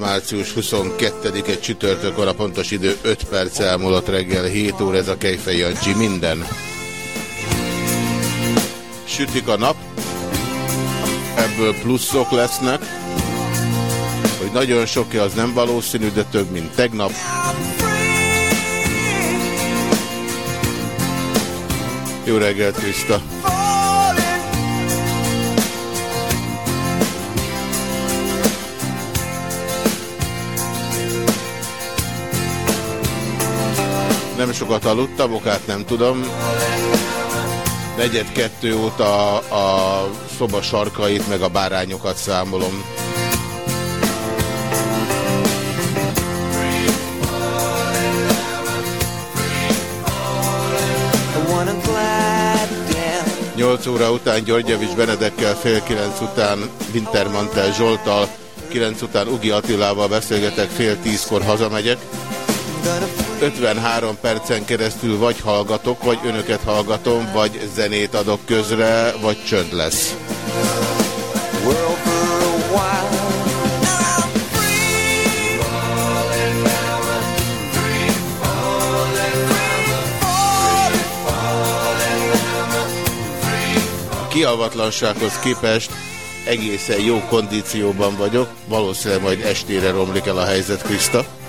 Március 22-e csütörtök van a pontos idő 5 perc elmúlott reggel 7 óra ez a Kejfej Jancsi minden. Sütik a nap, ebből pluszok lesznek, hogy nagyon sok az nem valószínű, de több, mint tegnap. Jó reggelt, Krista! Sokat aludtam, okát nem tudom. Negyed kettő óta a szoba sarkait meg a bárányokat számolom. 8 óra után Györgyevics Benedekkel, fél 9 után Wintermantel Zsoltal, 9 után Ugi Attilával beszélgetek, fél 10-kor hazamegyek. 53 percen keresztül vagy hallgatok, vagy önöket hallgatom, vagy zenét adok közre, vagy csönd lesz. a kialvatlansághoz képest egészen jó kondícióban vagyok, valószínűleg majd estére romlik el a helyzet, Krista.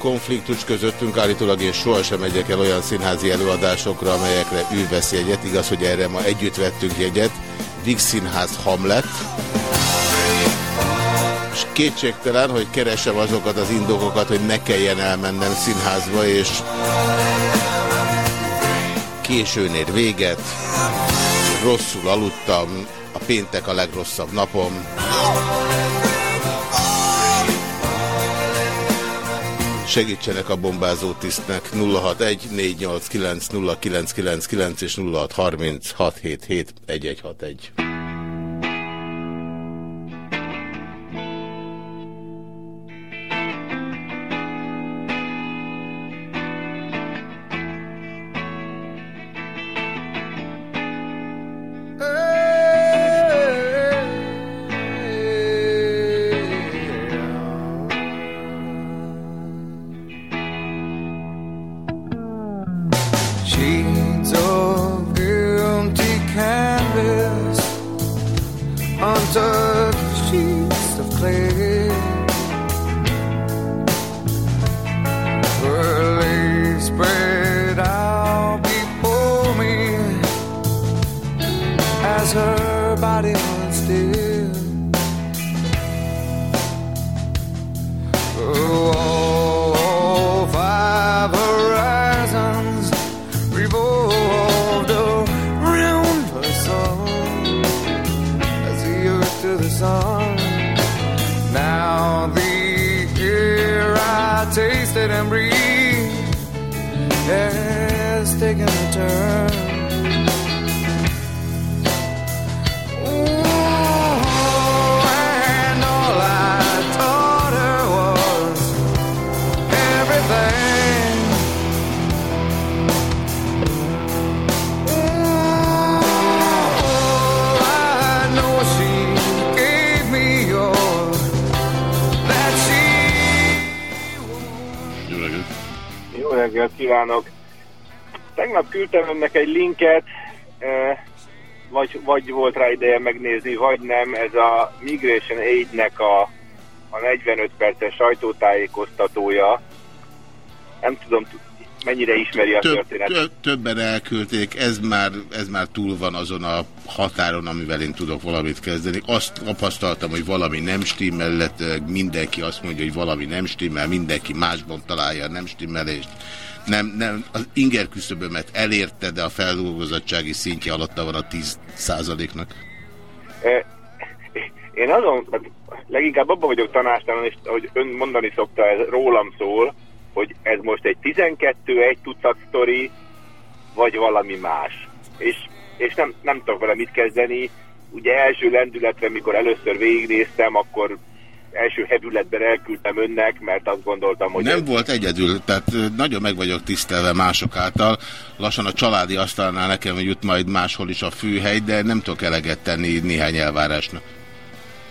Konfliktus közöttünk, állítólag én sohasem megyek el olyan színházi előadásokra, amelyekre ő vesz jegyet. Igaz, hogy erre ma együtt vettünk jegyet. Vix Színház Hamlet. És kétségtelen, hogy keresem azokat az indokokat, hogy ne kelljen elmennem színházba, és későn ér véget. Rosszul aludtam, a péntek a legrosszabb napom. Segítsenek a bombázó tisztnek. 061 489 0999 és 0630 küldtem önnek egy linket, vagy, vagy volt rá ideje megnézni, vagy nem, ez a Migration Aid-nek a, a 45 perces sajtótájékoztatója. Nem tudom, mennyire ismeri a Több, történetet. több, többen elküldték, ez már, ez már túl van azon a határon, amivel én tudok valamit kezdeni. Azt tapasztaltam, hogy valami nem stimmel, illetve mindenki azt mondja, hogy valami nem stimmel, mindenki másban találja a nem stimmelést. Nem, nem, az inger küszöbömet elérte, de a feldolgozottsági szintje alatta van a 10 százaléknak. Eh, Én azon, hát leginkább abban vagyok tanástalan, és hogy ön mondani szokta, ez rólam szól, hogy ez most egy 12 egy tucat sztori, vagy valami más. És, és nem, nem tudok vele mit kezdeni. Ugye első lendületre, mikor először végignéztem, akkor első hevületben elküldtem önnek, mert azt gondoltam, hogy... Nem ez- volt egyedül, tehát nagyon meg vagyok tisztelve mások által. Lassan a családi asztalnál nekem jut majd máshol is a fűhely, de nem tudok eleget tenni néhány elvárásnak.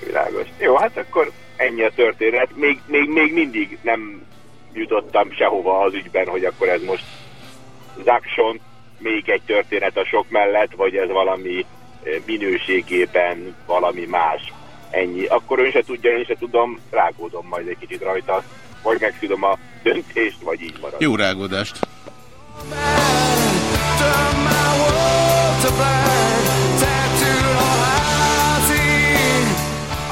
Világos. Jó, hát akkor ennyi a történet. Még, még, még mindig nem jutottam sehova az ügyben, hogy akkor ez most Zakson még egy történet a sok mellett, vagy ez valami minőségében valami más. Ennyi. Akkor ön se tudja, én se tudom, rágódom majd egy kicsit rajta, vagy megszülöm a döntést, vagy így marad. Jó rágódást! I see.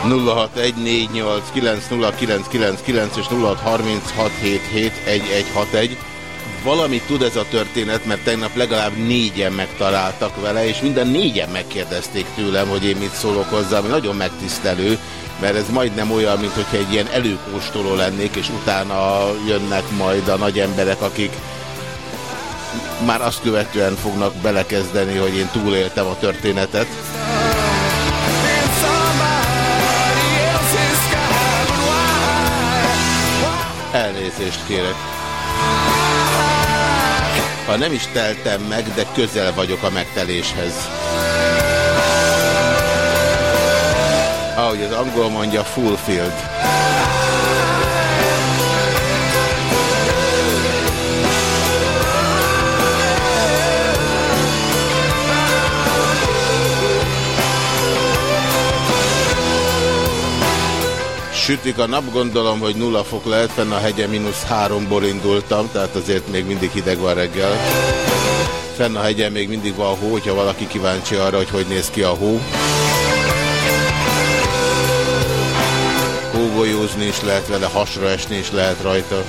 0614890999 és 0636771161. Valamit tud ez a történet, mert tegnap legalább négyen megtaláltak vele, és minden négyen megkérdezték tőlem, hogy én mit szólok hozzá, ami nagyon megtisztelő, mert ez majdnem olyan, mint hogyha egy ilyen előkóstoló lennék, és utána jönnek majd a nagy emberek, akik már azt követően fognak belekezdeni, hogy én túléltem a történetet. Elnézést kérek. Ha nem is teltem meg, de közel vagyok a megteléshez. Ahogy az angol mondja, fulfilled. Sütik a nap, gondolom, hogy nulla fok lehet, fenn a hegye mínusz háromból indultam, tehát azért még mindig hideg van reggel. Fenn a hegyen még mindig van hó, hogyha valaki kíváncsi arra, hogy hogy néz ki a hó. Hógolyózni is lehet vele, hasra esni is lehet rajta.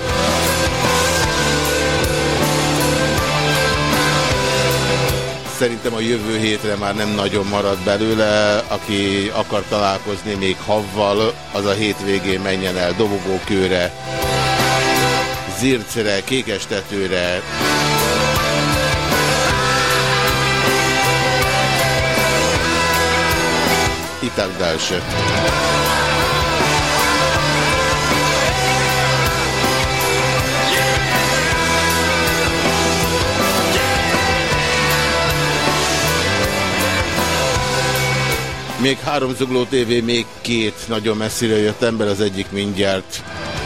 Szerintem a jövő hétre már nem nagyon marad belőle. Aki akar találkozni még havval, az a hétvégén menjen el dobogókőre, zircre, kékestetőre. Tak dalsze. Még három zugló tévé, még két nagyon messzire jött ember, az egyik mindjárt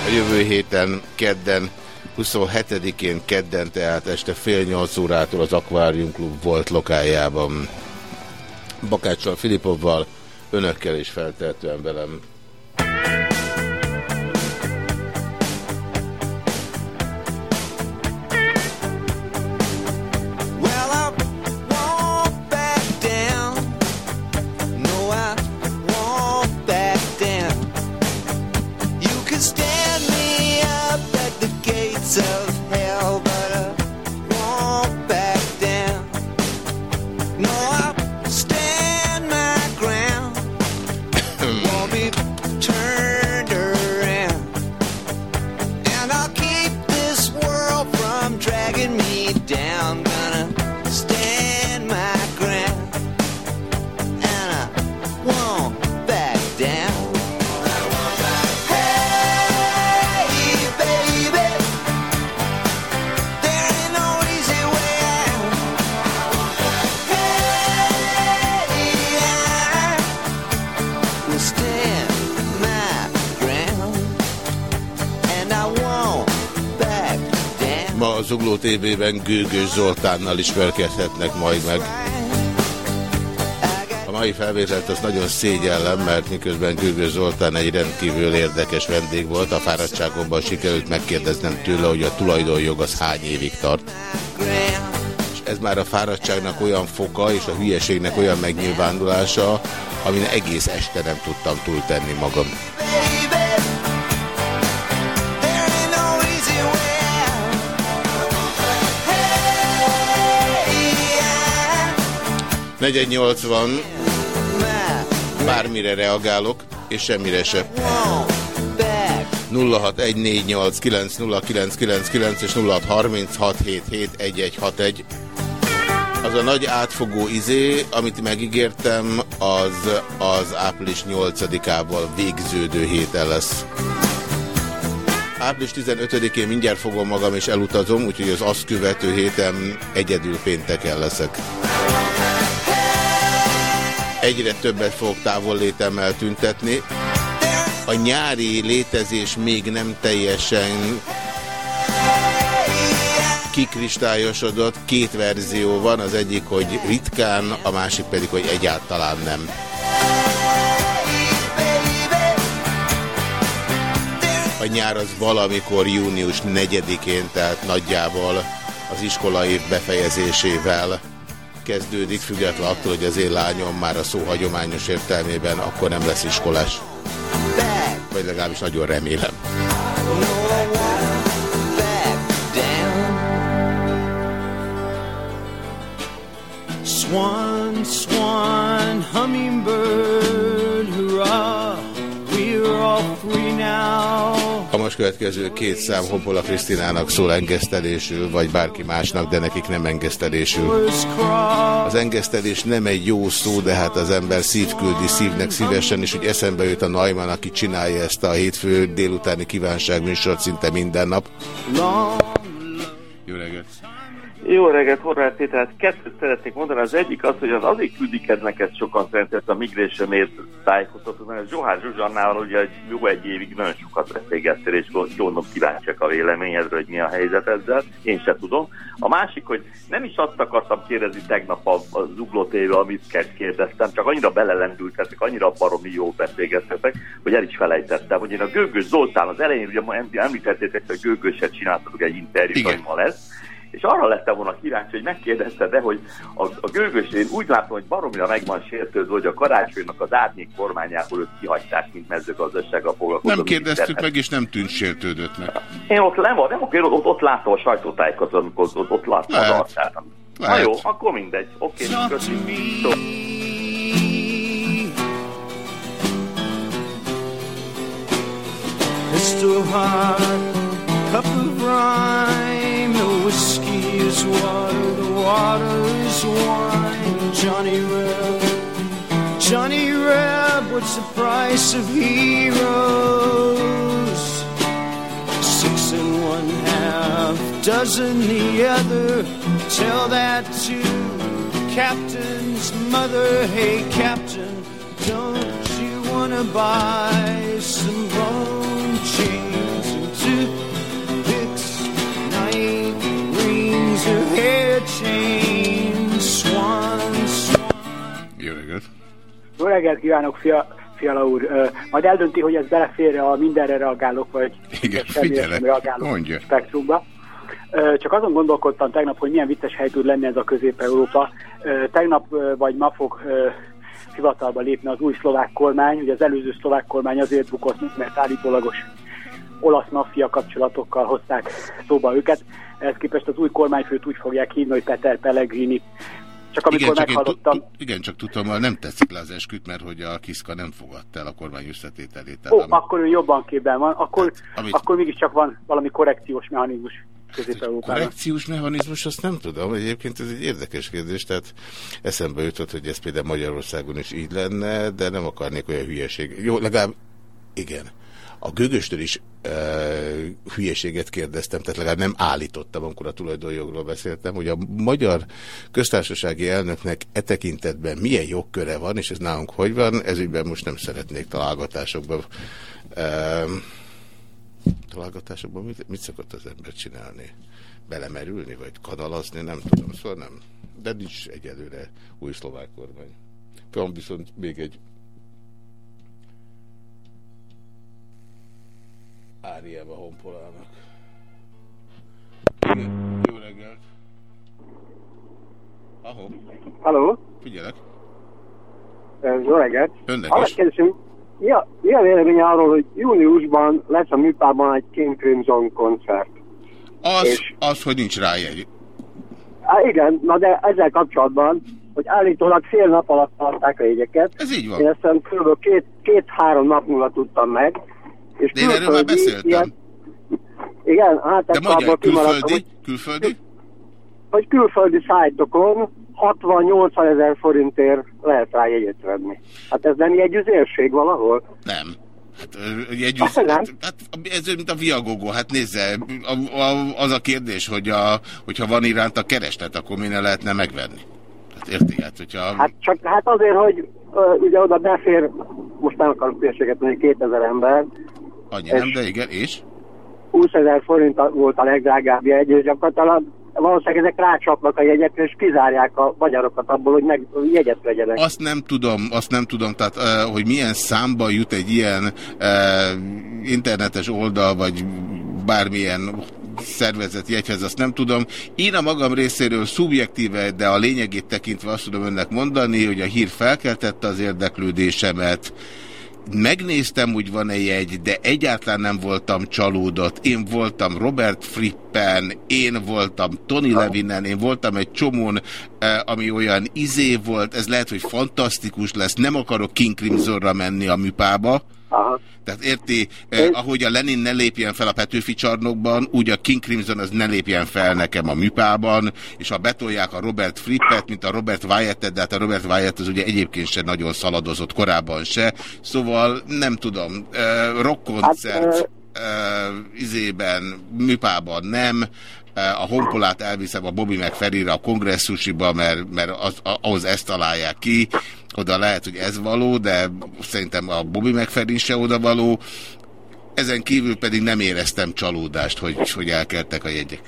a jövő héten, kedden, 27-én kedden, tehát este fél nyolc órától az Aquarium Klub volt lokájában. Bakáccsal, Filipovval, Önökkel is feltehetően velem. Az Ugló TV-ben Gőgös Zoltánnal ismerkedhetnek majd meg. A mai felvételt azt nagyon szégyellem, mert miközben Gőgös Zoltán egy rendkívül érdekes vendég volt, a fáradtságomban sikerült megkérdeznem tőle, hogy a tulajdonjog az hány évig tart. És ez már a fáradtságnak olyan foka, és a hülyeségnek olyan megnyilvánulása, amin egész este nem tudtam túltenni magam. 480, my bármire reagálok, és semmire se. won't back 0614890999 és 0636771161. Az a nagy átfogó izé, amit megígértem, az az április 8-ával végződő héten lesz. Április 15-én mindjárt fogom magam és elutazom, úgyhogy az azt követő héten egyedül pénteken leszek. Egyre többet fogok távollétemmel tüntetni. A nyári létezés még nem teljesen kikristályosodott, két verzió van, az egyik, hogy ritkán, a másik pedig, hogy egyáltalán nem. A nyár az valamikor június 4-én, tehát nagyjából az iskolai befejezésével kezdődik, független attól, hogy az én lányom már a szó hagyományos értelmében akkor nem lesz iskolás. Vagy legalábbis nagyon remélem. Swan, swan, hummingbird, hurrah, we're all free now. A most következő két szám Hoppola Krisztinának szól engesztelésül, vagy bárki másnak, de nekik nem engesztelésül. Az engesztelés nem egy jó szó, de hát az ember szív küldi szívnek szívesen, és úgy eszembe jut a Neumann, aki csinálja ezt a hétfő délutáni kívánságműsort szinte minden nap. Jó reggelt! Jó reggelt, Horváth Péter. Hát kettőt szeretnék mondani. Az egyik az, hogy az azért küldik neked sokan szerint ezt a migration tájékoztatót, mert Zsohár Zsuzsannával ugye jó egy évig nagyon sokat beszélgettél, és gondolom kíváncsiak a véleményedre, hogy mi a helyzet ezzel. Én se tudom. A másik, hogy nem is azt akartam kérdezni tegnap a, a Zugló TV, amit kérdeztem, csak annyira belelendültetek, annyira baromi jó beszélgettetek, hogy el is felejtettem, hogy én a Gőgös Zoltán az elején ugye ma említettétek, hogy Gőgöset csináltatok egy interjút, hogy ma lesz, és arra lettem volna kíváncsi, hogy megkérdezte, de hogy a, a gőgös, én úgy látom, hogy baromira meg van sértődve, hogy a karácsonynak az árnyék kormányából őt kihagyták, mint mezőgazdasággal foglalkozó. Nem kérdeztük miniszter. meg, és nem tűnt sértődöttnek. Én ott nem, nem, én ott, ott láttam a sajtótájékoztatón, amikor ott, ott láttam az Lehet. arcát. Na jó, akkor mindegy. Oké, köszönöm. Jó. Mr. Hart, cup of the whiskey is water, the water is wine. Johnny Reb, Johnny Reb, what's the price of heroes? Six and one half, dozen the other. Tell that to the captain's mother. Hey, captain, don't you wanna buy some bone or hair swan, swan? Jó reggelt! Jó reggelt kívánok, fia, Fiala úr. Ö, majd eldönti, hogy ez belefér a mindenre reagálok, vagy Igen, figyelek, reagálok mondja. spektrumba. Csak azon gondolkodtam tegnap, hogy milyen vicces hely tud lenni ez a Közép-Európa. Tegnap vagy ma fog hivatalba lépni az új szlovák kormány. Ugye az előző szlovák kormány azért bukott, mert állítólagos olasz maffia kapcsolatokkal hozták szóba őket. Ehhez képest az új kormányfőt úgy fogják hívni, hogy Peter Pellegrini. Csak amikor Igen csak, meghallottam... igen, csak tudom, nem tetszik le az esküt, mert hogy a Kiszka nem fogadta el a kormány összetételét. Ó, Tehát, ami- akkor ő jobban képben van, akkor, amit- akkor mégiscsak van valami korrekciós mechanizmus Közép-Európában. korrekciós mechanizmus, azt nem tudom. Egyébként ez egy érdekes kérdés, tehát eszembe jutott, hogy ez például Magyarországon is így lenne, de nem akarnék olyan hülyeség. Jó, legalább igen. A gőgöstől is e, hülyeséget kérdeztem, tehát legalább nem állítottam, amikor a tulajdonjogról beszéltem, hogy a magyar köztársasági elnöknek e tekintetben milyen jogköre van, és ez nálunk hogy van, ezügyben most nem szeretnék találgatásokban e, találgatásokban mit, mit szokott az ember csinálni? Belemerülni, vagy kanalazni, nem tudom, szóval nem. De nincs egyelőre új szlovák kormány. Van viszont még egy Áriába honpolának. Igen, Jó reggelt! Ahó, Halló, figyelek. jó reggelt. Önnek is. kérdezem, mi a, mi a véleménye arról, hogy júniusban lesz a műpában egy King Crimson koncert? Az, És- az, hogy nincs rájegy. Há, igen, na de ezzel kapcsolatban, hogy állítólag fél nap alatt tarták a jegyeket. Ez így van. Én ezt kb. két- két-három nap múlva tudtam meg. És De én erről már beszéltem. ilyen- igen, hát De mondja, külföldi? hogy, Külföldi? hogy külföldi szájtokon 60-80 ezer forintért lehet rá jegyet venni. Hát ez nem jegyüzérség valahol? Nem. Hát, jegyüz, hát, hát, ez olyan, mint a Viagogo. Hát nézze, a, a, az a kérdés, hogy a, hogyha van iránt a kereslet, akkor mi ne lehetne megvenni. Hát érti? Hát, hogyha... Hát csak hát azért, hogy ö, ugye oda befér, most nem akarok hülyeséget mondani, 2000 ember, annyi nem, de igen, és? 20 ezer forint volt a legdrágább jegy, és gyakorlatilag valószínűleg ezek rácsapnak a jegyekre, és kizárják a magyarokat abból, hogy meg jegyet vegyenek. Azt nem tudom, azt nem tudom, tehát hogy milyen számba jut egy ilyen internetes oldal, vagy bármilyen szervezet jegyhez, azt nem tudom. Én a magam részéről szubjektíve, de a lényegét tekintve azt tudom önnek mondani, hogy a hír felkeltette az érdeklődésemet, Megnéztem, hogy van-e jegy, de egyáltalán nem voltam csalódott. Én voltam Robert Frippen, én voltam Tony Levinen, én voltam egy csomón, eh, ami olyan izé volt, ez lehet, hogy fantasztikus lesz. Nem akarok King Crimsonra menni a műpába. Aha. Tehát érti, eh, ahogy a Lenin ne lépjen fel a Petőfi csarnokban, úgy a King Crimson az ne lépjen fel nekem a műpában, és ha betolják a Robert Frippet, mint a Robert Wyatt-et, de hát a Robert Wyatt az ugye egyébként se nagyon szaladozott korábban se, szóval nem tudom, eh, rockkoncert Hát, eh, izében, műpában nem, eh, a honpolát elviszem a Bobby McFerry-re a kongresszusiba, mert, mert az, ahhoz ezt találják ki, oda lehet, hogy ez való, de szerintem a Bobby McFerry se oda való. Ezen kívül pedig nem éreztem csalódást, hogy, hogy elkeltek a jegyek.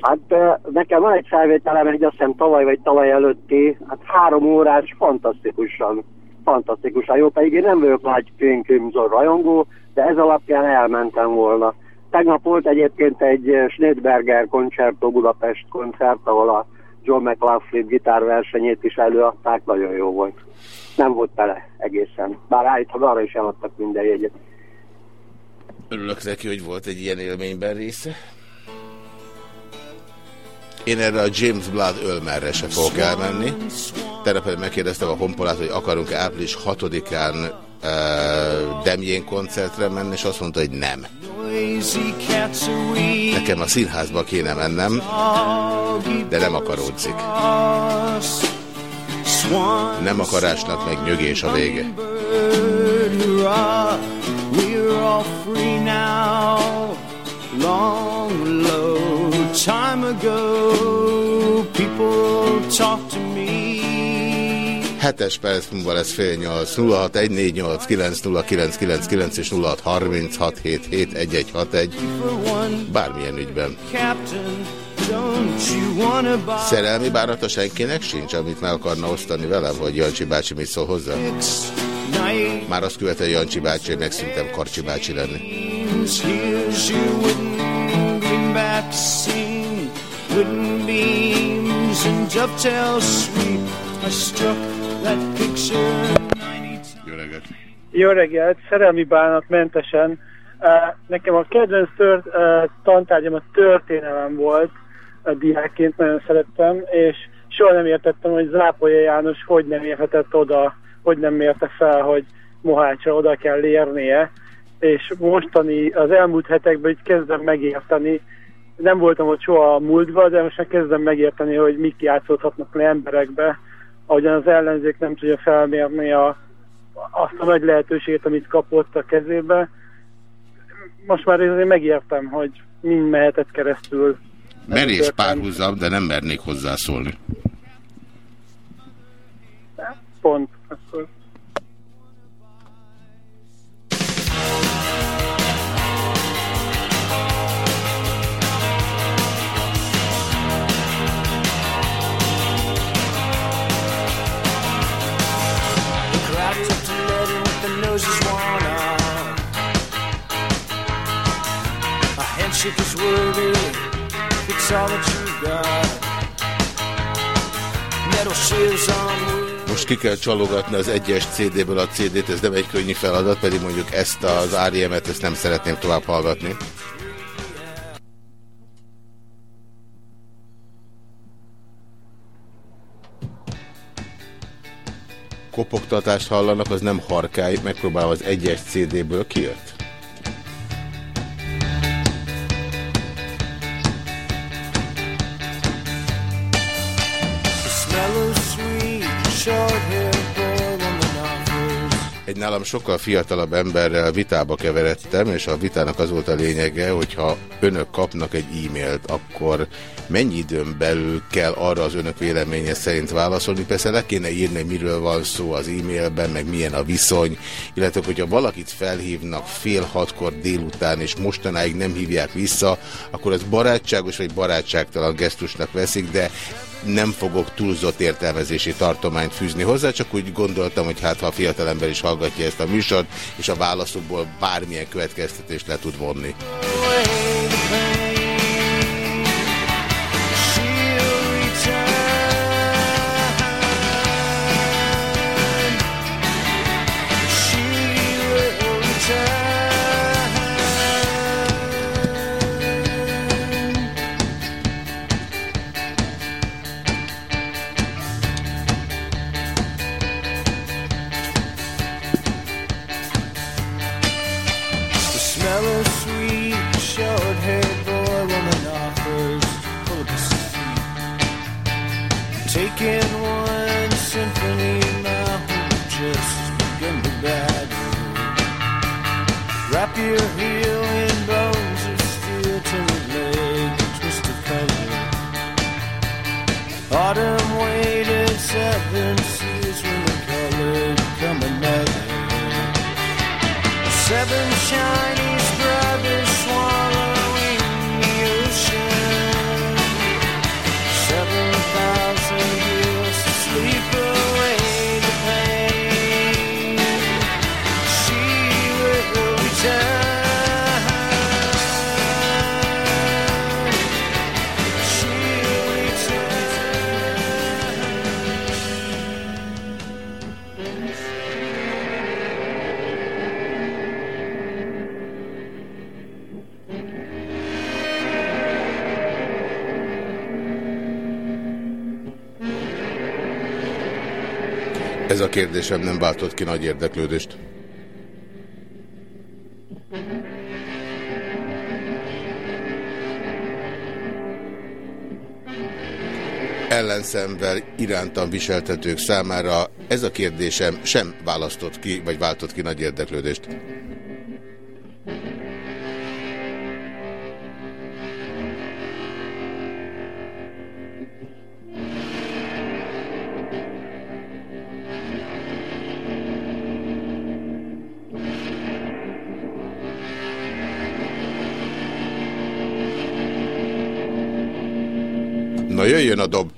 Hát ö, nekem van egy felvételem, egy azt hiszem tavaly vagy tavaly előtti, hát három órás, fantasztikusan, fantasztikusan jó, pedig én nem vagyok nagy Crimson rajongó, de ez alapján elmentem volna. Tegnap volt egyébként egy ö, Schneidberger koncertó Budapest koncert, ahol a John McLaughlin gitárversenyét is előadták, nagyon jó volt. Nem volt tele egészen, bár állítólag arra is eladtak minden jegyet. Örülök neki, hogy volt egy ilyen élményben része. Én erre a James Blood ölmerre se fogok elmenni. Pedig megkérdeztem a honpolát, hogy akarunk-e április 6-án uh, Demjén koncertre menni, és azt mondta, hogy nem. Nekem a színházba kéne mennem, de nem akaródzik. Nem akarásnak meg nyögés a vége. Long, low time ago, people talk to me. Hetes perc múlva lesz fél nyolc, 0614890999 és 0636771161. Bármilyen ügyben. Szerelmi bánata senkinek sincs, amit meg akarna osztani velem, vagy Jancsi bácsi mit szól hozzá? Már azt követel Jancsi bácsi, hogy megszűntem Karcsi bácsi lenni. Wooden beams and dovetails sweet I struck Jó reggelt! Jó reggelt, szerelmi bánat mentesen. Nekem a kedvenc tört, tantárgyam a történelem volt a diákként, nagyon szerettem, és soha nem értettem, hogy Zápolya János hogy nem érhetett oda, hogy nem mérte fel, hogy Mohácsra oda kell érnie, és mostani, az elmúlt hetekben így kezdem megérteni, nem voltam ott soha a múltban, de most már kezdem megérteni, hogy mik játszódhatnak le emberekbe, ahogyan az ellenzék nem tudja felmérni a, azt a nagy lehetőséget, amit kapott a kezébe. Most már azért megértem, hogy mind mehetett keresztül. Merés párhuzam, de nem mernék hozzászólni. Pont. Akkor. Noses worn out A handshake is worthy. It's all that you got. Metal shields on wood Most ki kell csalogatni az egyes CD-ből a CD-t, ez nem egy könnyű feladat, pedig mondjuk ezt az REM-et ezt nem szeretném tovább hallgatni. Kopogtatást hallanak, az nem harkály, megpróbálom az egyes CD-ből kijött. Short hair Egy nálam sokkal fiatalabb emberrel vitába keveredtem, és a vitának az volt a lényege, hogyha önök kapnak egy e-mailt, akkor mennyi időn belül kell arra az önök véleménye szerint válaszolni. Persze le kéne írni, miről van szó az e-mailben, meg milyen a viszony, illetve hogyha valakit felhívnak fél hatkor délután, és mostanáig nem hívják vissza, akkor ez barátságos vagy barátságtalan gesztusnak veszik, de nem fogok túlzott értelmezési tartományt fűzni hozzá, csak úgy gondoltam, hogy hát ha a fiatalember is hallgatja ezt a műsort, és a válaszokból bármilyen következtetést le tud vonni. Kérdésem nem váltott ki nagy érdeklődést. ellenszemvel irántam viseltetők számára ez a kérdésem sem választott ki, vagy váltott ki nagy érdeklődést. na dob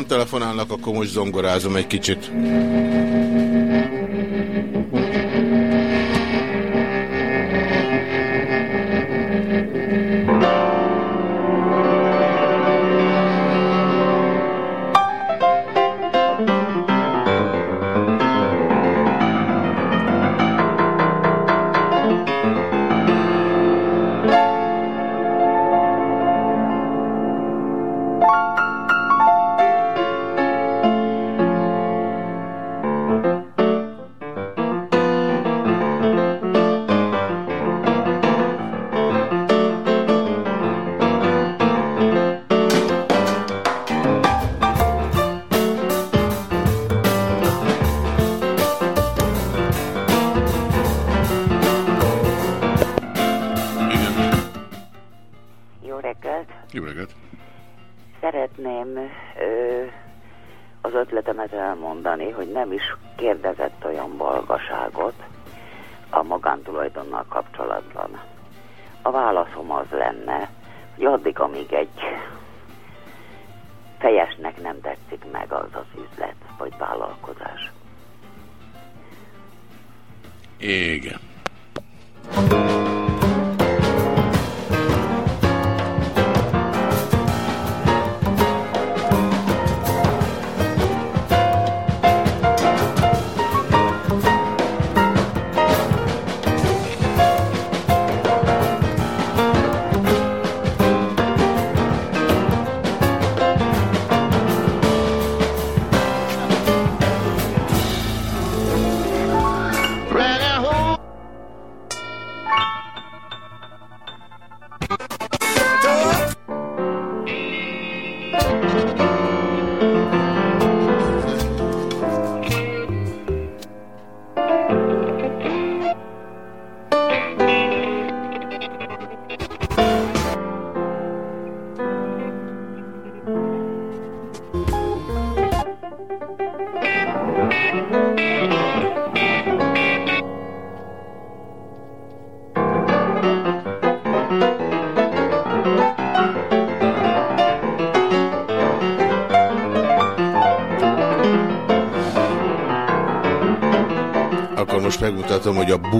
nem telefonálnak, akkor most zongorázom egy kicsit.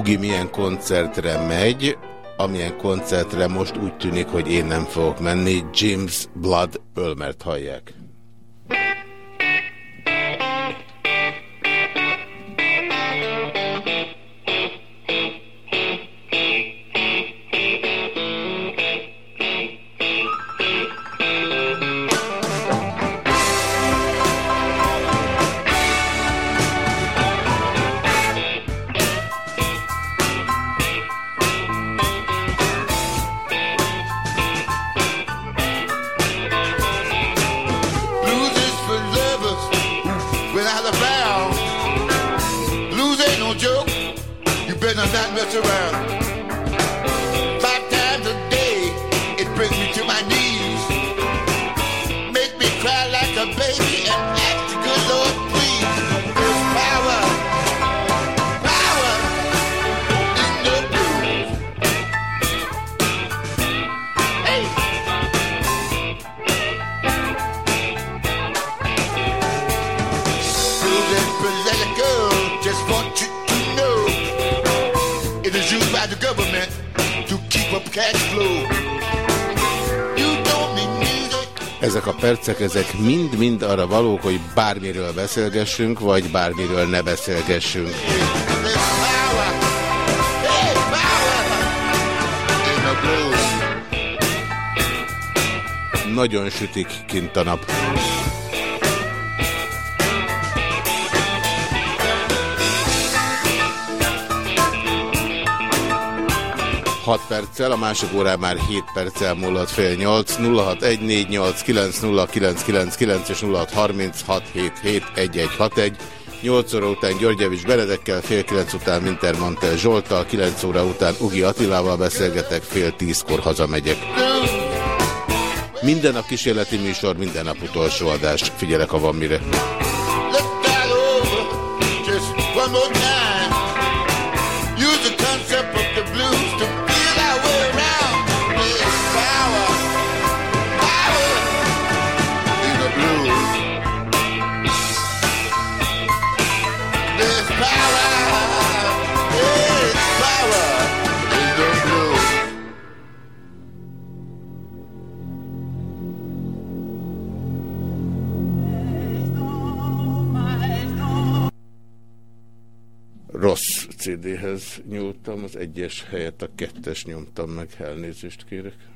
Bugi milyen koncertre megy. Amilyen koncertre most úgy tűnik, hogy én nem fogok menni. James Blood Ölmert hallják. Percek, ezek mind-mind arra valók, hogy bármiről beszélgessünk, vagy bármiről ne beszélgessünk. Nagyon sütik kint a nap. Hat perccel, a másik órán már 7 perccel múlott fél 8, 0614890999 és 0636771161. 8 óra után György Javis Benedekkel, fél 9 után Wintermantel Zsoltal, 9 óra után Ugi Attilával beszélgetek, fél 10-kor hazamegyek. Minden nap kísérleti műsor, minden nap utolsó adás. Figyelek, ha van mire. Just CD-hez nyúltam, az egyes helyett a kettes nyomtam meg, elnézést kérek.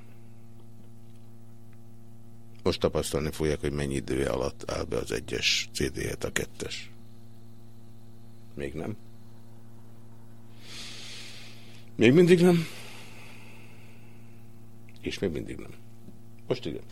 Most tapasztalni fogják, hogy mennyi idő alatt áll be az egyes CD helyett a kettes. Még nem. Még mindig nem. És még mindig nem. Most igen.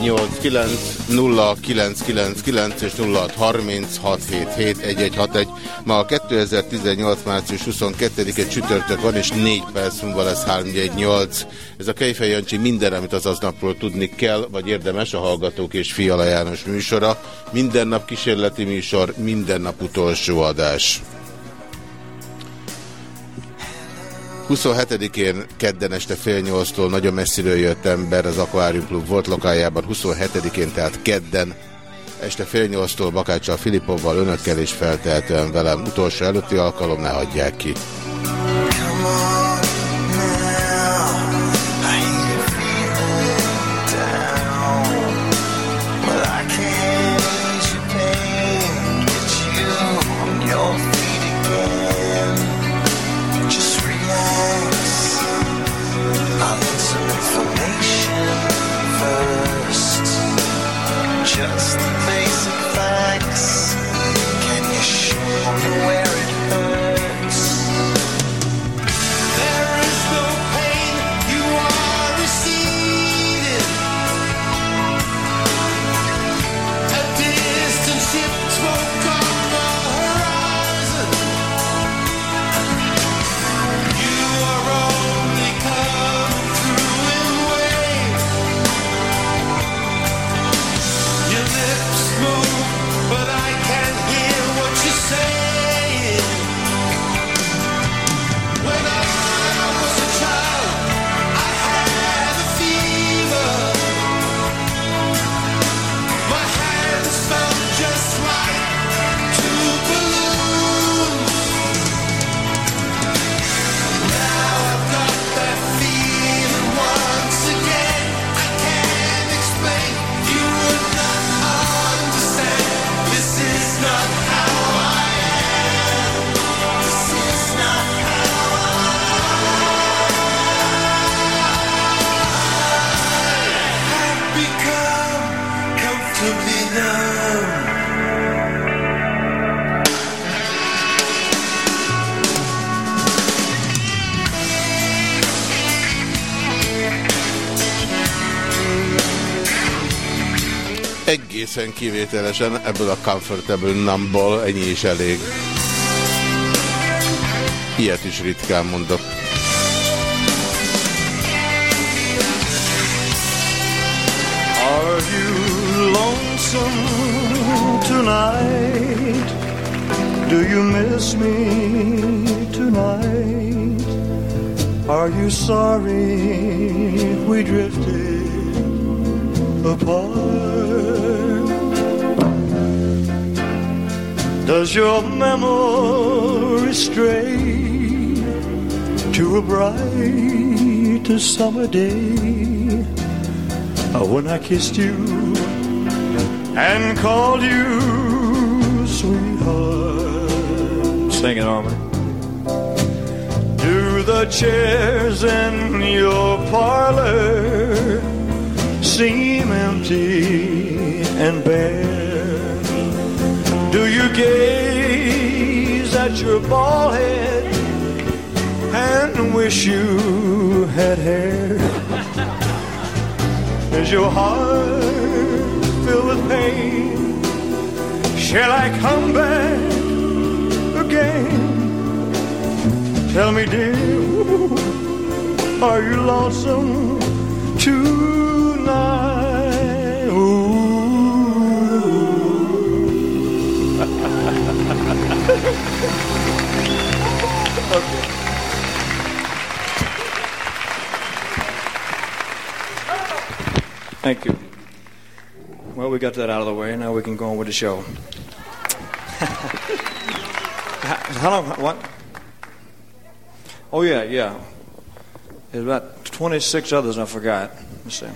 0614890999 és 0636771161. Ma a 2018. március 22-e csütörtök van, és 4 perc múlva lesz 318. Ez a Kejfej Jancsi minden, amit az aznapról tudni kell, vagy érdemes a Hallgatók és Fiala János műsora. Minden nap kísérleti műsor, minden nap utolsó adás. 27-én kedden este fél nyolctól nagyon messziről jött ember az Aquarium Club volt lokájában, 27-én tehát kedden este fél nyolctól Bakáccsal Filipovval, önökkel és feltehetően velem. Utolsó előtti alkalom, ne hagyják ki. Just Egészen kivételesen ebből a comfortable numból ennyi is elég. Ilyet is ritkán mondok. Are you lonesome tonight? Do you miss me tonight? Are you sorry we drifted apart? Does your memory stray to a bright summer day uh, when I kissed you and called you sweetheart? Sing it, Armin. Do the chairs in your parlor seem empty and bare? Do you gaze at your bald head and wish you had hair? Is your heart filled with pain? Shall I come back again? Tell me, dear, are you lonesome tonight? Thank you. Well, we got that out of the way. Now we can go on with the show. How long? What? Oh yeah, yeah. There's about 26 others I forgot. Let's see.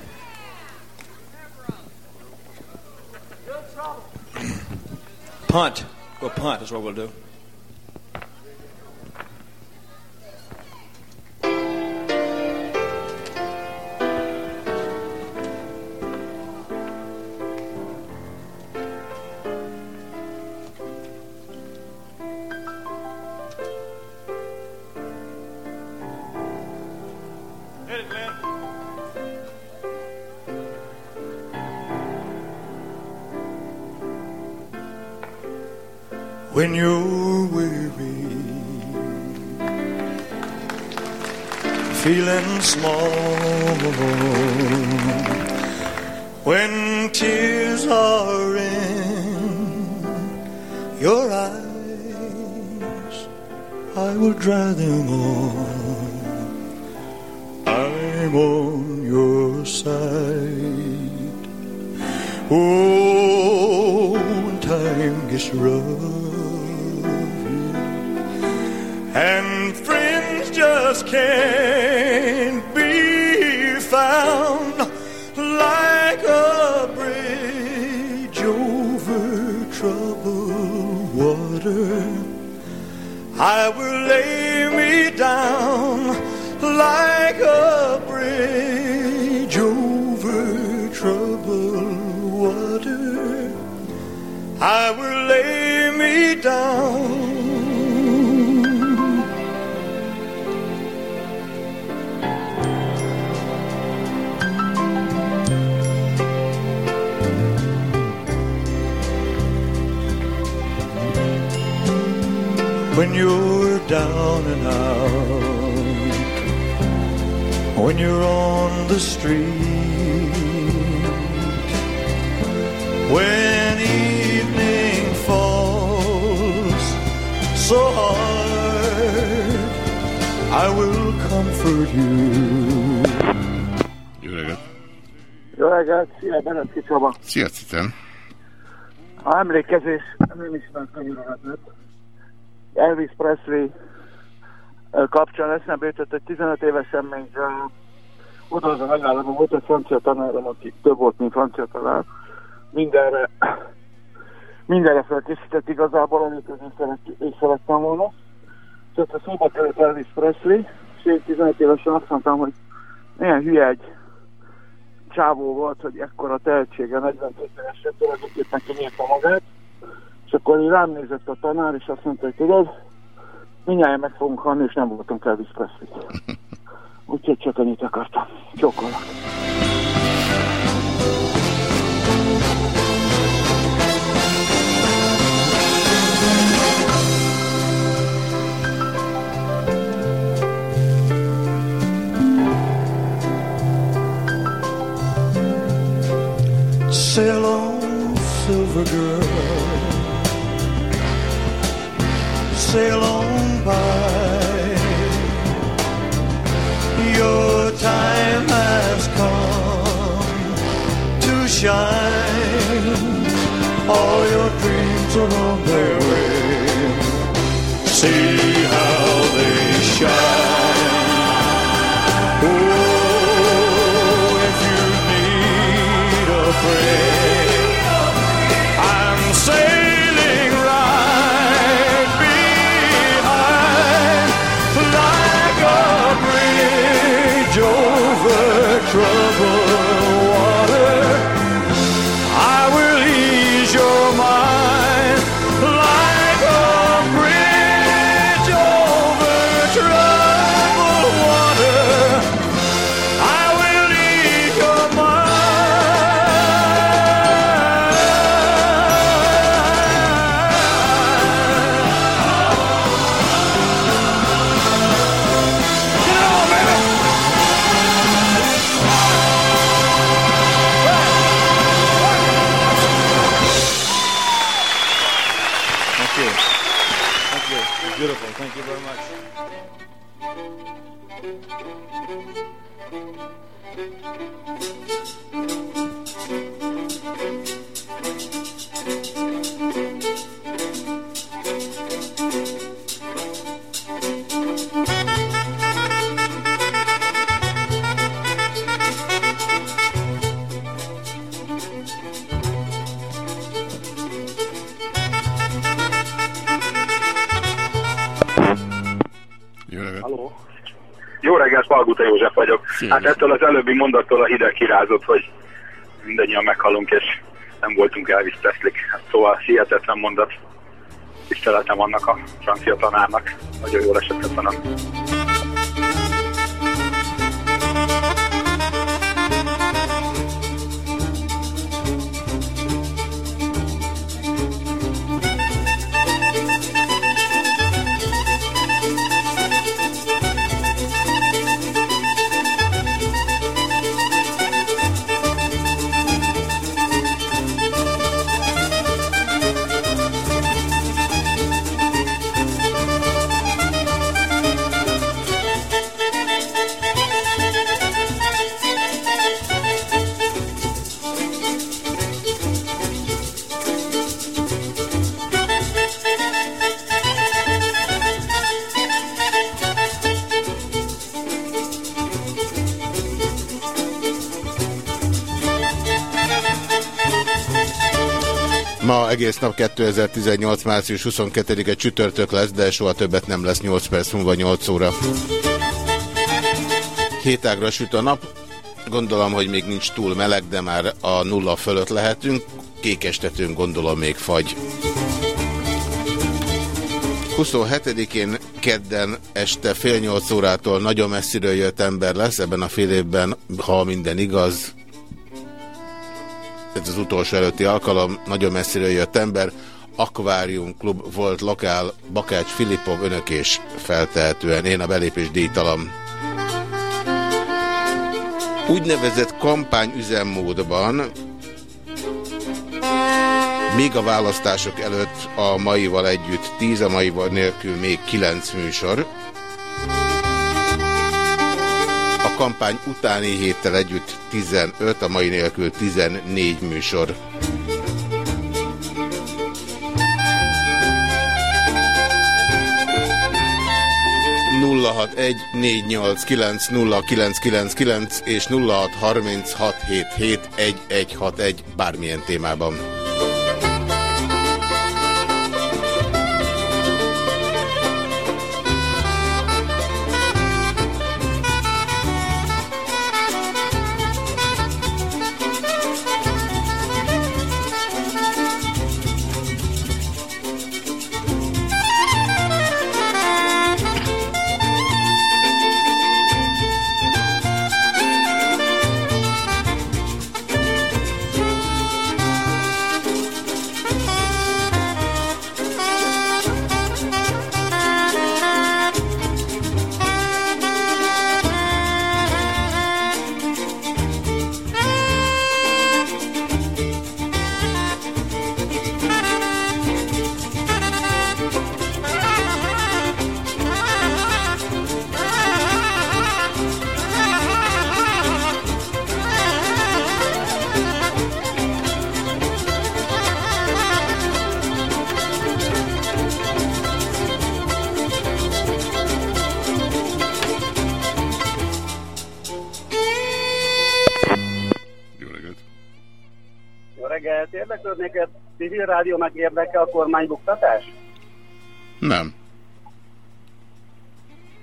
punt. We'll punt is what we'll do. When you're weary, feeling small, when tears are in your eyes, I will dry them all. I'm on your side. Oh, when time gets rough and friends just can't be found like a bridge over troubled water. I will lay me down like a bridge over troubled water. I will lay me down. You're down and out, when you're on the street, when evening falls so hard, I will comfort you. Jó reggelt! Jó reggelt, szia, Beneszki Csaba. Szia, Cicen! A emlékezés nem ismert könyöröhetett. Elvis Presley kapcsán eszembe jutott, hogy 15 évesen még ö, oda az a megállapban volt egy francia tanárom, aki több volt, mint francia tanár. Mindenre, mindenre felkészített igazából, amit én szeret, én szerettem volna. Ott a szóba került Elvis Presley, és én 15 évesen azt mondtam, hogy milyen hülye egy csávó volt, hogy ekkora tehetsége 42 évesen tulajdonképpen kinyírta magát. És akkor így rám nézett a tanár, és azt mondta, hogy tudod, mindjárt meg fogunk halni, és nem voltunk Elvis Presley. Úgyhogy csak annyit akartam. Csókolok. Sail on, silver girl. sail on by. Your time has come to shine. All your dreams are on their way. See how they shine. thank you Palguta József vagyok. Hát ettől az előbbi mondattól a hideg kirázott, hogy mindannyian meghalunk, és nem voltunk Elvis Presley. Hát szóval hihetetlen mondat. Tiszteletem annak a francia tanárnak. Nagyon jól esett köszönöm. Ma egész nap 2018. március 22-e csütörtök lesz, de soha többet nem lesz 8 perc múlva 8 óra. Hétágra süt a nap. Gondolom, hogy még nincs túl meleg, de már a nulla fölött lehetünk. Kékestetünk, gondolom még fagy. 27-én kedden este fél nyolc órától nagyon messziről jött ember lesz, ebben a fél évben, ha minden igaz, ez az utolsó előtti alkalom, nagyon messziről jött ember, Aquarium Klub volt lokál, Bakács Filipov, önök és feltehetően én a belépés díjtalam. Úgynevezett kampányüzemmódban még a választások előtt a maival együtt 10, a maival nélkül még 9 műsor. Kampány utáni héttel együtt 15, a mai nélkül 14 műsor. nulla hat egy négy neked civil rádió meg érdeke a kormánybuktatás? Nem.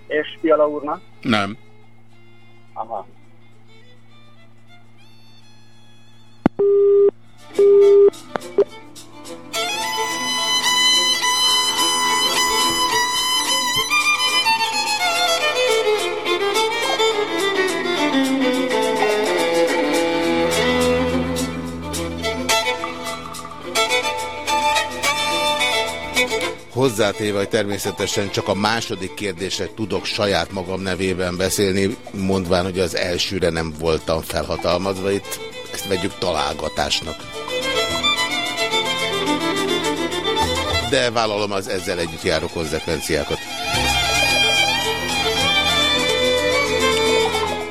És Piala úrnak? Nem. téve, hogy természetesen csak a második kérdésre tudok saját magam nevében beszélni, mondván, hogy az elsőre nem voltam felhatalmazva itt. Ezt vegyük találgatásnak. De vállalom az ezzel együtt járó konzekvenciákat.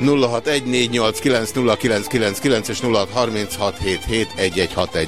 0614890999 és 0636771161.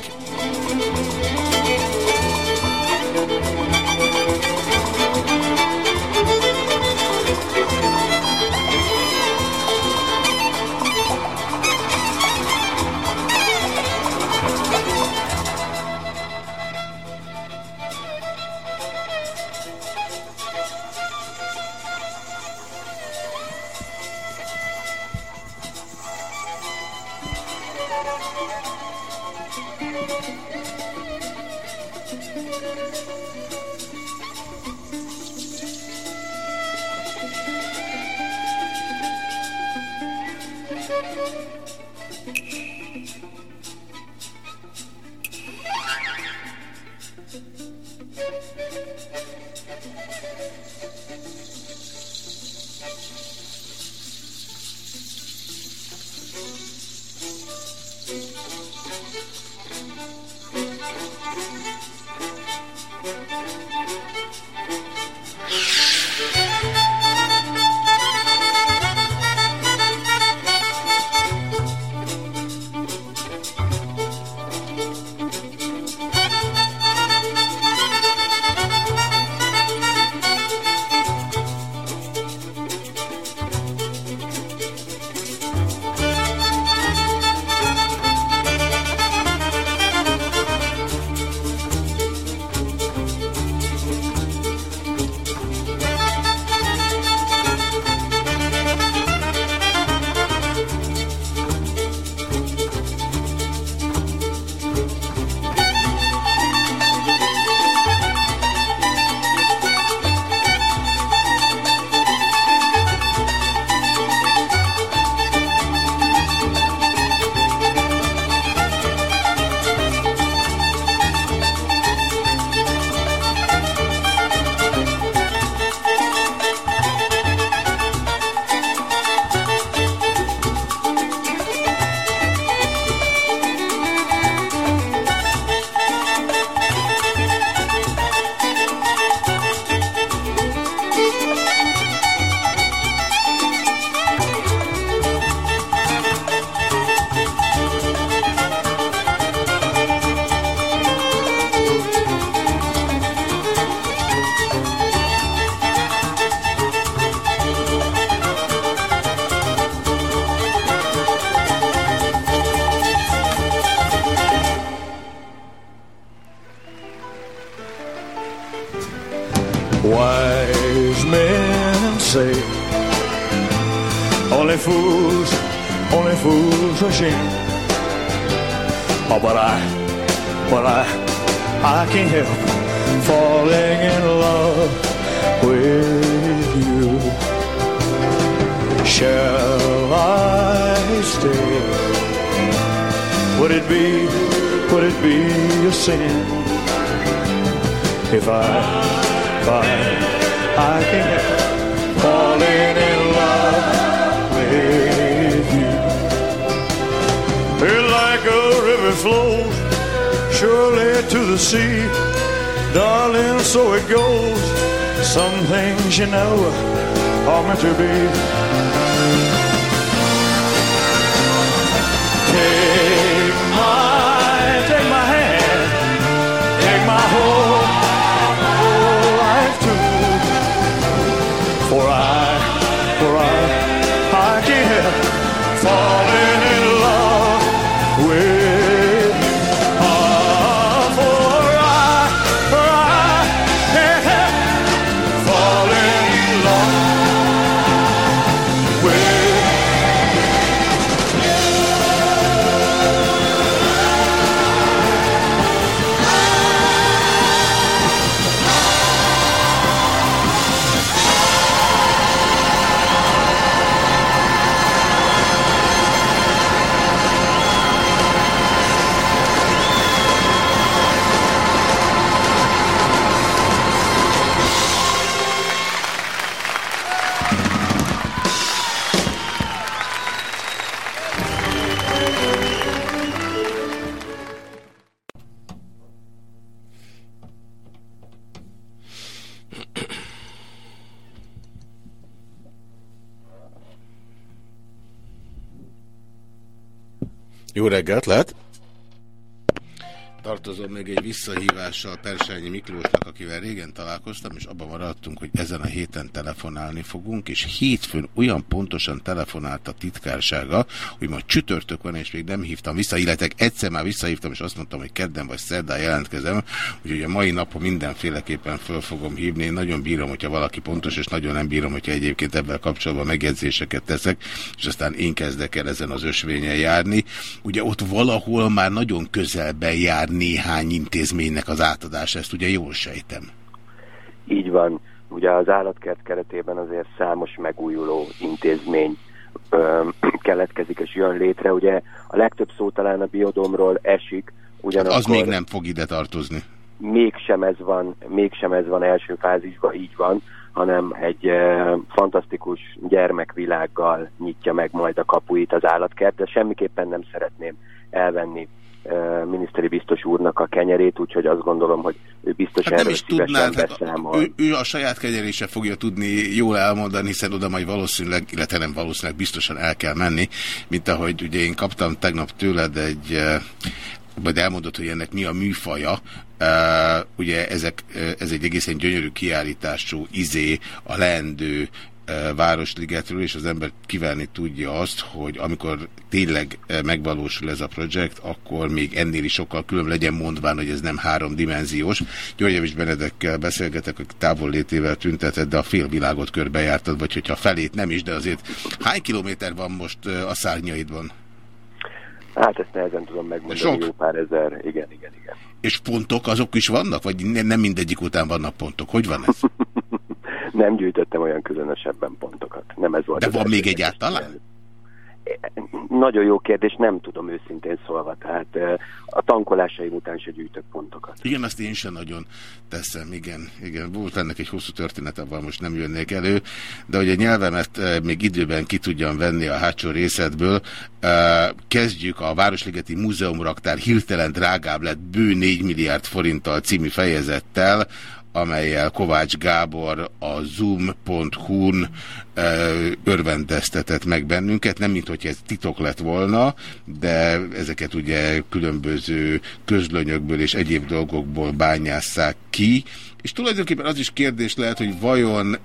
Jó reggelt, lehet? Tartozom még egy visszahívással Persányi Miklósnak, akivel régen találkoztam, és abban maradtunk, hogy ezen a héten telefonálni fogunk, és hétfőn olyan pontosan telefonált a titkársága, hogy ma csütörtök van, és még nem hívtam vissza, illetve egyszer már visszahívtam, és azt mondtam, hogy kedden vagy szerdán jelentkezem, úgyhogy a mai napon mindenféleképpen föl fogom hívni. Én nagyon bírom, hogyha valaki pontos, és nagyon nem bírom, hogyha egyébként ebben kapcsolatban megjegyzéseket teszek, és aztán én kezdek el ezen az ösvényen járni. Ugye ott valahol már nagyon közelben jár néhány intézménynek az átadás, ezt ugye jól sejtem. Így van. Ugye az állatkert keretében azért számos megújuló intézmény ö, keletkezik és jön létre. Ugye a legtöbb szó talán a biodomról esik, ugyanakkor... Az még nem fog ide tartozni. mégsem ez van, mégsem ez van első fázisban, így van, hanem egy e, fantasztikus gyermekvilággal nyitja meg majd a kapuit az állatkert, de semmiképpen nem szeretném elvenni miniszteri biztos úrnak a kenyerét, úgyhogy azt gondolom, hogy ő biztos Hát nem is szívesen tudnád, hát beszámol. ő, ő a saját kenyerése fogja tudni jól elmondani, hiszen oda majd valószínűleg, illetve nem valószínűleg biztosan el kell menni, mint ahogy ugye én kaptam tegnap tőled egy, majd elmondott, hogy ennek mi a műfaja, Uh, ugye ezek, ez egy egészen gyönyörű kiállítású izé, a leendő eh, Városligetről, és az ember kívánni tudja azt, hogy amikor tényleg megvalósul ez a projekt, akkor még ennél is sokkal különb legyen mondván, hogy ez nem háromdimenziós. Györgyevics Benedekkel beszélgetek, aki távollétével tüntetett, de a félvilágot körbejártad, vagy hogyha felét nem is, de azért hány kilométer van most a szárnyaidban? Hát ezt nehezen tudom megmondani, Sok. jó pár ezer, igen, igen, igen. És pontok azok is vannak? Vagy ne- nem mindegyik után vannak pontok? Hogy van ez? Nem gyűjtöttem olyan különösebben pontokat. Nem ez volt De van még egyáltalán? Nagyon jó kérdés, nem tudom őszintén szólva. Tehát eh, a tankolásaim után se gyűjtök pontokat. Igen, azt én sem nagyon teszem, igen. igen. Volt ennek egy hosszú történet, abban most nem jönnék elő, de hogy a nyelvemet még időben ki tudjam venni a hátsó részedből, eh, kezdjük a Városligeti Múzeumraktár hirtelen drágább lett bő 4 milliárd forinttal című fejezettel, amelyel Kovács Gábor a zoom.hu-n örvendeztetett meg bennünket, nem mint hogy ez titok lett volna, de ezeket ugye különböző közlönyökből és egyéb dolgokból bányásszák ki, és tulajdonképpen az is kérdés lehet, hogy vajon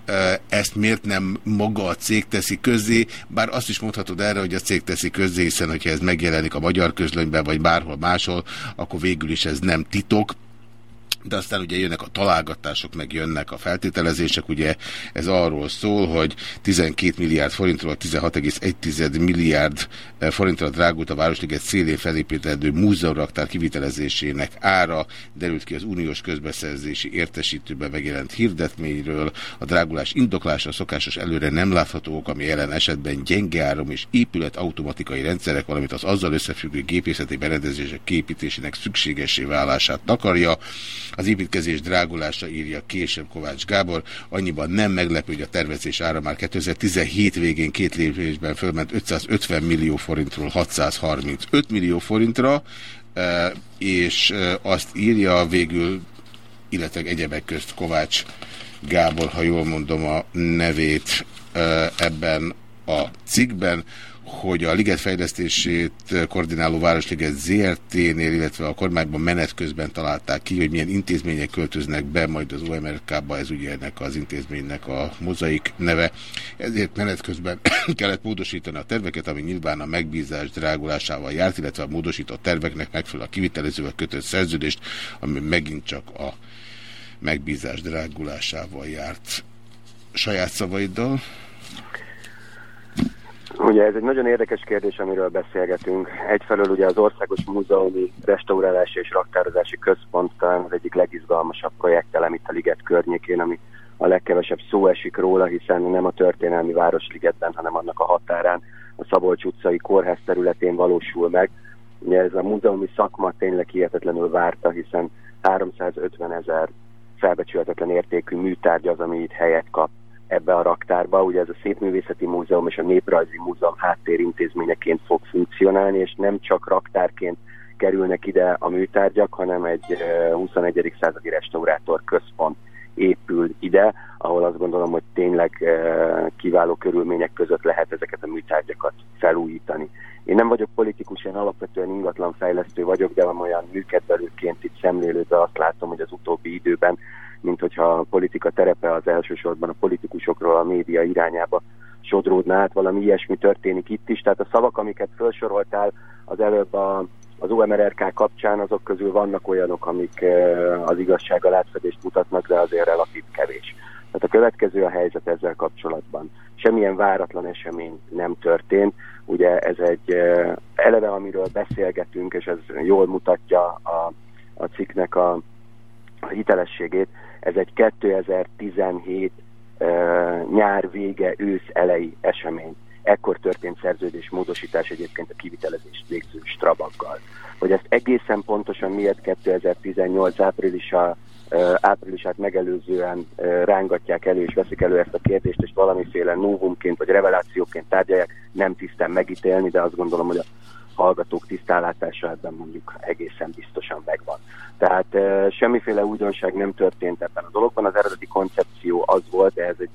ezt miért nem maga a cég teszi közzé, bár azt is mondhatod erre, hogy a cég teszi közzé, hiszen hogyha ez megjelenik a magyar közlönyben, vagy bárhol máshol, akkor végül is ez nem titok, de aztán ugye jönnek a találgatások, meg jönnek a feltételezések, ugye ez arról szól, hogy 12 milliárd forintról 16,1 milliárd eh, forintra drágult a Városliget szélén felépítendő múzeumraktár kivitelezésének ára, derült ki az uniós közbeszerzési értesítőben megjelent hirdetményről, a drágulás indoklása szokásos előre nem látható ok, ami jelen esetben gyenge áram és épület automatikai rendszerek, valamint az azzal összefüggő gépészeti berendezések képítésének szükségessé válását takarja. Az építkezés drágulása írja később Kovács Gábor. Annyiban nem meglepő, hogy a tervezés ára már 2017 végén két lépésben fölment 550 millió forintról 635 millió forintra, eh, és eh, azt írja végül, illetve egyebek közt Kovács Gábor, ha jól mondom a nevét eh, ebben a cikkben, hogy a liget fejlesztését koordináló Városliget ZRT-nél, illetve a kormányban menet közben találták ki, hogy milyen intézmények költöznek be, majd az OMRK-ba, ez ugye ennek az intézménynek a mozaik neve. Ezért menet közben kellett módosítani a terveket, ami nyilván a megbízás drágulásával járt, illetve a módosított terveknek megfelel a kivitelezővel kötött szerződést, ami megint csak a megbízás drágulásával járt. Saját szavaiddal? Ugye ez egy nagyon érdekes kérdés, amiről beszélgetünk. Egyfelől ugye az Országos Múzeumi Restaurálási és Raktározási Központ talán az egyik legizgalmasabb projektelem itt a Liget környékén, ami a legkevesebb szó esik róla, hiszen nem a történelmi Városligetben, hanem annak a határán, a Szabolcs utcai kórház területén valósul meg. Ugye ez a múzeumi szakma tényleg hihetetlenül várta, hiszen 350 ezer felbecsülhetetlen értékű műtárgy az, ami itt helyet kap ebbe a raktárba. Ugye ez a Szépművészeti Múzeum és a Néprajzi Múzeum háttérintézményeként fog funkcionálni, és nem csak raktárként kerülnek ide a műtárgyak, hanem egy eh, 21. századi restaurátor központ épül ide, ahol azt gondolom, hogy tényleg kiváló körülmények között lehet ezeket a műtárgyakat felújítani. Én nem vagyok politikus, én alapvetően ingatlanfejlesztő vagyok, de olyan műkedvelőként itt szemlélődve azt látom, hogy az utóbbi időben, mint hogyha a politika terepe az elsősorban a politikusokról a média irányába sodródna át, valami ilyesmi történik itt is. Tehát a szavak, amiket felsoroltál az előbb a, az UMRRK kapcsán, azok közül vannak olyanok, amik eh, az igazsággal átfedést mutatnak, de azért relatív kevés. Tehát a következő a helyzet ezzel kapcsolatban. Semmilyen váratlan esemény nem történt. Ugye ez egy eh, eleve, amiről beszélgetünk, és ez jól mutatja a, a cikknek a, a hitelességét, ez egy 2017 uh, nyár vége, ősz elejé esemény. Ekkor történt szerződésmódosítás egyébként a kivitelezést végző Strabaggal. Hogy ezt egészen pontosan miért 2018 áprilisa, áprilisát megelőzően rángatják elő és veszik elő ezt a kérdést, és valamiféle novumként vagy revelációként tárgyalják, nem tisztán megítélni, de azt gondolom, hogy a hallgatók tisztállátása ebben mondjuk egészen biztosan megvan. Tehát e, semmiféle újdonság nem történt ebben a dologban, az eredeti koncepció az volt, de ez egy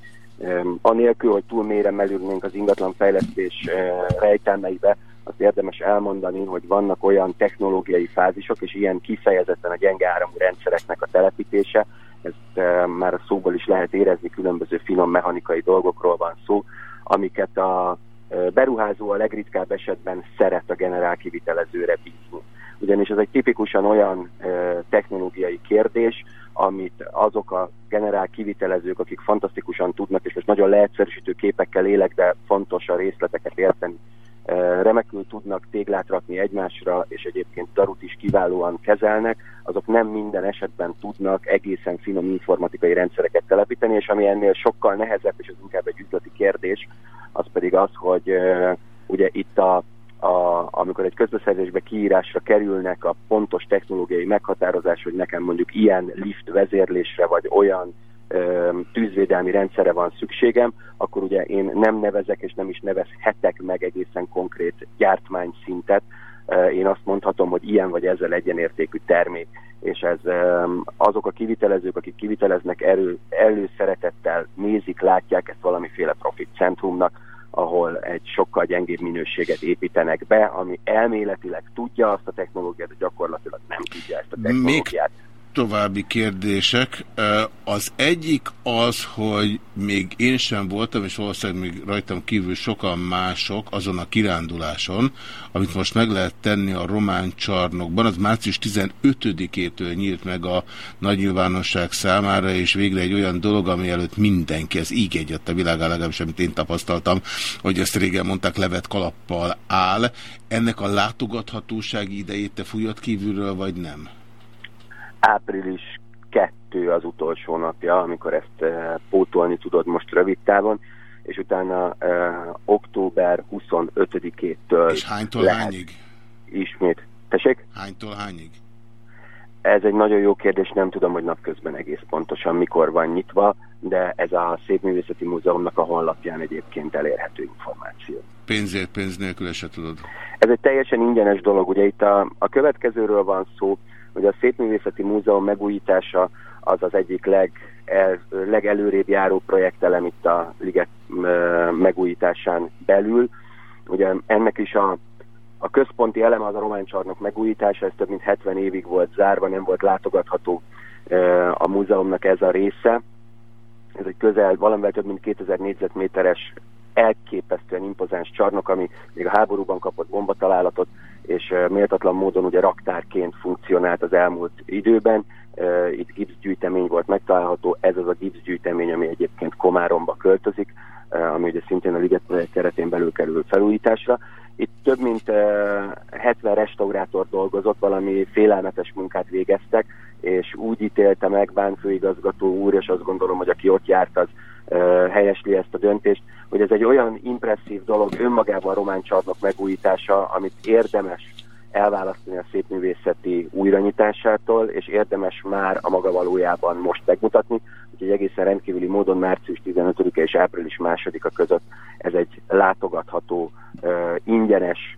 e, anélkül, hogy túl mélyre melülnénk az ingatlanfejlesztés e, rejtelmeibe, azt érdemes elmondani, hogy vannak olyan technológiai fázisok, és ilyen kifejezetten a gyenge áramú rendszereknek a telepítése, ezt e, már a szóból is lehet érezni, különböző finom mechanikai dolgokról van szó, amiket a beruházó a legritkább esetben szeret a generál kivitelezőre bízni. Ugyanis ez egy tipikusan olyan technológiai kérdés, amit azok a generál kivitelezők, akik fantasztikusan tudnak, és most nagyon leegyszerűsítő képekkel élek, de fontos a részleteket érteni, remekül tudnak téglát rakni egymásra, és egyébként darut is kiválóan kezelnek, azok nem minden esetben tudnak egészen finom informatikai rendszereket telepíteni, és ami ennél sokkal nehezebb, és ez inkább egy üzleti kérdés, az pedig az, hogy ugye itt a, a, amikor egy közbeszerzésbe kiírásra kerülnek a pontos technológiai meghatározás, hogy nekem mondjuk ilyen lift vezérlésre, vagy olyan tűzvédelmi rendszere van szükségem, akkor ugye én nem nevezek és nem is nevezhetek meg egészen konkrét gyártmányszintet. Én azt mondhatom, hogy ilyen vagy ezzel egyenértékű termék, és ez azok a kivitelezők, akik kiviteleznek erő, előszeretettel nézik, látják ezt valamiféle profit centrumnak, ahol egy sokkal gyengébb minőséget építenek be, ami elméletileg tudja azt a technológiát, de gyakorlatilag nem tudja ezt a technológiát. Még további kérdések. Az egyik az, hogy még én sem voltam, és valószínűleg még rajtam kívül sokan mások azon a kiránduláson, amit most meg lehet tenni a román csarnokban. Az március 15-től nyílt meg a nagy nyilvánosság számára, és végre egy olyan dolog, ami előtt mindenki, ez így egyet a világán, legalábbis amit én tapasztaltam, hogy ezt régen mondták, levet kalappal áll. Ennek a látogathatósági idejét te fújott kívülről, vagy nem? Április 2 az utolsó napja, amikor ezt e, pótolni tudod most rövid távon, és utána e, október 25-től És hánytól hányig? Ismét. Tessék? Hánytól hányig? Ez egy nagyon jó kérdés, nem tudom, hogy napközben egész pontosan mikor van nyitva, de ez a Szépművészeti Múzeumnak a honlapján egyébként elérhető információ. Pénzért, pénz nélkül se tudod. Ez egy teljesen ingyenes dolog, ugye itt a, a következőről van szó, hogy a Szépművészeti Múzeum megújítása az az egyik leg, el, legelőrébb járó projektelem itt a liget megújításán belül. Ugye ennek is a, a központi eleme az a román csarnok megújítása, ez több mint 70 évig volt zárva, nem volt látogatható a múzeumnak ez a része. Ez egy közel, valamivel több mint 2000 négyzetméteres elképesztően impozáns csarnok, ami még a háborúban kapott bombatalálatot, és méltatlan módon ugye raktárként funkcionált az elmúlt időben. Itt gipszgyűjtemény volt megtalálható, ez az a gipszgyűjtemény, ami egyébként Komáromba költözik, ami ugye szintén a Liget keretén belül kerül felújításra. Itt több mint 70 restaurátor dolgozott, valami félelmetes munkát végeztek, és úgy ítélte meg Bán főigazgató úr, és azt gondolom, hogy aki ott járt, az helyesli ezt a döntést, hogy ez egy olyan impresszív dolog önmagában a román csarnok megújítása, amit érdemes elválasztani a szépművészeti újranyitásától, és érdemes már a maga valójában most megmutatni, úgyhogy egészen rendkívüli módon március 15-e és április 2-a között ez egy látogatható, ingyenes,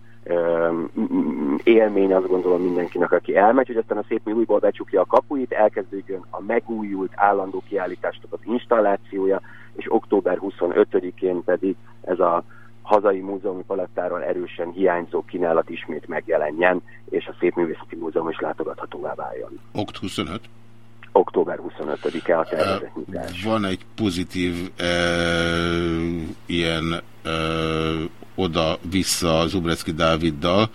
élmény azt gondolom mindenkinek, aki elmegy, hogy aztán a szép mi újból becsukja a kapuit, elkezdődjön a megújult állandó kiállításnak az installációja, és október 25-én pedig ez a hazai múzeumi palettáról erősen hiányzó kínálat ismét megjelenjen, és a Szépművészeti Múzeum is látogathatóvá váljon. Okt 25? Október 25-e a tervezett nyitás. Van egy pozitív e, ilyen e, oda-vissza Zubrecki Dáviddal,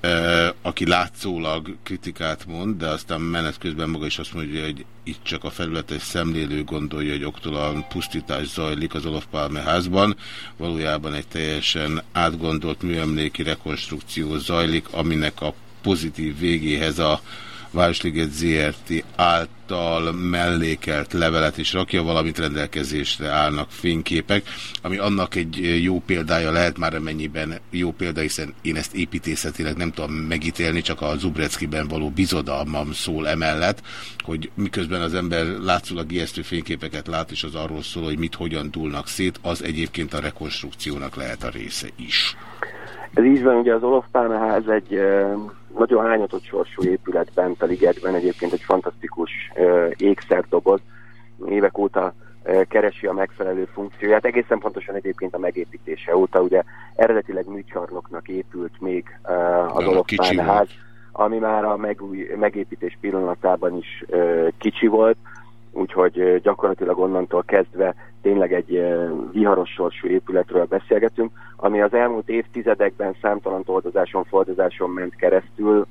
e, aki látszólag kritikát mond, de aztán menet közben maga is azt mondja, hogy itt csak a felületes szemlélő gondolja, hogy oktalan pusztítás zajlik az Olof Palme házban. Valójában egy teljesen átgondolt műemléki rekonstrukció zajlik, aminek a pozitív végéhez a Városliget ZRT által mellékelt levelet is rakja, valamint rendelkezésre állnak fényképek, ami annak egy jó példája lehet már amennyiben jó példa, hiszen én ezt építészetileg nem tudom megítélni, csak a Zubreckiben való bizodalmam szól emellett, hogy miközben az ember látszólag ijesztő fényképeket lát, és az arról szól, hogy mit hogyan dúlnak szét, az egyébként a rekonstrukciónak lehet a része is. Ez így van, ugye az ház egy uh, nagyon hányatott sorsú épület bent a ligetben, egyébként egy fantasztikus uh, ékszerdoboz. Évek óta uh, keresi a megfelelő funkcióját, egészen pontosan egyébként a megépítése óta, ugye eredetileg műcsarnoknak épült még uh, az Olof Pálme ház, ami már a megúj, megépítés pillanatában is uh, kicsi volt, úgyhogy gyakorlatilag onnantól kezdve tényleg egy viharos sorsú épületről beszélgetünk, ami az elmúlt évtizedekben számtalan toldozáson, foldozáson ment keresztül.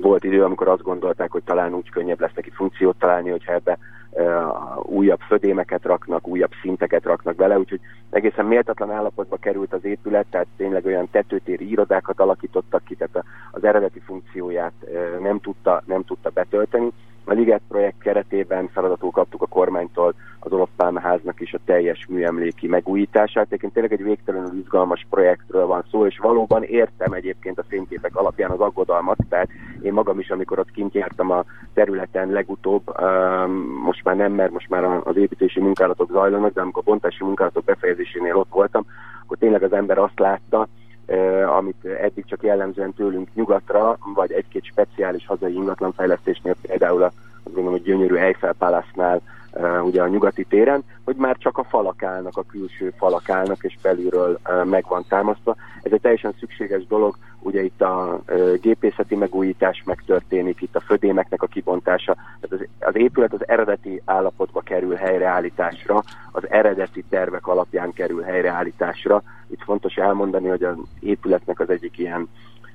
Volt idő, amikor azt gondolták, hogy talán úgy könnyebb lesz neki funkciót találni, hogyha ebbe újabb födémeket raknak, újabb szinteket raknak bele, úgyhogy egészen méltatlan állapotba került az épület, tehát tényleg olyan tetőtéri irodákat alakítottak ki, tehát az eredeti funkcióját nem tudta, nem tudta betölteni. A Liget projekt keretében feladatul kaptuk a kormánytól az Olof Pálme háznak is a teljes műemléki megújítását. Egyébként tényleg egy végtelenül izgalmas projektről van szó, és valóban értem egyébként a fényképek alapján az aggodalmat, tehát én magam is, amikor ott kint jártam a területen legutóbb, most már nem, mert most már az építési munkálatok zajlanak, de amikor a bontási munkálatok befejezésénél ott voltam, akkor tényleg az ember azt látta, amit eddig csak jellemzően tőlünk nyugatra, vagy egy-két speciális hazai ingatlanfejlesztésnél, például a, gondolom, hogy gyönyörű Eiffel Palace-nál, ugye a nyugati téren, hogy már csak a falak állnak, a külső falak állnak, és belülről uh, meg van támasztva. Ez egy teljesen szükséges dolog, ugye itt a gépészeti megújítás megtörténik, itt a födémeknek a kibontása, tehát az, az épület az eredeti állapotba kerül helyreállításra, az eredeti tervek alapján kerül helyreállításra. Itt fontos elmondani, hogy az épületnek az egyik ilyen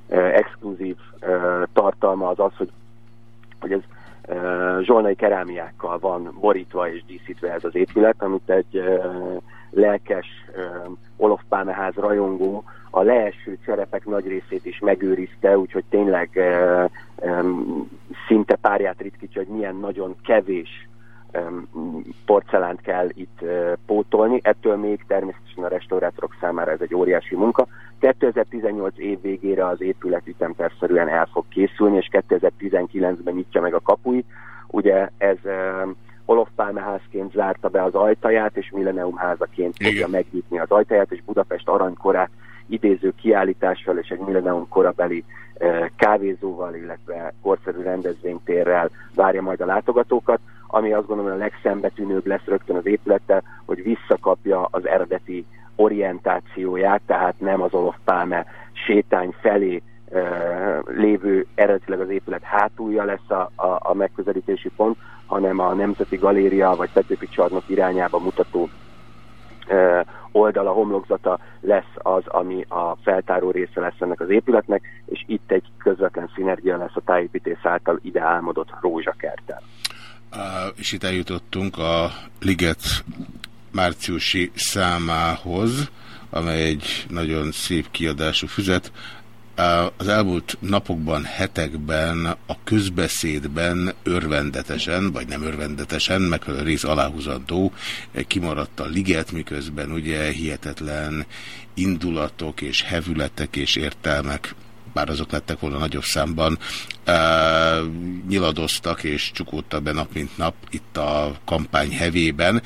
exkluzív tartalma az az, hogy, hogy ez zsolnai kerámiákkal van borítva és díszítve ez az épület, amit egy lelkes Olof Pálmeház rajongó a leeső cserepek nagy részét is megőrizte, úgyhogy tényleg szinte párját ritkítja, hogy milyen nagyon kevés porcelánt kell itt pótolni. Ettől még természetesen a restaurátorok számára ez egy óriási munka. 2018 év végére az épület ütemtervszerűen el fog készülni, és 2019-ben nyitja meg a kapuit. Ugye ez Olof Pálme házként zárta be az ajtaját, és Millennium házaként fogja megnyitni az ajtaját, és Budapest aranykorát idéző kiállítással és egy Millennium korabeli uh, kávézóval, illetve korszerű rendezvénytérrel várja majd a látogatókat, ami azt gondolom a legszembetűnőbb lesz rögtön az épülettel, hogy visszakapja az eredeti orientációját, tehát nem az Olof Pálme sétány felé uh, lévő eredetileg az épület hátulja lesz a, a, a megközelítési pont, hanem a Nemzeti Galéria vagy Petőfi csarnok irányába mutató oldala, homlokzata lesz az, ami a feltáró része lesz ennek az épületnek, és itt egy közvetlen szinergia lesz a tájépítés által ide álmodott rózsakerttel. És itt eljutottunk a Liget márciusi számához, amely egy nagyon szép kiadású füzet. Az elmúlt napokban, hetekben a közbeszédben örvendetesen, vagy nem örvendetesen, megfelelő rész aláhúzandó, kimaradt a liget, miközben ugye hihetetlen indulatok és hevületek és értelmek bár azok lettek volna nagyobb számban, uh, nyiladoztak és csukódtak be nap mint nap itt a kampány hevében.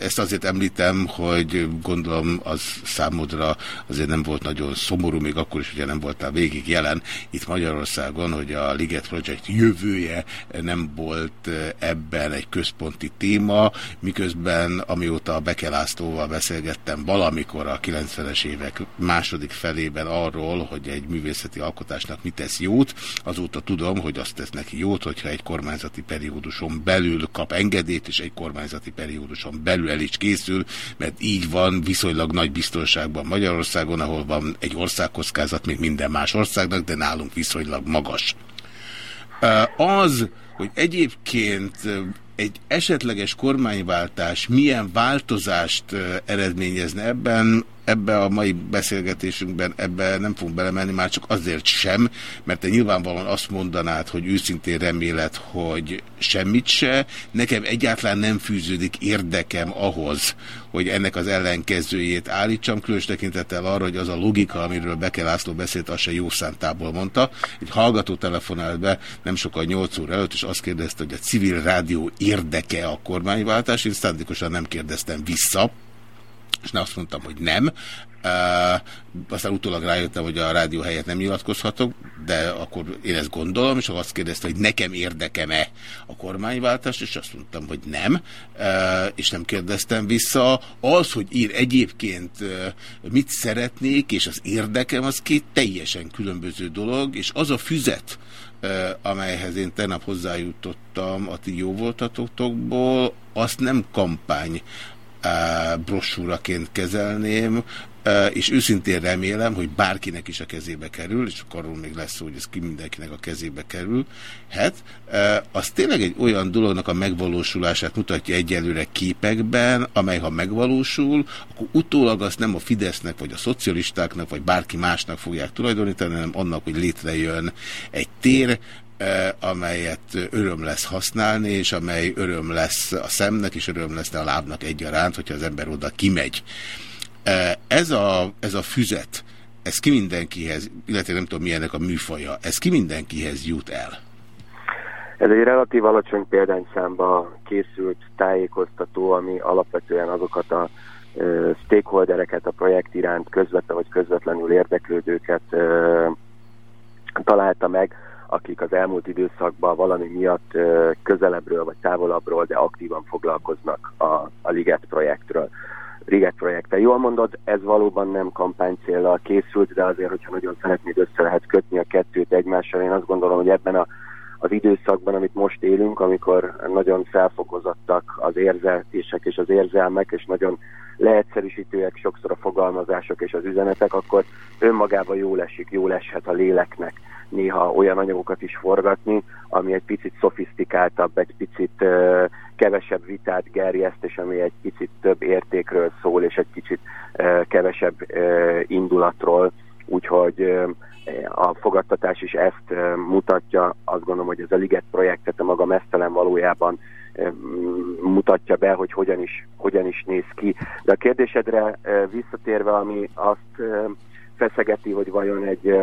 Ezt azért említem, hogy gondolom az számodra azért nem volt nagyon szomorú, még akkor is ugye nem voltál végig jelen itt Magyarországon, hogy a Liget Project jövője nem volt ebben egy központi téma, miközben amióta a Bekelászlóval beszélgettem valamikor a 90-es évek második felében arról, hogy egy művészeti alkotásnak mit tesz jót, azóta tudom, hogy azt tesz neki jót, hogyha egy kormányzati perióduson belül kap engedélyt, és egy kormányzati perióduson belül el is készül, mert így van viszonylag nagy biztonságban Magyarországon, ahol van egy országkockázat, még minden más országnak, de nálunk viszonylag magas. Az, hogy egyébként egy esetleges kormányváltás milyen változást eredményezne ebben, ebbe a mai beszélgetésünkben ebbe nem fogunk belemenni, már csak azért sem, mert te nyilvánvalóan azt mondanád, hogy őszintén remélet, hogy semmit se. Nekem egyáltalán nem fűződik érdekem ahhoz, hogy ennek az ellenkezőjét állítsam, különös tekintettel arra, hogy az a logika, amiről Beke László beszélt, az se jó szántából mondta. Egy hallgató telefonált be nem sokkal 8 óra előtt, és azt kérdezte, hogy a civil rádió érdeke a kormányváltás. Én szándékosan nem kérdeztem vissza, és ne azt mondtam, hogy nem. Uh, aztán utólag rájöttem, hogy a rádió helyett nem nyilatkozhatok, de akkor én ezt gondolom, és azt kérdezte, hogy nekem érdekem-e a kormányváltás, és azt mondtam, hogy nem, uh, és nem kérdeztem vissza. Az, hogy én egyébként uh, mit szeretnék, és az érdekem, az két teljesen különböző dolog, és az a füzet, amelyhez én tegnap hozzájutottam a ti jóvoltatotokból, azt nem kampány brosúraként kezelném, és őszintén remélem, hogy bárkinek is a kezébe kerül, és akkor arról még lesz szó, hogy ez ki mindenkinek a kezébe kerül, hát az tényleg egy olyan dolognak a megvalósulását mutatja egyelőre képekben, amely ha megvalósul, akkor utólag azt nem a Fidesznek, vagy a szocialistáknak, vagy bárki másnak fogják tulajdonítani, hanem annak, hogy létrejön egy tér, amelyet öröm lesz használni, és amely öröm lesz a szemnek, és öröm lesz a lábnak egyaránt, hogyha az ember oda kimegy. Ez a, ez a füzet, ez ki mindenkihez, illetve nem tudom milyenek a műfaja, ez ki mindenkihez jut el? Ez egy relatív alacsony példányszámba készült tájékoztató, ami alapvetően azokat a uh, stakeholdereket, a projekt iránt közvetlen vagy közvetlenül érdeklődőket találta meg, akik az elmúlt időszakban valami miatt közelebbről vagy távolabbról, de aktívan foglalkoznak a, a Liget projektről. Liget projekttel. Jól mondod, ez valóban nem kampánycéllal készült, de azért, hogyha nagyon szeretnéd össze lehet kötni a kettőt egymással, én azt gondolom, hogy ebben a, az időszakban, amit most élünk, amikor nagyon felfokozottak az érzeltések és az érzelmek, és nagyon leegyszerűsítőek sokszor a fogalmazások és az üzenetek, akkor önmagában jól esik, jól eshet a léleknek néha olyan anyagokat is forgatni, ami egy picit szofisztikáltabb, egy picit uh, kevesebb vitát gerjeszt, és ami egy picit több értékről szól, és egy kicsit uh, kevesebb uh, indulatról. Úgyhogy a fogadtatás is ezt mutatja. Azt gondolom, hogy ez a Liget projektet a maga mesztelen valójában mutatja be, hogy hogyan is, hogyan is néz ki. De a kérdésedre visszatérve, ami azt feszegeti, hogy vajon egy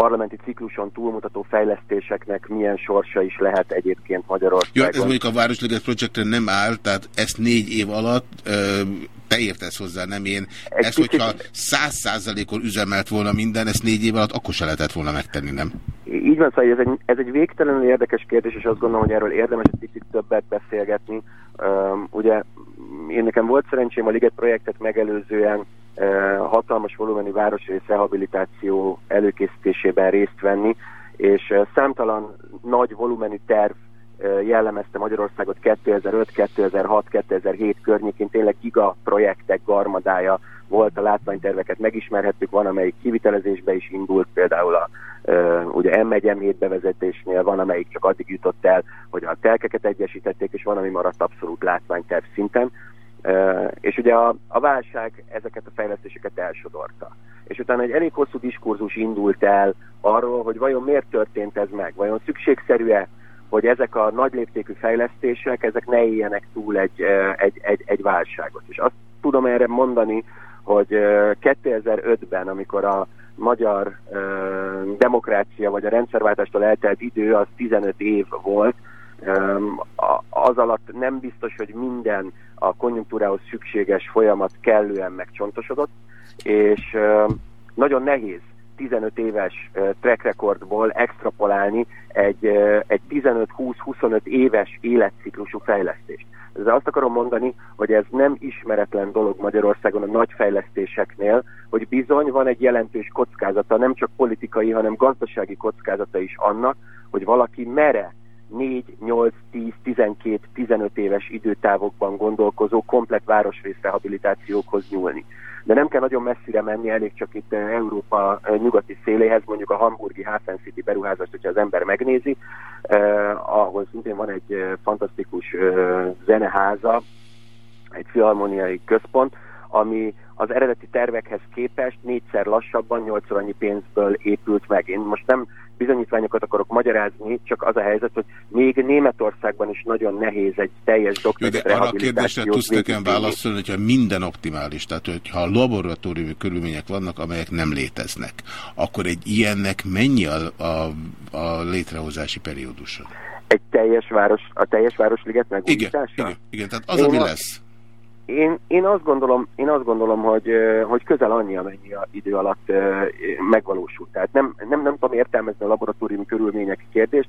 parlamenti cikluson túlmutató fejlesztéseknek milyen sorsa is lehet egyébként Magyarországon. Jó, ez mondjuk a Városliget projektre nem áll, tehát ezt négy év alatt ö, te értesz hozzá, nem én. Egy ezt, kicsit... hogyha száz százalékon üzemelt volna minden, ezt négy év alatt akkor se lehetett volna megtenni, nem? Így van, szóval ez egy, ez egy végtelenül érdekes kérdés, és azt gondolom, hogy erről érdemes egy picit többet beszélgetni. Um, ugye én nekem volt szerencsém a Liget projektet megelőzően hatalmas volumenű városrész rehabilitáció előkészítésében részt venni, és számtalan nagy volumenű terv jellemezte Magyarországot 2005, 2006, 2007 környékén, tényleg giga projektek garmadája volt a látványterveket, megismerhettük, van amelyik kivitelezésbe is indult, például a ugye M1, M7 bevezetésnél van, amelyik csak addig jutott el, hogy a telkeket egyesítették, és van, ami maradt abszolút látványterv szinten. És ugye a, a válság ezeket a fejlesztéseket elsodorta. És utána egy elég hosszú diskurzus indult el arról, hogy vajon miért történt ez meg, vajon szükségszerű-e, hogy ezek a nagy léptékű fejlesztések, ezek ne éljenek túl egy, egy, egy, egy válságot. És azt tudom erre mondani, hogy 2005-ben, amikor a magyar ö, demokrácia, vagy a rendszerváltástól eltelt idő, az 15 év volt. Az alatt nem biztos, hogy minden a konjunktúrához szükséges folyamat kellően megcsontosodott, és nagyon nehéz 15 éves track recordból extrapolálni egy, egy 15-20-25 éves életciklusú fejlesztést. Ezzel azt akarom mondani, hogy ez nem ismeretlen dolog Magyarországon a nagy fejlesztéseknél, hogy bizony van egy jelentős kockázata, nem csak politikai, hanem gazdasági kockázata is annak, hogy valaki mere 4, 8, 10, 12, 15 éves időtávokban gondolkozó komplet városrész rehabilitációkhoz nyúlni. De nem kell nagyon messzire menni, elég csak itt eh, Európa eh, nyugati széléhez, mondjuk a hamburgi Hafen City beruházást, hogyha az ember megnézi, eh, ahol szintén van egy eh, fantasztikus eh, zeneháza, egy filharmoniai központ, ami az eredeti tervekhez képest négyszer lassabban, nyolcszor annyi pénzből épült meg. Én most nem bizonyítványokat akarok magyarázni, csak az a helyzet, hogy még Németországban is nagyon nehéz egy teljes Jó, de doktori arra a kérdésre tudsz nekem válaszolni, hogyha minden optimális, tehát hogyha laboratóriumi körülmények vannak, amelyek nem léteznek, akkor egy ilyennek mennyi a, a, a létrehozási periódusa? Egy teljes város, a teljes városliget megújítása? Igen, igen, tehát az, Én ami azt- lesz. Én, én, azt gondolom, én azt gondolom, hogy, hogy közel annyi, amennyi idő alatt megvalósult. Tehát nem, nem, nem tudom értelmezni a laboratóriumi körülmények kérdést,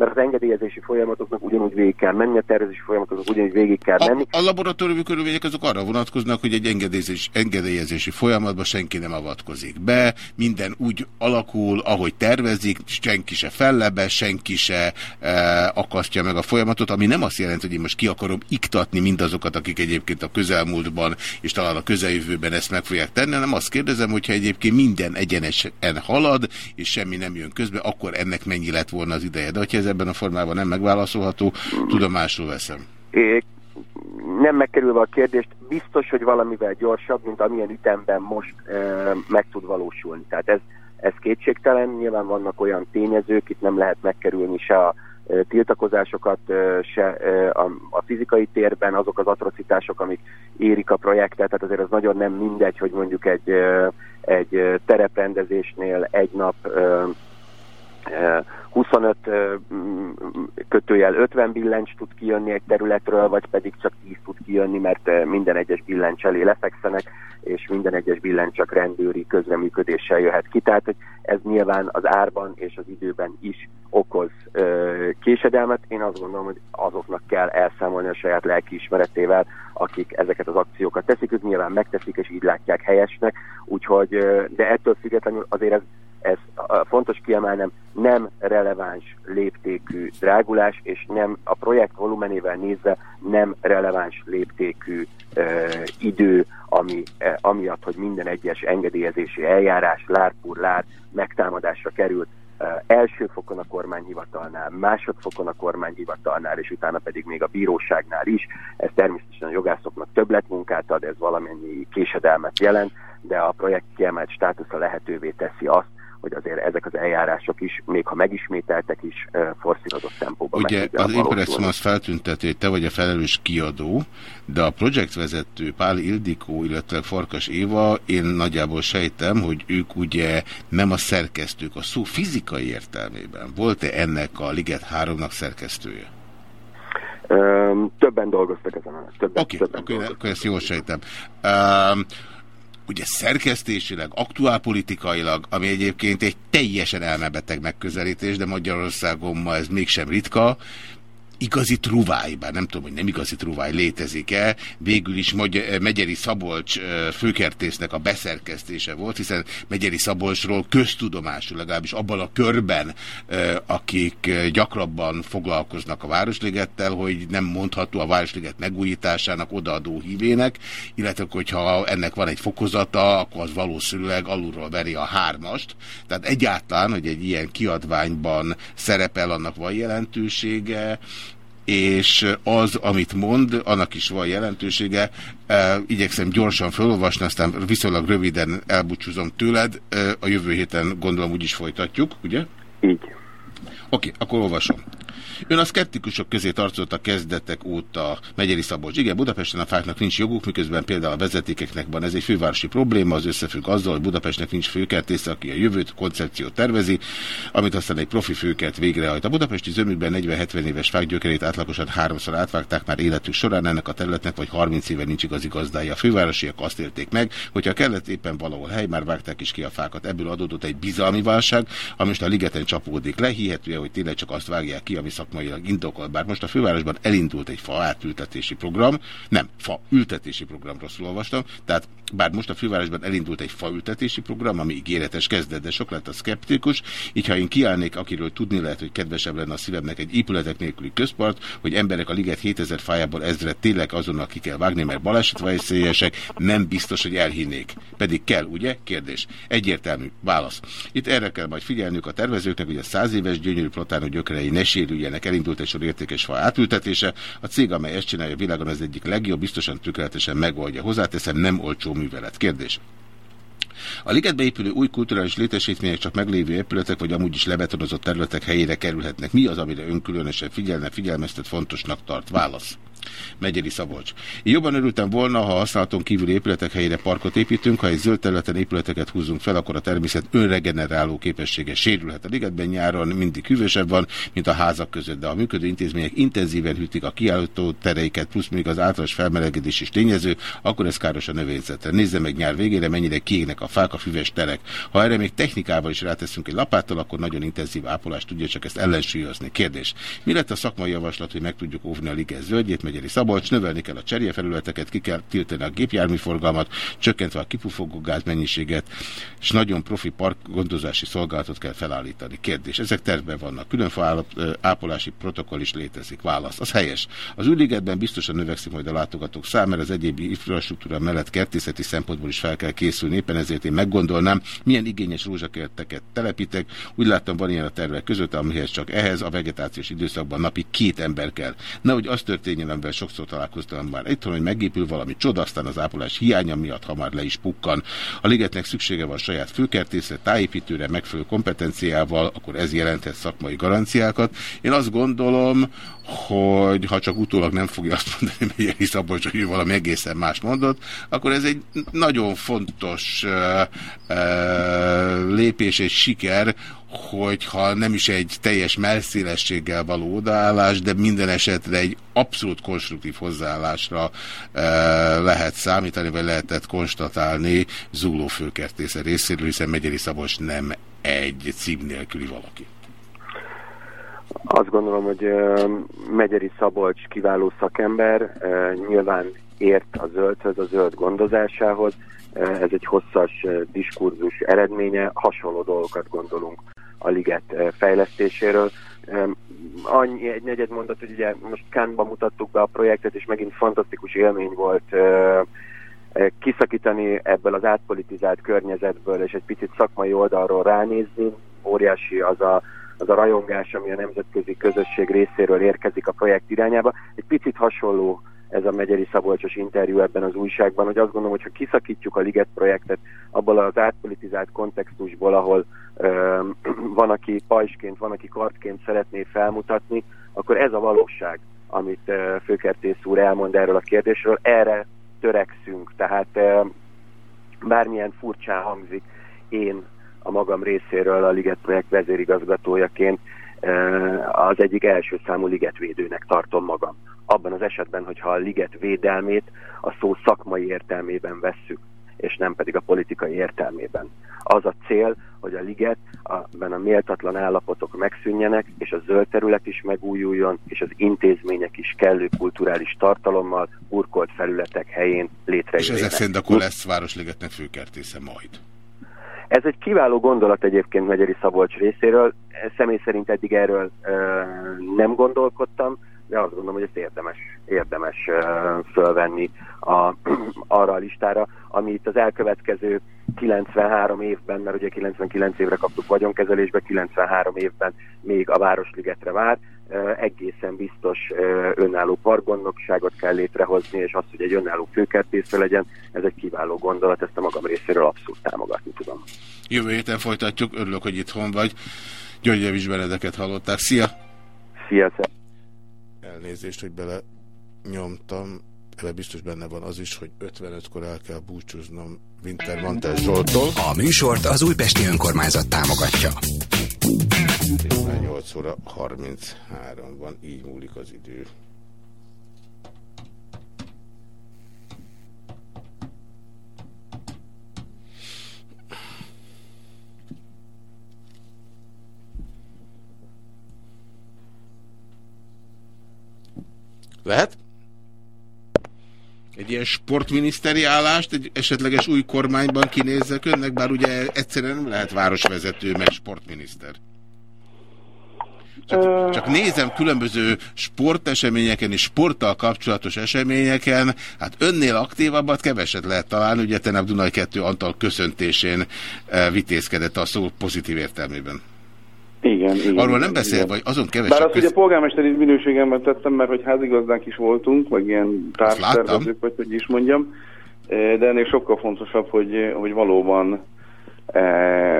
mert az engedélyezési folyamatoknak ugyanúgy végig kell menni, a tervezési folyamatoknak ugyanúgy végig kell menni. A, a laboratóriumi körülmények azok arra vonatkoznak, hogy egy engedélyezés, engedélyezési folyamatban senki nem avatkozik be, minden úgy alakul, ahogy tervezik, senki se fellebe, senki se e, akasztja meg a folyamatot, ami nem azt jelenti, hogy én most ki akarom iktatni mindazokat, akik egyébként a közelmúltban és talán a közeljövőben ezt meg fogják tenni, hanem azt kérdezem, hogyha egyébként minden egyenesen halad, és semmi nem jön közbe, akkor ennek mennyi lett volna az ideje. De hogyha ez ebben a formában nem megválaszolható, tudomásul veszem. É, nem megkerülve a kérdést, biztos, hogy valamivel gyorsabb, mint amilyen ütemben most e, meg tud valósulni. Tehát ez, ez kétségtelen, nyilván vannak olyan tényezők, itt nem lehet megkerülni se a tiltakozásokat, se a, fizikai térben, azok az atrocitások, amik érik a projektet, tehát azért az nagyon nem mindegy, hogy mondjuk egy, egy tereprendezésnél egy nap 25 ö, mm, kötőjel 50 billencs tud kijönni egy területről, vagy pedig csak 10 tud kijönni, mert minden egyes billencs elé lefekszenek, és minden egyes billencs csak rendőri közreműködéssel jöhet ki. Tehát hogy ez nyilván az árban és az időben is okoz késedelmet. Én azt gondolom, hogy azoknak kell elszámolni a saját lelkiismeretével, akik ezeket az akciókat teszik, ők nyilván megteszik, és így látják helyesnek. Úgyhogy, de ettől függetlenül azért ez ez fontos kiemelnem, nem releváns léptékű drágulás, és nem a projekt volumenével nézve nem releváns léptékű ö, idő, ami, e, amiatt, hogy minden egyes engedélyezési eljárás lárpúr lár megtámadásra került ö, első fokon a kormányhivatalnál, másodfokon a kormányhivatalnál, és utána pedig még a bíróságnál is. Ez természetesen a jogászoknak többletmunkát ad, ez valamennyi késedelmet jelent, de a projekt kiemelt státusza lehetővé teszi azt, hogy azért ezek az eljárások is, még ha megismételtek is, forszírozott tempóban Ugye az valósulni. azt feltünteti, hogy te vagy a felelős kiadó, de a projektvezető Pál Ildikó, illetve Farkas Éva, én nagyjából sejtem, hogy ők ugye nem a szerkesztők, a szó fizikai értelmében. Volt-e ennek a Liget 3-nak szerkesztője? Többen dolgoztak ezen a többen, Oké, okay, akkor, akkor ezt jól sejtem. Um, ugye szerkesztésileg, aktuálpolitikailag, ami egyébként egy teljesen elmebeteg megközelítés, de Magyarországon ma ez mégsem ritka, igazi truváj, bár nem tudom, hogy nem igazi truváj létezik-e, végül is Magy- Megyeri Szabolcs ö, főkertésznek a beszerkesztése volt, hiszen Megyeri Szabolcsról köztudomású, legalábbis abban a körben, ö, akik gyakrabban foglalkoznak a Városligettel, hogy nem mondható a Városliget megújításának odaadó hívének, illetve hogyha ennek van egy fokozata, akkor az valószínűleg alulról veri a hármast. Tehát egyáltalán, hogy egy ilyen kiadványban szerepel, annak van jelentősége, és az, amit mond, annak is van jelentősége. Igyekszem gyorsan felolvasni, aztán viszonylag röviden elbúcsúzom tőled. A jövő héten gondolom úgy is folytatjuk, ugye? Így. Oké, akkor olvasom. Ön a szkeptikusok közé tartozott a kezdetek óta Megyeri Szabolcs. Igen, Budapesten a fáknak nincs joguk, miközben például a vezetékeknek van. Ez egy fővárosi probléma, az összefügg azzal, hogy Budapestnek nincs főkertésze, aki a jövőt, koncepciót tervezi, amit aztán egy profi főkert végrehajt. A budapesti zömükben 40-70 éves fák gyökerét átlagosan háromszor átvágták már életük során, ennek a területnek vagy 30 éve nincs igazi gazdája. A fővárosiak azt élték meg, hogyha kellett éppen valahol hely, már vágták is ki a fákat. Ebből adódott egy bizalmi válság, ami most a ligeten csapódik le. Hihető, hogy tényleg csak azt vágják ki, ami szakmailag indokol. Bár most a fővárosban elindult egy fa átültetési program, nem, fa ültetési program, rosszul olvastam, tehát bár most a fővárosban elindult egy faültetési program, ami ígéretes kezdet, de sok lett a szkeptikus, így ha én kiállnék, akiről tudni lehet, hogy kedvesebb lenne a szívemnek egy épületek nélküli közpart, hogy emberek a liget 7000 fájából ezret tényleg azonnal ki kell vágni, mert balesetveszélyesek, nem biztos, hogy elhinnék. Pedig kell, ugye? Kérdés. Egyértelmű. Válasz. Itt erre kell majd figyelnünk a tervezőknek, hogy a száz éves gyönyörű plotánok gyökerei ne sérüljenek. Elindult egy sor értékes fa átültetése. A cég, amely ezt csinálja a világon, az egyik legjobb, biztosan tökéletesen megoldja. Hozzáteszem, nem olcsó művelet. Kérdés. A ligetbe épülő új kulturális létesítmények csak meglévő épületek, vagy amúgy is lebetonozott területek helyére kerülhetnek. Mi az, amire ön különösen figyelne, figyelmeztet, fontosnak tart? Válasz. Megyeri Szabolcs. Én jobban örültem volna, ha használaton kívüli épületek helyére parkot építünk, ha egy zöld területen épületeket húzunk fel, akkor a természet önregeneráló képessége sérülhet. A ligetben nyáron mindig hűvösebb van, mint a házak között, de a működő intézmények intenzíven hűtik a kiállító tereiket, plusz még az általános felmelegedés is tényező, akkor ez káros a növényzetre. Nézze meg nyár végére, mennyire kiégnek a fák, a füves terek. Ha erre még technikával is ráteszünk egy lapáttal, akkor nagyon intenzív ápolást tudja csak ezt ellensúlyozni. Kérdés. Mi lett a szakmai javaslat, hogy meg tudjuk óvni a liget zöldjét, Megyeri Szabolcs, növelni kell a cserjefelületeket, ki kell tiltani a gépjárműforgalmat, csökkentve a kipufogó gáz mennyiséget, és nagyon profi parkgondozási szolgálatot kell felállítani. Kérdés. Ezek tervben vannak. Különfajta ápolási protokoll is létezik. Válasz. Az helyes. Az űrligetben biztosan növekszik majd a látogatók számára, az egyéb infrastruktúra mellett kertészeti szempontból is fel kell készülni. Éppen ezért én meggondolnám, milyen igényes rózsakerteket telepítek. Úgy láttam, van ilyen a tervek között, amihez csak ehhez a vegetációs időszakban napi két ember kell. Nehogy az történjen, amivel sokszor találkoztam már itthon, hogy megépül valami csoda, aztán az ápolás hiánya miatt, ha már le is pukkan. A ligetnek szüksége van saját főkertészre, tájépítőre, megfelelő kompetenciával, akkor ez jelenthet szakmai garanciákat. Én azt gondolom, hogy ha csak utólag nem fogja azt mondani, hogy Jeli Szabolcs, hogy ő valami egészen más mondott, akkor ez egy nagyon fontos uh, lépés és siker, hogyha nem is egy teljes melszélességgel való odaállás, de minden esetre egy abszolút konstruktív hozzáállásra e, lehet számítani, vagy lehetett konstatálni Zugló főkertésze részéről, hiszen Megyeri Szabos nem egy cím nélküli valaki. Azt gondolom, hogy Megyeri Szabolcs kiváló szakember, nyilván ért a zöldhöz, a zöld gondozásához. Ez egy hosszas uh, diskurzus eredménye, hasonló dolgokat gondolunk a liget uh, fejlesztéséről. Annyi egy negyed mondat, hogy ugye most Kánban mutattuk be a projektet, és megint fantasztikus élmény volt uh, kiszakítani ebből az átpolitizált környezetből, és egy picit szakmai oldalról ránézni. Óriási az a az a rajongás, ami a nemzetközi közösség részéről érkezik a projekt irányába. Egy picit hasonló ez a Megyeri Szabolcsos interjú ebben az újságban, hogy azt gondolom, hogy ha kiszakítjuk a Liget projektet abból az átpolitizált kontextusból, ahol ö, van, aki pajsként, van, aki kartként szeretné felmutatni, akkor ez a valóság, amit ö, Főkertész úr elmond erről a kérdésről, erre törekszünk. Tehát ö, bármilyen furcsán hangzik, én a magam részéről a Liget projekt vezérigazgatójaként az egyik első számú ligetvédőnek tartom magam. Abban az esetben, hogyha a liget védelmét a szó szakmai értelmében vesszük, és nem pedig a politikai értelmében. Az a cél, hogy a liget, abban a méltatlan állapotok megszűnjenek, és a zöld terület is megújuljon, és az intézmények is kellő kulturális tartalommal, burkolt felületek helyén létrejöjjenek. És ezek szerint akkor lesz Városligetnek főkertésze majd. Ez egy kiváló gondolat egyébként Megyeri Szabolcs részéről. Személy szerint eddig erről ö, nem gondolkodtam, de azt gondolom, hogy ezt érdemes, érdemes fölvenni a, arra a listára, ami itt az elkövetkező 93 évben, mert ugye 99 évre kaptuk vagyonkezelésbe, 93 évben még a Városligetre vár, egészen biztos önálló parkgondnokságot kell létrehozni, és azt, hogy egy önálló főkertészre legyen, ez egy kiváló gondolat, ezt a magam részéről abszolút támogatni tudom. Jövő héten folytatjuk, örülök, hogy itthon vagy. György Javis Benedeket hallották. Szia! Szia, Elnézést, hogy bele nyomtam. Ebben biztos benne van az is, hogy 55-kor el kell búcsúznom Wintermantel Zsoltól. A műsort az Újpesti Önkormányzat támogatja. És már 8 óra 33 van, így múlik az idő. Lehet? Egy ilyen sportminiszteri állást egy esetleges új kormányban kinézzek önnek, bár ugye egyszerűen nem lehet városvezető, meg sportminiszter. Csak, csak nézem különböző sporteseményeken és sporttal kapcsolatos eseményeken, hát önnél aktívabbat keveset lehet találni, ugye tegnap Dunai 2 Antal köszöntésén eh, vitézkedett a szó pozitív értelmében. Igen, igen. Arról nem beszél, igen. vagy azon Bár kevesebb azt ugye polgármesteri minőségemben tettem, mert hogy házigazdánk is voltunk, meg ilyen társszervezők, vagy hogy is mondjam, Eh, de ennél sokkal fontosabb, hogy, hogy valóban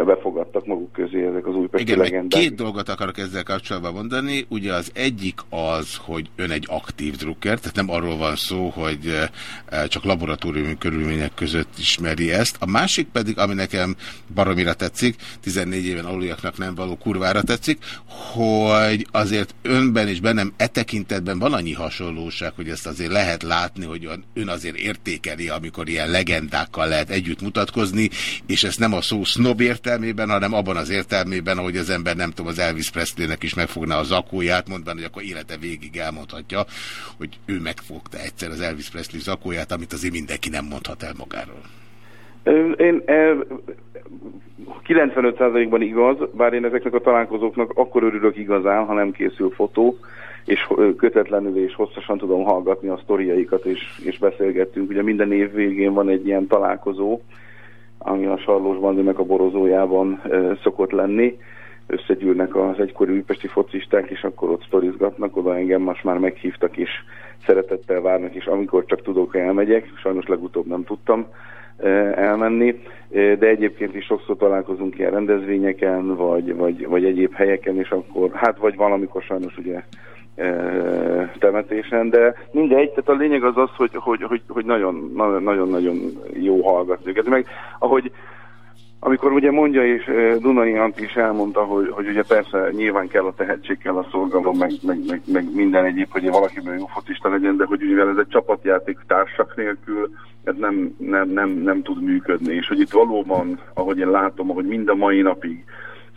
befogadtak maguk közé ezek az újpesti Igen, legendák. két dolgot akarok ezzel kapcsolatban mondani. Ugye az egyik az, hogy ön egy aktív drukker, tehát nem arról van szó, hogy eh, csak laboratóriumi körülmények között ismeri ezt. A másik pedig, ami nekem baromira tetszik, 14 éven aluliaknak nem való kurvára tetszik, hogy azért önben és bennem e tekintetben van annyi hasonlóság, hogy ezt azért lehet látni, hogy ön azért értékeli, amikor ilyen legendákkal lehet együtt mutatkozni, és ezt nem a szó snob értelmében, hanem abban az értelmében, ahogy az ember nem tudom, az Elvis Presleynek is megfogná a zakóját, mondván, hogy akkor élete végig elmondhatja, hogy ő megfogta egyszer az Elvis Presley zakóját, amit azért mindenki nem mondhat el magáról. Én eh, 95%-ban igaz, bár én ezeknek a találkozóknak akkor örülök igazán, ha nem készül fotó, és kötetlenül és hosszasan tudom hallgatni a sztoriaikat, és, és beszélgettünk. Ugye minden év végén van egy ilyen találkozó, ami a Sarlós Bandinak a borozójában szokott lenni. Összegyűlnek az egykori újpesti focisták, és akkor ott sztorizgatnak, oda engem most már meghívtak, és szeretettel várnak, és amikor csak tudok, elmegyek. Sajnos legutóbb nem tudtam elmenni, de egyébként is sokszor találkozunk ilyen rendezvényeken, vagy, vagy, vagy egyéb helyeken, és akkor, hát vagy valamikor sajnos ugye temetésen, de mindegy, tehát a lényeg az az, hogy, hogy, hogy, hogy nagyon, nagyon, nagyon jó hallgatni őket. Meg ahogy amikor ugye mondja, és eh, Dunai Antti is elmondta, hogy, hogy ugye persze nyilván kell a tehetség, kell a szorgalom, meg, meg, meg, meg minden egyéb, hogy valakiből jó focista legyen, de hogy mivel ez egy csapatjáték társak nélkül, ez nem, nem, nem, nem tud működni. És hogy itt valóban, ahogy én látom, ahogy mind a mai napig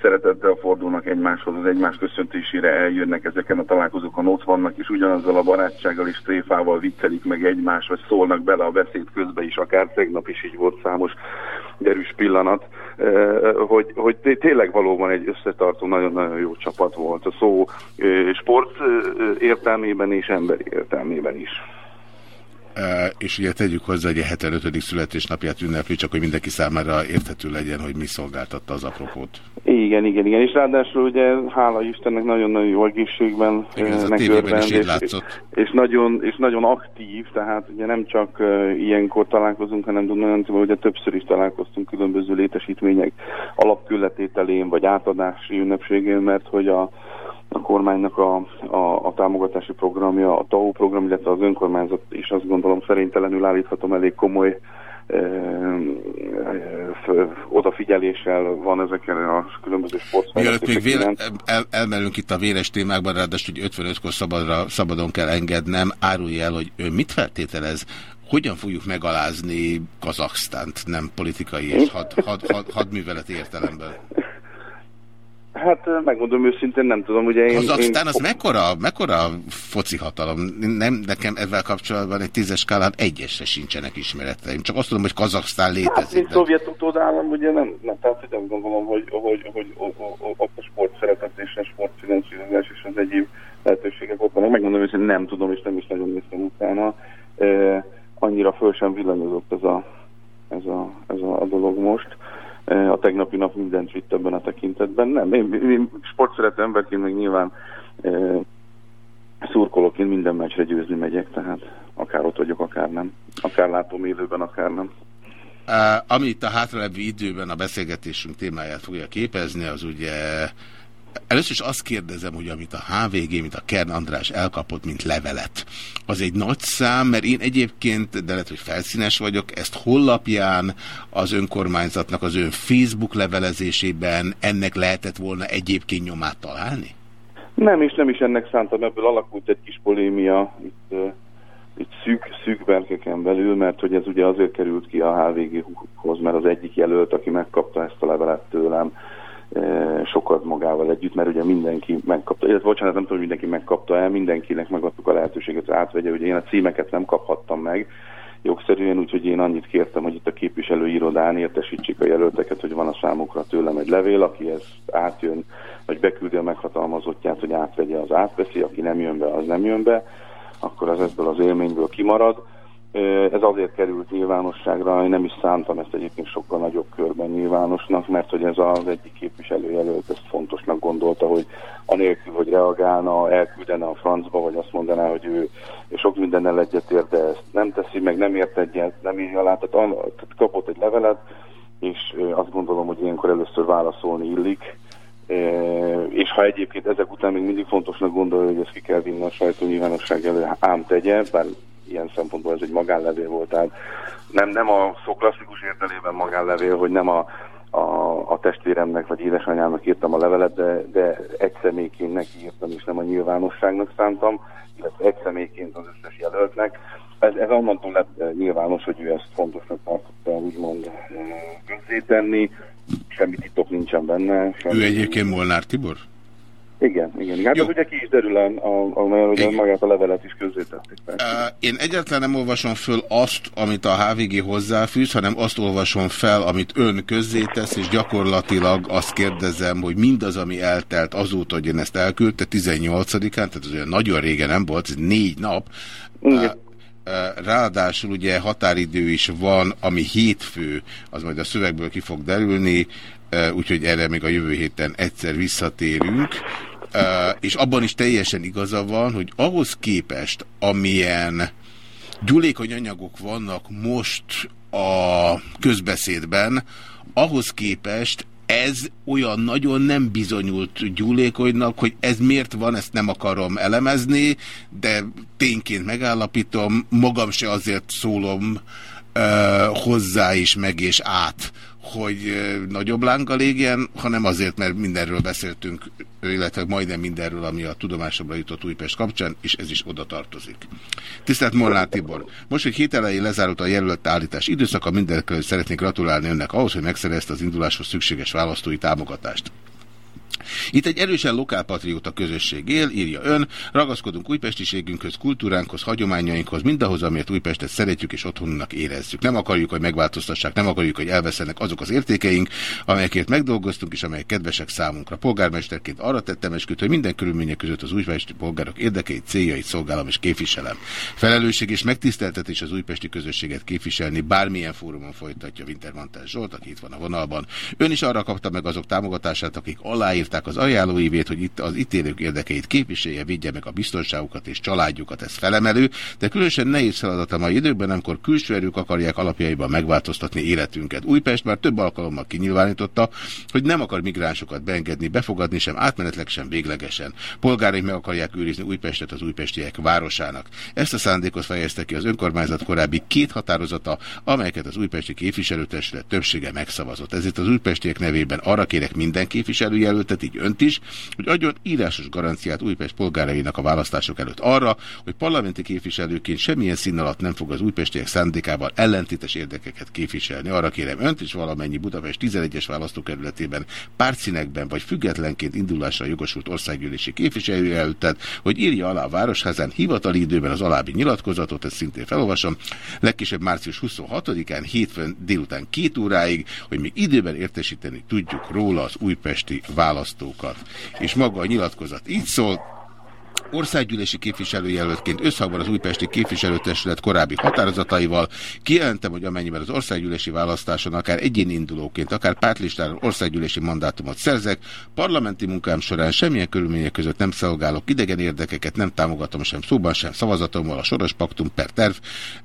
szeretettel fordulnak egymáshoz, az egymás köszöntésére eljönnek ezeken a találkozókon, ott vannak, és ugyanazzal a barátsággal és tréfával viccelik meg egymást, vagy szólnak bele a beszéd közbe is, akár tegnap is így volt számos derűs pillanat, hogy, hogy té- tényleg valóban egy összetartó, nagyon-nagyon jó csapat volt a szó sport értelmében és emberi értelmében is. És ugye tegyük hozzá, hogy a 75. születésnapját ünnepli, csak hogy mindenki számára érthető legyen, hogy mi szolgáltatta az apropót. Igen, igen, igen, és ráadásul ugye hála Istennek nagyon-nagyon jó egészségben Igen, ez a tévében is így és, és, nagyon, és nagyon aktív, tehát ugye nem csak uh, ilyenkor találkozunk, hanem nagyon, ugye többször is találkoztunk különböző létesítmények alapkülletételén, vagy átadási ünnepségén, mert hogy a, a kormánynak a, a, a támogatási programja, a TAO program, illetve az önkormányzat is azt gondolom szerintelenül állíthatom elég komoly ö, ö, odafigyeléssel van ezeken a különböző Mielőtt sportfejlesztések még véle, el, elmerülünk itt a véres témákban, ráadásul, hogy 55-kor szabadra, szabadon kell engednem, árulja el, hogy ön mit feltételez, hogyan fogjuk megalázni Kazaksztánt, nem politikai és had, had, had, hadműveleti értelemben? Hát megmondom őszintén, nem tudom, ugye én... Kazaksztán az én... mekkora, mekkora foci hatalom? Nem, nekem ezzel kapcsolatban egy tízes skálán egyesre sincsenek ismereteim. Csak azt tudom, hogy Kazaksztán Hát, létezik. mint de- szovjet utódállam, ugye nem, nem, tehát hogy nem gondolom, hogy, hogy, hogy, hogy a sport szeretet és a sportfinanszírozás és az egyéb lehetőségek ott vannak. Megmondom őszintén, nem tudom, és nem is nagyon néztem utána. E, annyira föl sem villanyozott ez a, ez a, ez a, a dolog most. A tegnapi nap mindent vitt ebben a tekintetben. Nem, én, én sportszerető emberként meg nyilván e, szurkolok, én minden meccsre győzni megyek, tehát akár ott vagyok, akár nem. Akár látom élőben, akár nem. Ami itt a hátralevő időben a beszélgetésünk témáját fogja képezni, az ugye Először is azt kérdezem, hogy amit a HVG, mint a Kern András elkapott, mint levelet, az egy nagy szám, mert én egyébként, de lehet, hogy felszínes vagyok, ezt hollapján az önkormányzatnak az ön Facebook levelezésében ennek lehetett volna egyébként nyomát találni? Nem, és nem is ennek szántam, ebből alakult egy kis polémia itt, itt szűk, szűk berkeken belül, mert hogy ez ugye azért került ki a HVG-hoz, mert az egyik jelölt, aki megkapta ezt a levelet tőlem, sokat magával együtt, mert ugye mindenki megkapta, illetve bocsánat, nem tudom, hogy mindenki megkapta el, mindenkinek megadtuk a lehetőséget, hogy átvegye, ugye én a címeket nem kaphattam meg, jogszerűen, úgyhogy én annyit kértem, hogy itt a képviselőirodán értesítsék a jelölteket, hogy van a számukra tőlem egy levél, aki ezt átjön, vagy beküldi a meghatalmazottját, hogy átvegye, az átveszi, aki nem jön be, az nem jön be, akkor az ebből az élményből kimarad. Ez azért került nyilvánosságra, én nem is szántam ezt egyébként sokkal nagyobb körben nyilvánosnak, mert hogy ez az egyik képviselőjelölt ezt fontosnak gondolta, hogy anélkül, hogy reagálna, elküldene a francba, vagy azt mondaná, hogy ő sok mindennel egyetért, de ezt nem teszi, meg nem ért egyet, nem írja alá, tehát, kapott egy levelet, és azt gondolom, hogy ilyenkor először válaszolni illik, és ha egyébként ezek után még mindig fontosnak gondolja, hogy ezt ki kell vinni a sajtó nyilvánosság elő, ám tegye, bár ilyen szempontból ez egy magánlevél volt, tehát nem, nem a szó klasszikus értelében magánlevél, hogy nem a, a, a testvéremnek vagy édesanyámnak írtam a levelet, de, de egy személyként neki írtam, és nem a nyilvánosságnak szántam, illetve egy személyként az összes jelöltnek. Ez, ez onnantól lett nyilvános, hogy ő ezt fontosnak tartotta, úgymond közzétenni, semmi titok nincsen benne. Semmi Ő egyébként Molnár Tibor? Igen, igen. Hát ez ugye ki is derül, a, a, a, magát a levelet is közzétették. Én egyáltalán nem olvasom föl azt, amit a HVG hozzáfűz, hanem azt olvasom fel, amit ön közzétesz, és gyakorlatilag azt kérdezem, hogy mindaz, ami eltelt azóta, hogy én ezt elküldte, 18-án, tehát az olyan nagyon régen nem volt, ez négy nap, Igen. Ráadásul ugye határidő is van, ami hétfő, az majd a szövegből ki fog derülni, úgyhogy erre még a jövő héten egyszer visszatérünk. És abban is teljesen igaza van, hogy ahhoz képest, amilyen gyulékony anyagok vannak most a közbeszédben, ahhoz képest ez olyan nagyon nem bizonyult gyúlékonynak, hogy ez miért van, ezt nem akarom elemezni, de tényként megállapítom, magam se azért szólom uh, hozzá is meg és át, hogy nagyobb lánggal égjen, hanem azért, mert mindenről beszéltünk, illetve majdnem mindenről, ami a tudomásomra jutott Újpest kapcsán, és ez is oda tartozik. Tisztelt Molnár Tibor, most, hogy hét elején lezárult a jelölt állítás időszaka, mindenkelőtt szeretnék gratulálni önnek ahhoz, hogy megszerezte az induláshoz szükséges választói támogatást. Itt egy erősen lokálpatrióta közösség él, írja ön, ragaszkodunk újpestiségünkhöz, kultúránkhoz, hagyományainkhoz, mindahhoz, amiért Újpestet szeretjük és otthonunknak érezzük. Nem akarjuk, hogy megváltoztassák, nem akarjuk, hogy elveszenek azok az értékeink, amelyekért megdolgoztunk és amelyek kedvesek számunkra. Polgármesterként arra tettem esküt, hogy minden körülmények között az újpesti polgárok érdekeit, céljait szolgálom és képviselem. Felelősség és megtiszteltetés az újpesti közösséget képviselni, bármilyen fórumon folytatja Wintermantel Zsolt, aki itt van a vonalban. Ön is arra kapta meg azok támogatását, akik aláírták az ajánlóívét, hogy itt az ítélők érdekeit képviselje, védje meg a biztonságukat és családjukat, ez felemelő, de különösen nehéz feladat a mai időkben, amikor külső erők akarják alapjaiban megváltoztatni életünket. Újpest már több alkalommal kinyilvánította, hogy nem akar migránsokat beengedni, befogadni sem átmenetleg, sem véglegesen. Polgáraik meg akarják őrizni Újpestet az újpestiek városának. Ezt a szándékot fejezte ki az önkormányzat korábbi két határozata, amelyeket az újpesti képviselőtestület többsége megszavazott. Ezért az újpestiek nevében arra kérek minden képviselőjelöltet, így önt is, hogy adjon írásos garanciát Újpest polgárainak a választások előtt arra, hogy parlamenti képviselőként semmilyen szín alatt nem fog az újpestiek szándékával ellentétes érdekeket képviselni. Arra kérem önt is valamennyi Budapest 11-es választókerületében pártszínekben vagy függetlenként indulásra jogosult országgyűlési képviselőjelöltet, hogy írja alá a Városházán hivatali időben az alábbi nyilatkozatot, ezt szintén felolvasom, legkésőbb március 26-án hétfőn délután két óráig, hogy még időben értesíteni tudjuk róla az újpesti választókat. És maga a nyilatkozat így szól, országgyűlési képviselőjelöltként összhangban az újpesti képviselőtestület korábbi határozataival kijelentem, hogy amennyiben az országgyűlési választáson akár egyéni indulóként, akár pártlistáron országgyűlési mandátumot szerzek, parlamenti munkám során semmilyen körülmények között nem szolgálok idegen érdekeket, nem támogatom sem szóban, sem szavazatommal a Soros Paktum per terv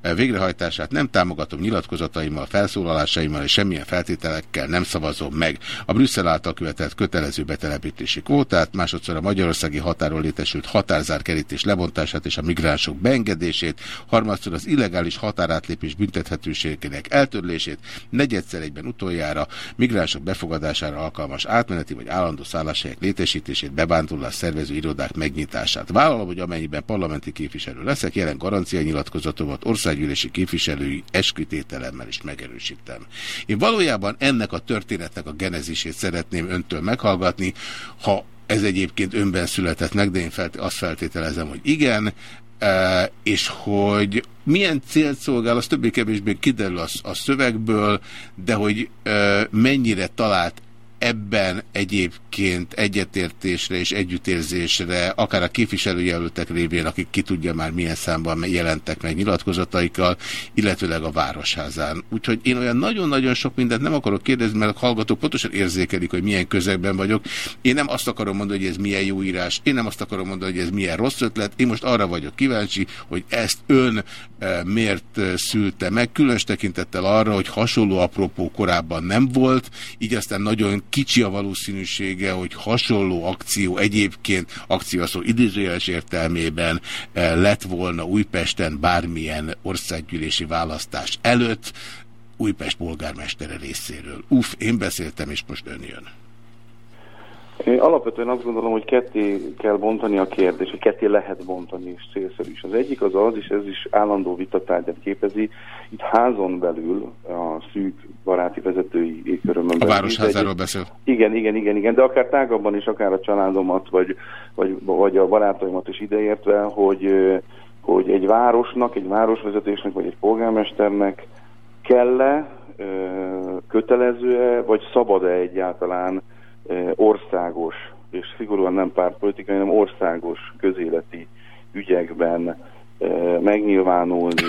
eh, végrehajtását, nem támogatom nyilatkozataimmal, felszólalásaimmal és semmilyen feltételekkel nem szavazom meg a Brüsszel által követett kötelező betelepítési kvótát, másodszor a magyarországi határon létesült határzárkerítés lebontását és a migránsok beengedését, harmadszor az illegális határátlépés büntethetőségének eltörlését, negyedszer egyben utoljára migránsok befogadására alkalmas átmeneti vagy állandó szálláshelyek létesítését, bevándorlás szervező irodák megnyitását. Vállalom, hogy amennyiben parlamenti képviselő leszek, jelen garancia nyilatkozatomat országgyűlési képviselői eskütételemmel is megerősítem. Én valójában ennek a történetnek a genezisét szeretném öntől meghallgatni, ha ez egyébként önben született meg, de én felt, azt feltételezem, hogy igen, e, és hogy milyen célt szolgál, az többé-kevésbé kiderül a, a szövegből, de hogy e, mennyire talált ebben egyébként egyetértésre és együttérzésre, akár a képviselőjelöltek révén, akik ki tudja már milyen számban jelentek meg nyilatkozataikkal, illetőleg a Városházán. Úgyhogy én olyan nagyon-nagyon sok mindent nem akarok kérdezni, mert a hallgatók pontosan érzékelik, hogy milyen közegben vagyok. Én nem azt akarom mondani, hogy ez milyen jó írás, én nem azt akarom mondani, hogy ez milyen rossz ötlet, én most arra vagyok kíváncsi, hogy ezt ön e, miért e, szülte meg, különös tekintettel arra, hogy hasonló apropó korábban nem volt, így aztán nagyon kicsi a valószínűsége, hogy hasonló akció egyébként, akció szó idézőjeles értelmében eh, lett volna Újpesten bármilyen országgyűlési választás előtt, Újpest polgármestere részéről. Uff, én beszéltem, és most ön jön. Én alapvetően azt gondolom, hogy ketté kell bontani a kérdést, hogy ketté lehet bontani, és célszerű is. Az egyik az az, és ez is állandó vitatárgyat képezi, itt házon belül, a szűk baráti vezetői égkörömön A belül. Városházáról Egy- beszél. Igen, igen, igen, igen, de akár tágabban is, akár a családomat, vagy, vagy, vagy a barátaimat is ideértve, hogy, hogy egy városnak, egy városvezetésnek, vagy egy polgármesternek kell-e, kötelező-e, vagy szabad-e egyáltalán országos, és szigorúan nem pártpolitikai, hanem országos közéleti ügyekben megnyilvánulni,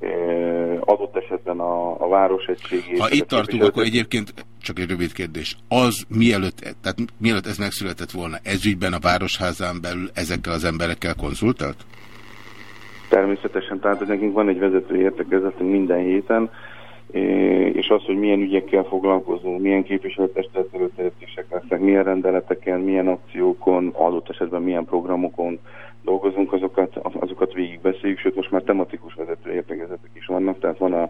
ö, adott esetben a, a városegységét. Ha itt tartunk, akkor egyébként csak egy rövid kérdés. Az mielőtt, tehát mielőtt ez megszületett volna, ezügyben a Városházán belül ezekkel az emberekkel konzultált? Természetesen, tehát nekünk van egy vezető értekezetünk minden héten, és az, hogy milyen ügyekkel foglalkozunk, milyen képviselőtestet előterjesztések lesznek, milyen rendeleteken, milyen akciókon, adott esetben milyen programokon dolgozunk, azokat, azokat végigbeszéljük, sőt most már tematikus vezető értekezetek is vannak, tehát van a,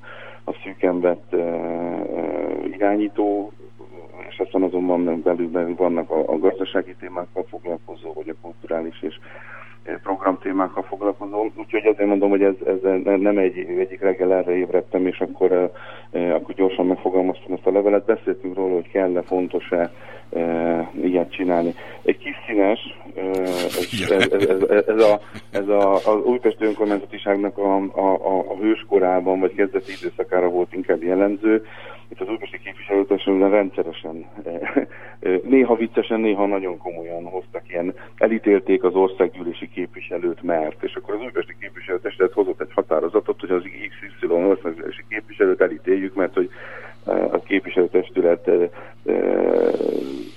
a szűken vett e, e, irányító, és aztán azonban belül, belül vannak a, a gazdasági témákkal foglalkozó, vagy a kulturális és programtémákkal foglalkozom, úgyhogy azért mondom, hogy ez, ez ne- nem egy, egyik reggel erre ébredtem, és akkor, akkor gyorsan megfogalmaztam ezt a levelet. Beszéltünk róla, hogy kell-e, fontos-e ilyet csinálni. Egy kis színes, ez, ez, ez, ez, ez, a, ez a, az újpesti önkormányzatiságnak a, a, a, a hőskorában, vagy kezdeti időszakára volt inkább jellemző. Itt az újpesti képviselőtestületben rendszeresen, eh, eh, néha viccesen, néha nagyon komolyan hoztak ilyen, elítélték az országgyűlési képviselőt, mert, és akkor az újpesti képviselőtestület hozott egy határozatot, hogy az XY országgyűlési képviselőt elítéljük, mert hogy eh, a képviselőtestület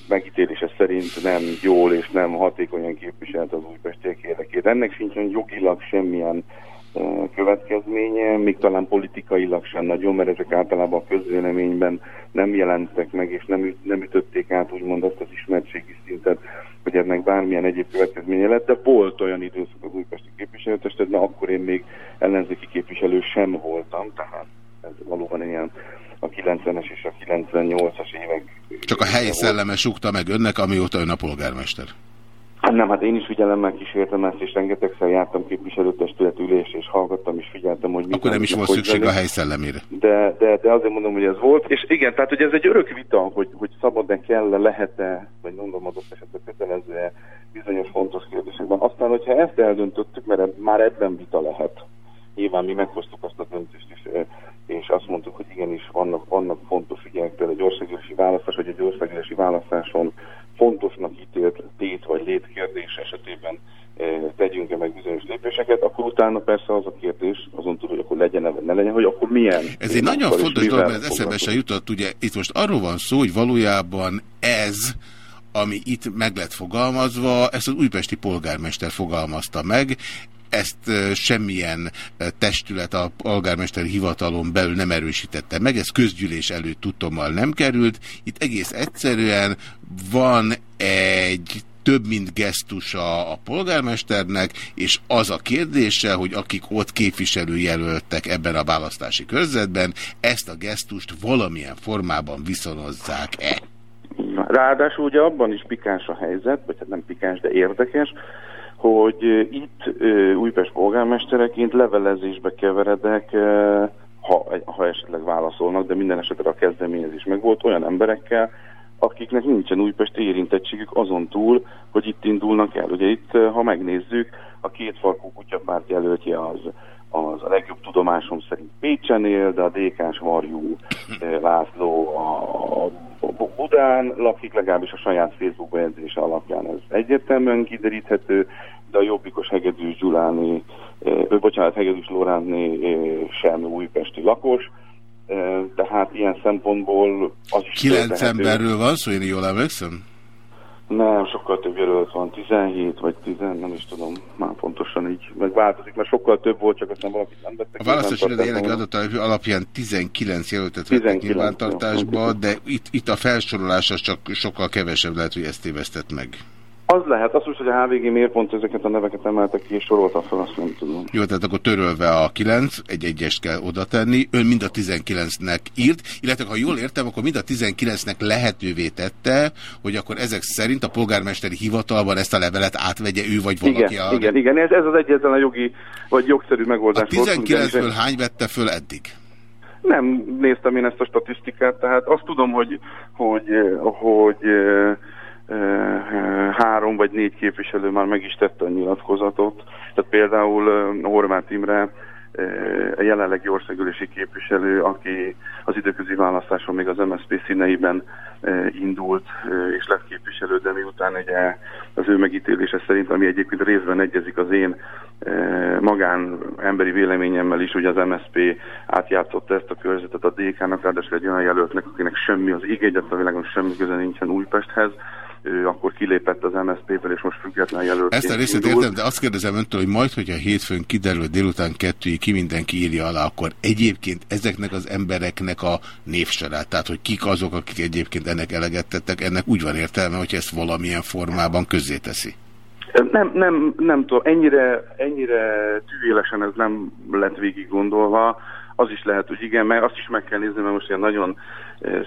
megítélése szerint nem jól és nem hatékonyan képviselt az újpestiek érdekét. Ennek sincsen jogilag semmilyen következménye, még talán politikailag sem nagyon, mert ezek általában a közvéleményben nem jelentek meg, és nem, üt, nem ütötték át úgymond azt az ismertségi szintet, hogy ennek bármilyen egyéb következménye lett, de volt olyan időszak az újpesti képviselőtestületben, akkor én még ellenzéki képviselő sem voltam, tehát ez valóban ilyen a 90-es és a 98-as évek Csak a helyi szelleme sukta meg önnek, amióta ön a polgármester. Hát nem, hát én is figyelemmel kísértem ezt, és rengetegszer jártam képviselőtestület ülést, és hallgattam, és figyeltem, hogy Akkor nem is volt szükség a hely szellemére. De, de, de azért mondom, hogy ez volt, és igen, tehát hogy ez egy örök vita, hogy, hogy szabad-e, kell-e, lehet-e, vagy mondom adott esetben kötelező-e bizonyos fontos kérdésekben. Aztán, hogyha ezt eldöntöttük, mert már ebben vita lehet, nyilván mi meghoztuk azt a döntést is, ö, és azt mondtuk, hogy igenis vannak, vannak fontos ügyek, például egy országgyűlési választás, vagy egy országgyűlési választáson fontosnak ítélt tét vagy létkérdés esetében eh, ilyen Ez egy nagyon fontos dolog, mert eszembe se jutott, ugye itt most arról van szó, hogy valójában ez, ami itt meg lett fogalmazva, ezt az újpesti polgármester fogalmazta meg, ezt semmilyen testület a polgármesteri hivatalon belül nem erősítette meg, ez közgyűlés előtt tudtommal nem került. Itt egész egyszerűen van egy több mint gesztusa a polgármesternek, és az a kérdése, hogy akik ott képviselőjelöltek ebben a választási körzetben, ezt a gesztust valamilyen formában viszonozzák-e? Ráadásul ugye abban is pikáns a helyzet, vagy hát nem pikáns, de érdekes, hogy itt Újpest polgármestereként levelezésbe keveredek, ha, ha esetleg válaszolnak, de minden esetre a kezdeményezés meg volt olyan emberekkel, akiknek nincsen Újpest érintettségük azon túl, hogy itt indulnak el. Ugye itt, ö, ha megnézzük, a két farkú kutyapárt jelöltje az, az a legjobb tudomásom szerint Pécsen él, de a DK-s Varjú ö, László a, a Bu- Budán lakik, legalábbis a saját Facebook bejegyzése alapján ez egyértelműen kideríthető, de a jobbikos Hegedűs Gyuláné, ö, bocsánat, Hegedűs Loránné sem újpesti lakos, tehát ilyen szempontból az is Kilenc emberről van szó, én jól emlékszem? Nem, sokkal több jelölt van, 17 vagy 10, nem is tudom már pontosan így, meg változik, mert sokkal több volt, csak aztán valakit nem vettek. A nyilvántartásba. jelenlegi adatok alapján 19 jelöltet vettek 19, nyilvántartásba, de itt, itt a felsorolás az csak sokkal kevesebb lehet, hogy ezt tévesztett meg. Az lehet, azt most, hogy a HVG miért pont ezeket a neveket emeltek ki és sorolta fel, azt nem tudom. Jó, tehát akkor törölve a 9, egy egyest kell oda tenni, ön mind a 19-nek írt, illetve ha jól értem, akkor mind a 19-nek lehetővé tette, hogy akkor ezek szerint a polgármesteri hivatalban ezt a levelet átvegye ő vagy valaki. Igen, a... igen, igen, ez, ez az egyetlen a jogi vagy jogszerű A megoldás volt. 19-ből ugyanis- hány vette föl eddig? Nem néztem én ezt a statisztikát, tehát azt tudom, hogy, hogy, hogy eh, eh, három vagy négy képviselő már meg is tette a nyilatkozatot. Tehát például Horváth Imre a jelenlegi országgyűlési képviselő, aki az időközi választáson még az MSZP színeiben indult és lett képviselő, de miután ugye az ő megítélése szerint, ami egyébként részben egyezik az én magán emberi véleményemmel is, hogy az MSZP átjátszotta ezt a körzetet a DK-nak, ráadásul egy olyan jelöltnek, akinek semmi az ég egyet a világon semmi köze nincsen Újpesthez, ő akkor kilépett az MSZP-ből, és most független jelölt. Ezt a részét értem, de azt kérdezem öntől, hogy majd, hogyha hétfőn kiderül délután kettőig ki mindenki írja alá, akkor egyébként ezeknek az embereknek a névsorát, tehát hogy kik azok, akik egyébként ennek eleget tettek, ennek úgy van értelme, hogy ezt valamilyen formában közzéteszi. Nem, nem, nem tudom, ennyire, ennyire tűélesen ez nem lett végig gondolva. Az is lehet, hogy igen, mert azt is meg kell nézni, mert most ilyen nagyon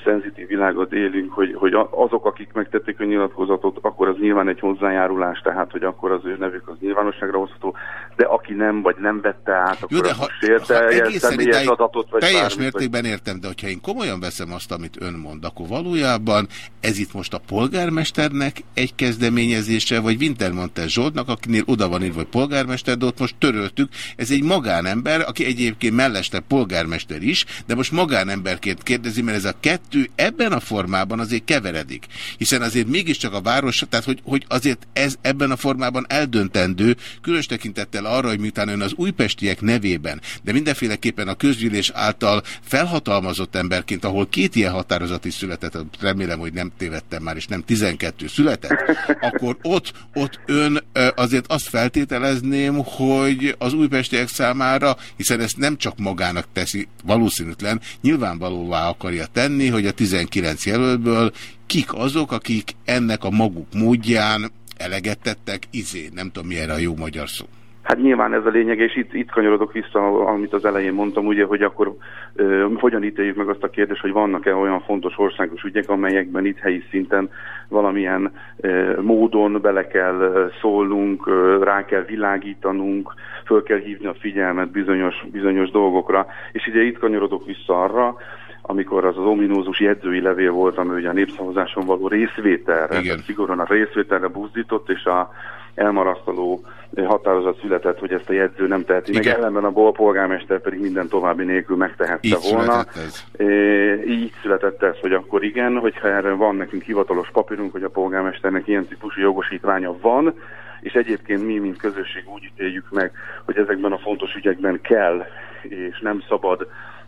szenzitív világot élünk, hogy, hogy azok, akik megtették a nyilatkozatot, akkor az nyilván egy hozzájárulás, tehát hogy akkor az ő nevük az nyilvánosságra hozható, de aki nem, vagy nem vette át, akkor Jó, de ha, most érte ha személyes adatot, vagy teljes bármit, vagy- mértékben értem, de hogyha én komolyan veszem azt, amit ön mond, akkor valójában ez itt most a polgármesternek egy kezdeményezése, vagy Wintermantel Zsoltnak, akinél oda van írva, hogy polgármester, de ott most töröltük. Ez egy magánember, aki egyébként melleste polgármester is, de most magánemberként kérdezi, mert ez a kettő ebben a formában azért keveredik. Hiszen azért mégiscsak a város, tehát hogy, hogy azért ez ebben a formában eldöntendő, különös tekintettel arra, hogy miután ön az újpestiek nevében, de mindenféleképpen a közgyűlés által felhatalmazott emberként, ahol két ilyen határozat is született, remélem, hogy nem tévedtem már, és nem 12 született, akkor ott, ott ön azért azt feltételezném, hogy az újpestiek számára, hiszen ezt nem csak magának teszi, valószínűtlen, nyilvánvalóvá akarja tenni, hogy a 19 jelöltből kik azok, akik ennek a maguk módján eleget tettek, izé, nem tudom mi erre a jó magyar szó. Hát nyilván ez a lényeg, és itt, itt kanyarodok vissza, amit az elején mondtam, ugye, hogy akkor ö, hogyan ítéljük meg azt a kérdést, hogy vannak-e olyan fontos országos ügyek, amelyekben itt helyi szinten valamilyen ö, módon bele kell szólnunk, ö, rá kell világítanunk, föl kell hívni a figyelmet bizonyos, bizonyos dolgokra. És ugye itt kanyarodok vissza arra, amikor az az ominózus jegyzői levél volt, ami ugye a népszavazáson való részvételre, tehát szigorúan a részvételre buzdított, és a elmarasztaló határozat született, hogy ezt a jegyző nem teheti meg, Igen. ellenben a bol polgármester pedig minden további nélkül megtehette Így volna. ez. É, így született ez, hogy akkor igen, hogyha erre van nekünk hivatalos papírunk, hogy a polgármesternek ilyen típusú jogosítványa van, és egyébként mi, mint közösség úgy ítéljük meg, hogy ezekben a fontos ügyekben kell és nem szabad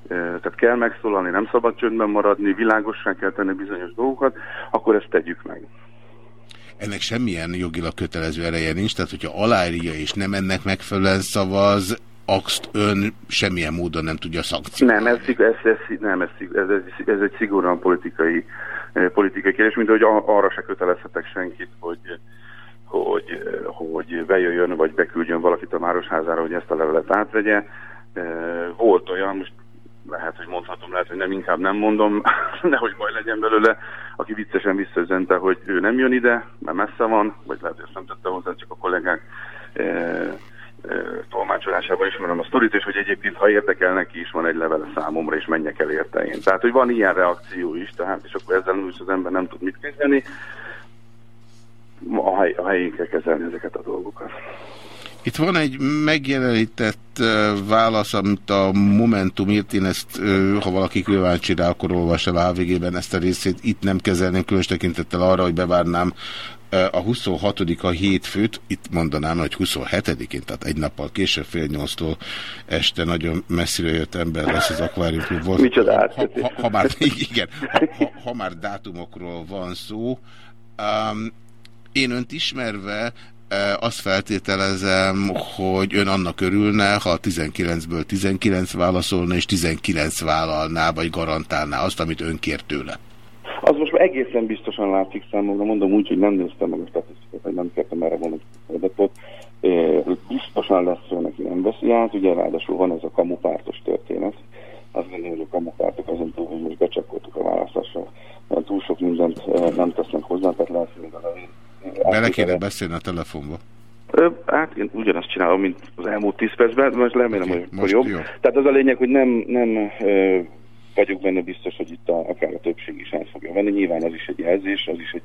tehát kell megszólalni, nem szabad csöndben maradni, világossá kell tenni bizonyos dolgokat, akkor ezt tegyük meg. Ennek semmilyen jogilag kötelező ereje nincs, tehát hogyha aláírja és nem ennek megfelelően szavaz, azt ön semmilyen módon nem tudja szankcionálni. Nem, ez, ez, ez, nem ez, ez, ez, ez egy szigorúan politikai, politikai kérdés, mint hogy arra se kötelezhetek senkit, hogy, hogy, hogy bejöjjön vagy beküldjön valakit a Városházára, hogy ezt a levelet átvegye. Volt olyan, most lehet, hogy mondhatom, lehet, hogy nem, inkább nem mondom, nehogy baj legyen belőle, aki viccesen visszaüzente, hogy ő nem jön ide, mert messze van, vagy lehet, hogy ezt nem tette hozzá, csak a kollégák eh, eh, tolmácsolásában ismerem a sztorit, és hogy egyébként, ha érdekel neki is, van egy levele számomra, és menjek el érte én. Tehát, hogy van ilyen reakció is, tehát, és akkor ezzel úgy az ember nem tud mit kezdeni, a, hely, a helyén kell kezelni ezeket a dolgokat. Itt van egy megjelenített válasz, amit a Momentum írt, én ezt, ha valaki kíváncsi rá, akkor olvas el a HVG-ben ezt a részét. Itt nem kezelném különös tekintettel arra, hogy bevárnám a 26-a hétfőt, itt mondanám, hogy 27-én, tehát egy nappal később fél nyolctól este nagyon messzire jött ember lesz az Aquarium volt. Micsoda ha, ha, ha, már, igen, ha, ha, ha már dátumokról van szó. Um, én önt ismerve azt feltételezem, hogy ön annak örülne, ha a 19-ből 19 válaszolna, és 19 vállalná, vagy garantálná azt, amit ön kér tőle. Az most már egészen biztosan látszik számomra, mondom úgy, hogy nem néztem meg a statisztikát, vagy nem kértem erre egy adatot. Biztosan lesz szó neki, nem veszi ugye ráadásul van ez a kamupártos történet. Azt gondolom, hogy a kamupártok azon túl, hogy most becsapoltuk a választásra, mert túl sok mindent nem tesznek hozzá, tehát lehet, hogy Bele kéne beszélni a telefonba. Hát én ugyanazt csinálom, mint az elmúlt 10 percben, most remélem, hogy akkor most jobb. jó. Tehát az a lényeg, hogy nem, nem vagyok benne biztos, hogy itt a, akár a többség is át fogja venni. Nyilván az is egy jelzés, az is, hogy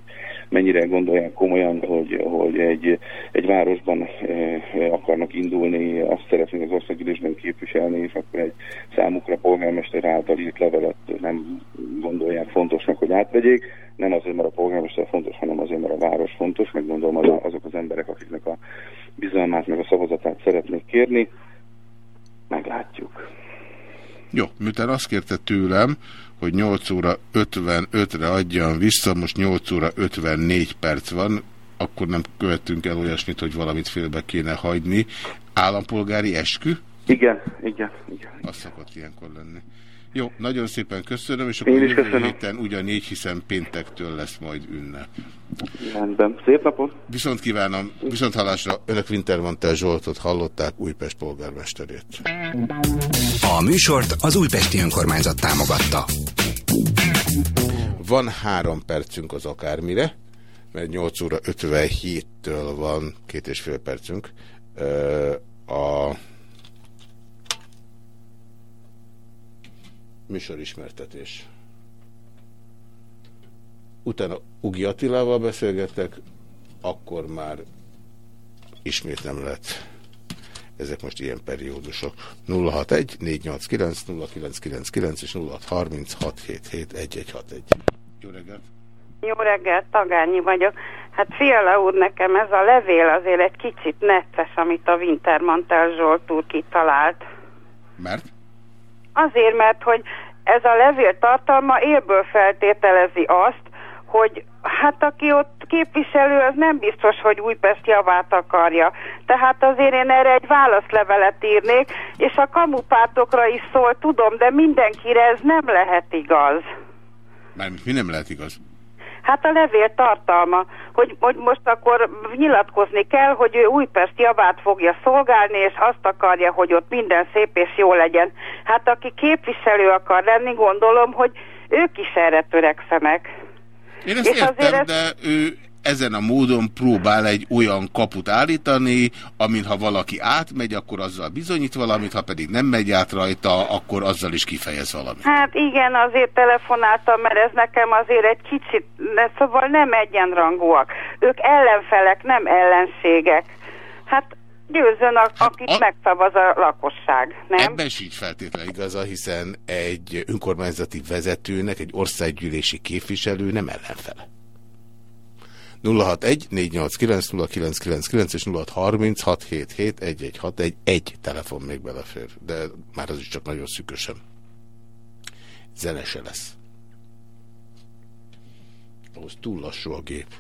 mennyire gondolják komolyan, hogy, hogy egy, egy városban ö, akarnak indulni, azt szeretnék az országgyűlésben képviselni, és akkor egy számukra polgármester által írt levelet nem gondolják fontosnak, hogy átvegyék. Nem azért, mert a polgármester fontos, hanem azért, mert a város fontos, meg gondolom az, azok az emberek, akiknek a bizalmát, meg a szavazatát szeretnék kérni. Meglátjuk. Jó, miután azt kérte tőlem, hogy 8 óra 55-re adjam vissza, most 8 óra 54 perc van, akkor nem követtünk el olyasmit, hogy valamit félbe kéne hagyni. Állampolgári eskü? Igen, igen, igen. Az szokott ilyenkor lenni. Jó, nagyon szépen köszönöm, és Én akkor is jövő köszönöm. héten ugyanígy, hiszen péntektől lesz majd ünnep. Rendben. Szép napot! Viszont kívánom, viszont hallásra Önök Wintermantel Zsoltot hallották Újpest polgármesterét. A műsort az Újpesti Önkormányzat támogatta. Van három percünk az akármire, mert 8 óra 57-től van két és fél percünk. A műsorismertetés. Utána Ugi Attilával beszélgettek, akkor már ismét nem lett. Ezek most ilyen periódusok. 061 489 0999 és 0636771161. Jó reggelt! Jó reggelt, Tagányi vagyok. Hát Fiala úr, nekem ez a levél azért egy kicsit necces, amit a Wintermantel Zsolt úr kitalált. Mert? Azért, mert hogy ez a levél tartalma élből feltételezi azt, hogy hát aki ott képviselő, az nem biztos, hogy Újpest javát akarja. Tehát azért én erre egy válaszlevelet írnék, és a kamupártokra is szól, tudom, de mindenkire ez nem lehet igaz. Mármint mi nem lehet igaz? Hát a levél tartalma, hogy, hogy most akkor nyilatkozni kell, hogy ő Újpest javát fogja szolgálni, és azt akarja, hogy ott minden szép és jó legyen. Hát aki képviselő akar lenni, gondolom, hogy ők is erre törekszenek. Én ezt És értem, azért ez- de ő ezen a módon próbál egy olyan kaput állítani, amin ha valaki átmegy, akkor azzal bizonyít valamit, ha pedig nem megy át rajta, akkor azzal is kifejez valamit. Hát igen, azért telefonáltam, mert ez nekem azért egy kicsit, de szóval nem egyenrangúak. Ők ellenfelek, nem ellenségek. Hát győzön, a, akit megszavaz a lakosság, nem? Ebben sincs feltétlenül igaza, hiszen egy önkormányzati vezetőnek, egy országgyűlési képviselő nem ellenfele. 061 489 0999 és 0636771161 egy telefon még belefér, de már az is csak nagyon szűkösen. Zene se lesz. Ahhoz túl lassú a gép.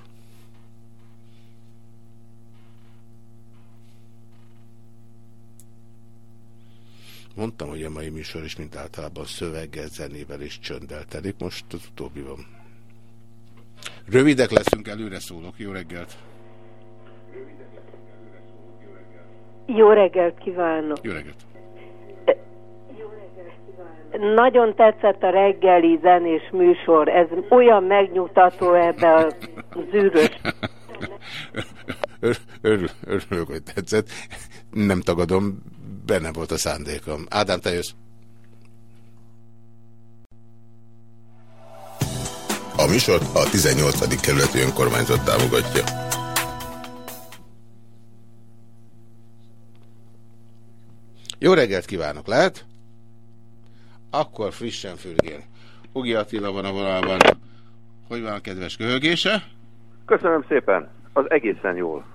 Mondtam, hogy a mai műsor is, mint általában szöveggel, zenével és csönddel telik. Most az utóbbi van. Rövidek leszünk, előre szólok. Jó reggelt! Jó reggelt kívánok! Jó reggelt! Nagyon tetszett a reggeli zenés műsor. Ez olyan megnyugtató ebbe a zűrös. Ör- Örül, örülök, hogy tetszett. Nem tagadom, benne volt a szándékom. Ádám, te jössz. A műsort a 18. kerületi önkormányzat támogatja. Jó reggelt kívánok, lehet? Akkor frissen fürgén. Ugi Attila van a vonalban. Hogy van a kedves köhögése? Köszönöm szépen. Az egészen jól.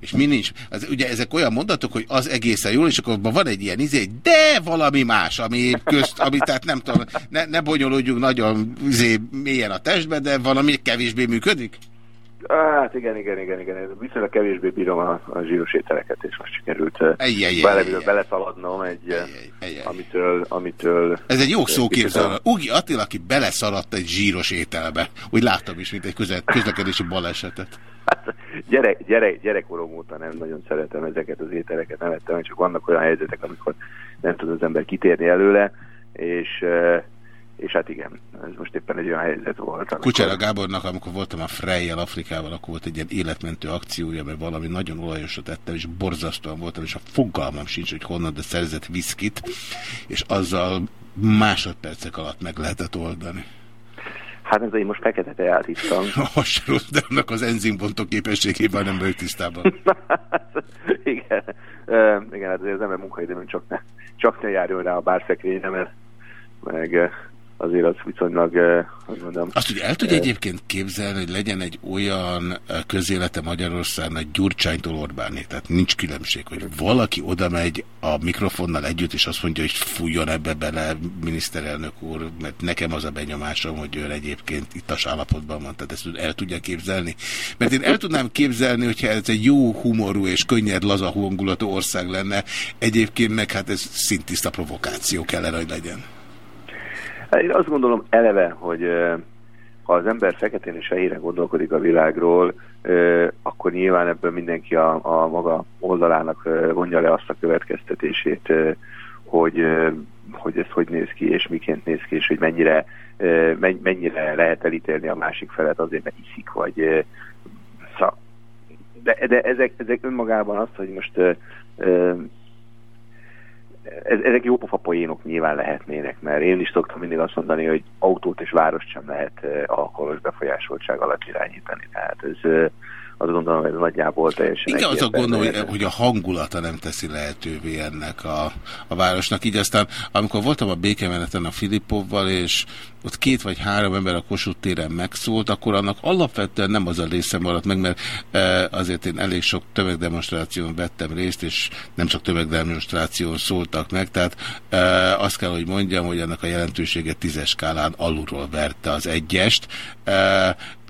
És mi nincs? Az, ugye ezek olyan mondatok, hogy az egészen jól, és akkor abban van egy ilyen izé, de valami más, ami közt, ami tehát nem tudom, ne, ne bonyolódjunk nagyon izé, mélyen a testbe, de valami kevésbé működik? Hát igen, igen, igen, igen. Viszonylag kevésbé bírom a, a zsíros ételeket, és most sikerült ej. beleszaladnom egy, amitől, amitől... Ez egy jó szóképző. Kicsit- Ugi Attila, aki beleszaladt egy zsíros ételbe. Úgy láttam is, mint egy közlekedési balesetet. Gyerek, gyerek, gyerekkorom óta nem nagyon szeretem ezeket az ételeket, nem ettem, csak vannak olyan helyzetek, amikor nem tud az ember kitérni előle, és, és hát igen, ez most éppen egy olyan helyzet volt. amikor- Kucsera Gábornak, amikor voltam a Freyjel Afrikával, akkor volt egy ilyen életmentő akciója, mert valami nagyon olajosat ettem, és borzasztóan voltam, és a fogalmam sincs, hogy honnan, de szerzett viszkit, és azzal másodpercek alatt meg lehetett oldani. Hát ez én most fekete teát ittam. Hasonló, de annak az enzimbontó képességében nem vagyok tisztában. igen, uh, igen, hát azért az ember munkaidőben csak ne, csak ne járjon rá a bárszekrényre, mert meg azért az viszonylag, eh, hogy mondom... Azt ugye el tudja eh, egyébként képzelni, hogy legyen egy olyan eh, közélete Magyarországnak Gyurcsánytól Orbánig, tehát nincs különbség, hogy valaki oda megy a mikrofonnal együtt, és azt mondja, hogy fújjon ebbe bele miniszterelnök úr, mert nekem az a benyomásom, hogy ő egyébként ittas állapotban van, tehát ezt el tudja képzelni. Mert én el tudnám képzelni, hogyha ez egy jó humorú és könnyed, laza hangulatú ország lenne, egyébként meg hát ez szintiszta provokáció kellene, hogy legyen. Én azt gondolom eleve, hogy ha az ember feketén és fehéren gondolkodik a világról, akkor nyilván ebből mindenki a, a maga oldalának vonja le azt a következtetését, hogy, hogy ez hogy néz ki, és miként néz ki, és hogy mennyire, men- mennyire lehet elítélni a másik felet azért, mert iszik, vagy de, de ezek, ezek önmagában azt, hogy most eh, eh, ez, ezek jópofa poénok nyilván lehetnének, mert én is szoktam mindig azt mondani, hogy autót és várost sem lehet uh, alkoholos befolyásoltság alatt irányítani. Tehát ez uh, azt gondolom, hogy ez nagyjából teljesen Igen, az a egyértelmű. gond, hogy, hogy a hangulata nem teszi lehetővé ennek a, a városnak. Így aztán, amikor voltam a békemeneten a Filipovval, és ott két vagy három ember a Kossuth téren megszólt, akkor annak alapvetően nem az a része maradt meg, mert e, azért én elég sok tömegdemonstráción vettem részt, és nem csak tömegdemonstráción szóltak meg, tehát e, azt kell, hogy mondjam, hogy annak a jelentősége tízes skálán alulról verte az egyest,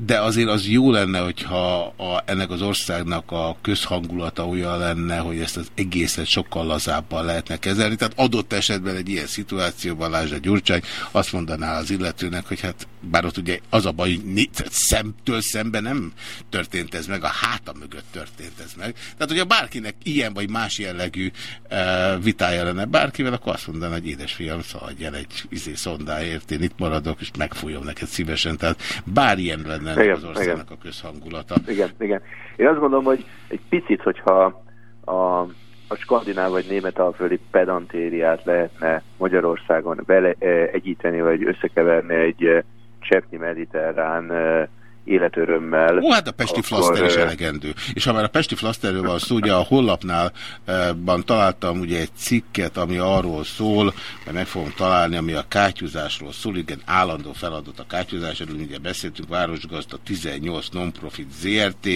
de azért az jó lenne, hogyha a, ennek az országnak a közhangulata olyan lenne, hogy ezt az egészet sokkal lazábban lehetne kezelni. Tehát adott esetben egy ilyen szituációban Lázsa Gyurcsány azt mondaná az illetőnek, hogy hát bár ott ugye az a baj, hogy szemtől szemben nem történt ez meg, a háta mögött történt ez meg. Tehát, hogyha bárkinek ilyen vagy más jellegű e, vitája lenne bárkivel, akkor azt mondaná, hogy édesfiam, szaladj el egy izé szondáért, én itt maradok, és megfújom neked szívesen. Tehát bár ilyen lenne Igen, az országnak a közhangulata. Igen, igen. Én azt gondolom, hogy egy picit, hogyha a, a skandináv vagy német alföldi pedantériát lehetne Magyarországon bele e, egyíteni, vagy összekeverni egy e, cseppnyi mediterrán e, életörömmel. Ó, hát a Pesti Flaszter is elegendő. És ha már a Pesti Flaszterről van szó, ugye a Hollapnál eh, ban találtam ugye egy cikket, ami arról szól, mert meg fogom találni, ami a kátyúzásról szól, igen, állandó feladat a kátyúzás, erről ugye beszéltünk, Városgazda 18 non-profit ZRT.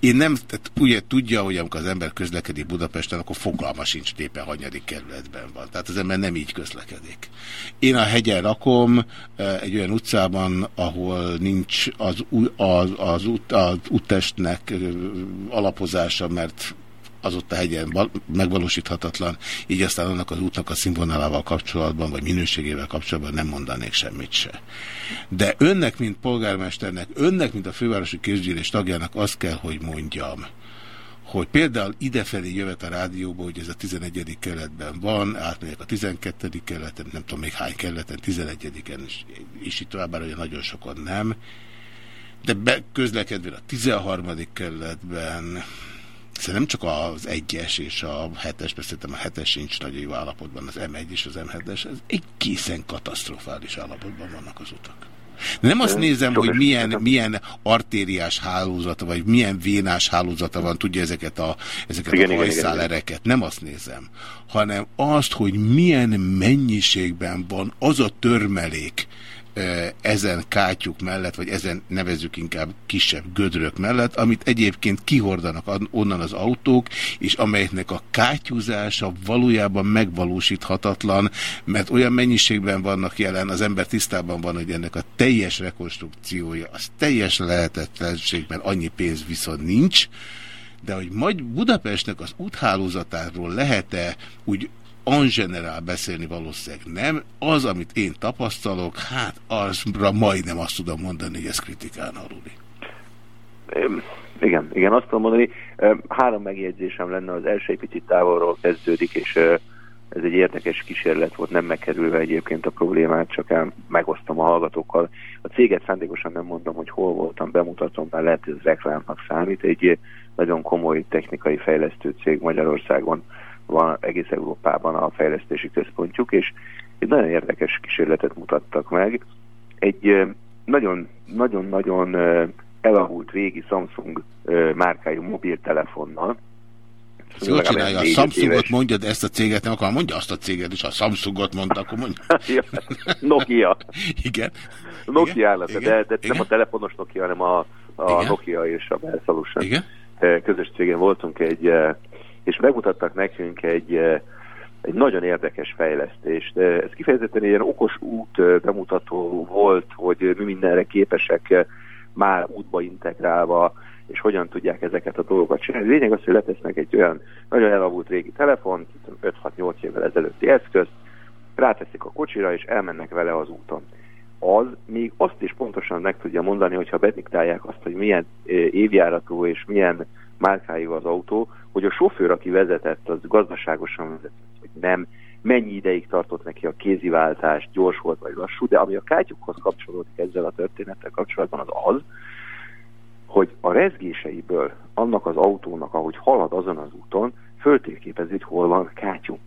Én nem, tehát ugye tudja, hogy amikor az ember közlekedik Budapesten, akkor fogalma sincs hogy éppen hanyadik kerületben van. Tehát az ember nem így közlekedik. Én a hegyen rakom, eh, egy olyan utcában, ahol nincs az, új- az, az, út, az úttestnek alapozása, mert az ott a hegyen val- megvalósíthatatlan, így aztán annak az útnak a színvonalával kapcsolatban, vagy minőségével kapcsolatban nem mondanék semmit se. De önnek, mint polgármesternek, önnek, mint a fővárosi közgyűlés tagjának azt kell, hogy mondjam, hogy például idefelé jövet a rádióba, hogy ez a 11. keletben van, átmegyek a 12. keleten, nem tudom még hány keleten, 11-en is, és itt tovább, bár olyan nagyon sokan nem, de közlekedve a 13. kerületben, nem csak az 1-es és a 7-es, beszéltem, a 7-es sincs nagyon jó állapotban, az M1 és az M7-es, ez egészen katasztrofális állapotban vannak az utak. De nem azt nézem, hogy milyen, milyen artériás hálózata, vagy milyen vénás hálózata van, tudja ezeket a, ezeket Igen, a hajszálereket. Nem azt nézem, hanem azt, hogy milyen mennyiségben van az a törmelék, ezen kátyuk mellett, vagy ezen nevezük inkább kisebb gödrök mellett, amit egyébként kihordanak an- onnan az autók, és amelyeknek a kátyúzása valójában megvalósíthatatlan, mert olyan mennyiségben vannak jelen, az ember tisztában van, hogy ennek a teljes rekonstrukciója, az teljes lehetetlenség, mert annyi pénz viszont nincs, de hogy majd Budapestnek az úthálózatáról lehet-e úgy en general beszélni valószínűleg nem. Az, amit én tapasztalok, hát azra majdnem azt tudom mondani, hogy ez kritikán aluli. Igen, igen, azt tudom mondani. Három megjegyzésem lenne, az első egy picit távolról kezdődik, és ez egy érdekes kísérlet volt, nem megkerülve egyébként a problémát, csak el megosztom a hallgatókkal. A céget szándékosan nem mondom, hogy hol voltam, bemutatom, mert lehet, hogy ez reklámnak számít. Egy nagyon komoly technikai fejlesztő cég Magyarországon van egész Európában a fejlesztési központjuk, és egy nagyon érdekes kísérletet mutattak meg. Egy ö, nagyon, nagyon-nagyon ö, elavult régi Samsung márkájú mobiltelefonnal. Ez jól Legalább csinálja, a Samsungot éves. mondja, de ezt a céget nem akar, mondja azt a céget ha a Samsungot mondta, akkor mondja. Nokia. Igen. Nokia állat, Igen. de, de nem Igen. a telefonos Nokia, hanem a, a Igen. Nokia és a Bell Solution Igen. Közös cégen voltunk egy, és megmutattak nekünk egy, eh, egy nagyon érdekes fejlesztést. Eh, Ez kifejezetten egy ilyen okos út eh, bemutató volt, hogy mi mindenre képesek már útba integrálva, és hogyan tudják ezeket a dolgokat csinálni. Lényeg az, hogy letesznek egy olyan nagyon elavult régi telefon, 5-6-8 évvel ezelőtti eszközt, ráteszik a kocsira, és elmennek vele az úton. Az még azt is pontosan meg tudja mondani, hogyha bediktálják azt, hogy milyen évjáratú és milyen márkájú az autó, hogy a sofőr, aki vezetett, az gazdaságosan vezetett, hogy nem, mennyi ideig tartott neki a kéziváltás, gyors volt vagy lassú, de ami a kátyukhoz kapcsolódik ezzel a történettel kapcsolatban, az az, hogy a rezgéseiből annak az autónak, ahogy halad azon az úton, föltérképezi, hogy hol van kátyú.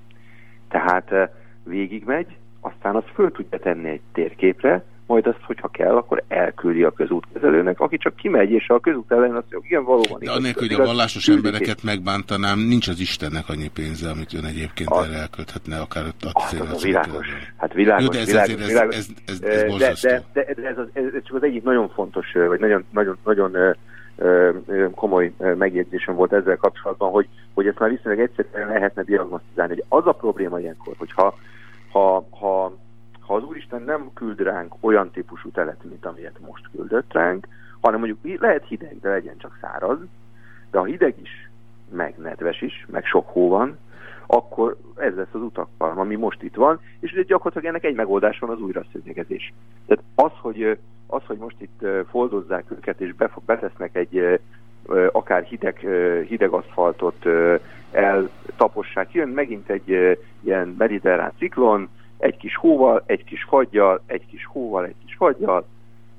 Tehát eh, végigmegy, aztán azt föl tudja tenni egy térképre, majd azt, hogyha kell, akkor elküldi a közútkezelőnek, aki csak kimegy, és a közút ellen azt mondja, igen, valóban. De igaz, annélkül, hogy a vallásos küldik embereket megbántanám, nincs az Istennek annyi pénze, amit ön egyébként erre elkölthetne, akár ott a Az a világos. Hát világos, Jó, de ez világos, ez- világos. ez- ez- ez Eh, de, de, de, de ez, az, ez, ez csak az egyik nagyon fontos, vagy nagyon, nagyon, nagyon komoly megjegyzésem volt ezzel kapcsolatban, hogy, hogy ezt már viszonylag egyszerűen lehetne diagnosztizálni. Hogy az a probléma ilyenkor, hogyha ha, ha, ha az Úristen nem küld ránk olyan típusú telet, mint amilyet most küldött ránk, hanem mondjuk lehet hideg, de legyen csak száraz, de ha hideg is, meg nedves is, meg sok hó van, akkor ez lesz az utakkal, ami most itt van, és ugye gyakorlatilag ennek egy megoldás van az újra szőnyegezés. Tehát az, hogy, az, hogy most itt foldozzák őket, és betesznek egy akár hideg, hideg aszfaltot, eltapossák, jön megint egy ilyen mediterrán ciklon, egy kis hóval, egy kis fagyjal, egy kis hóval, egy kis fagyjal,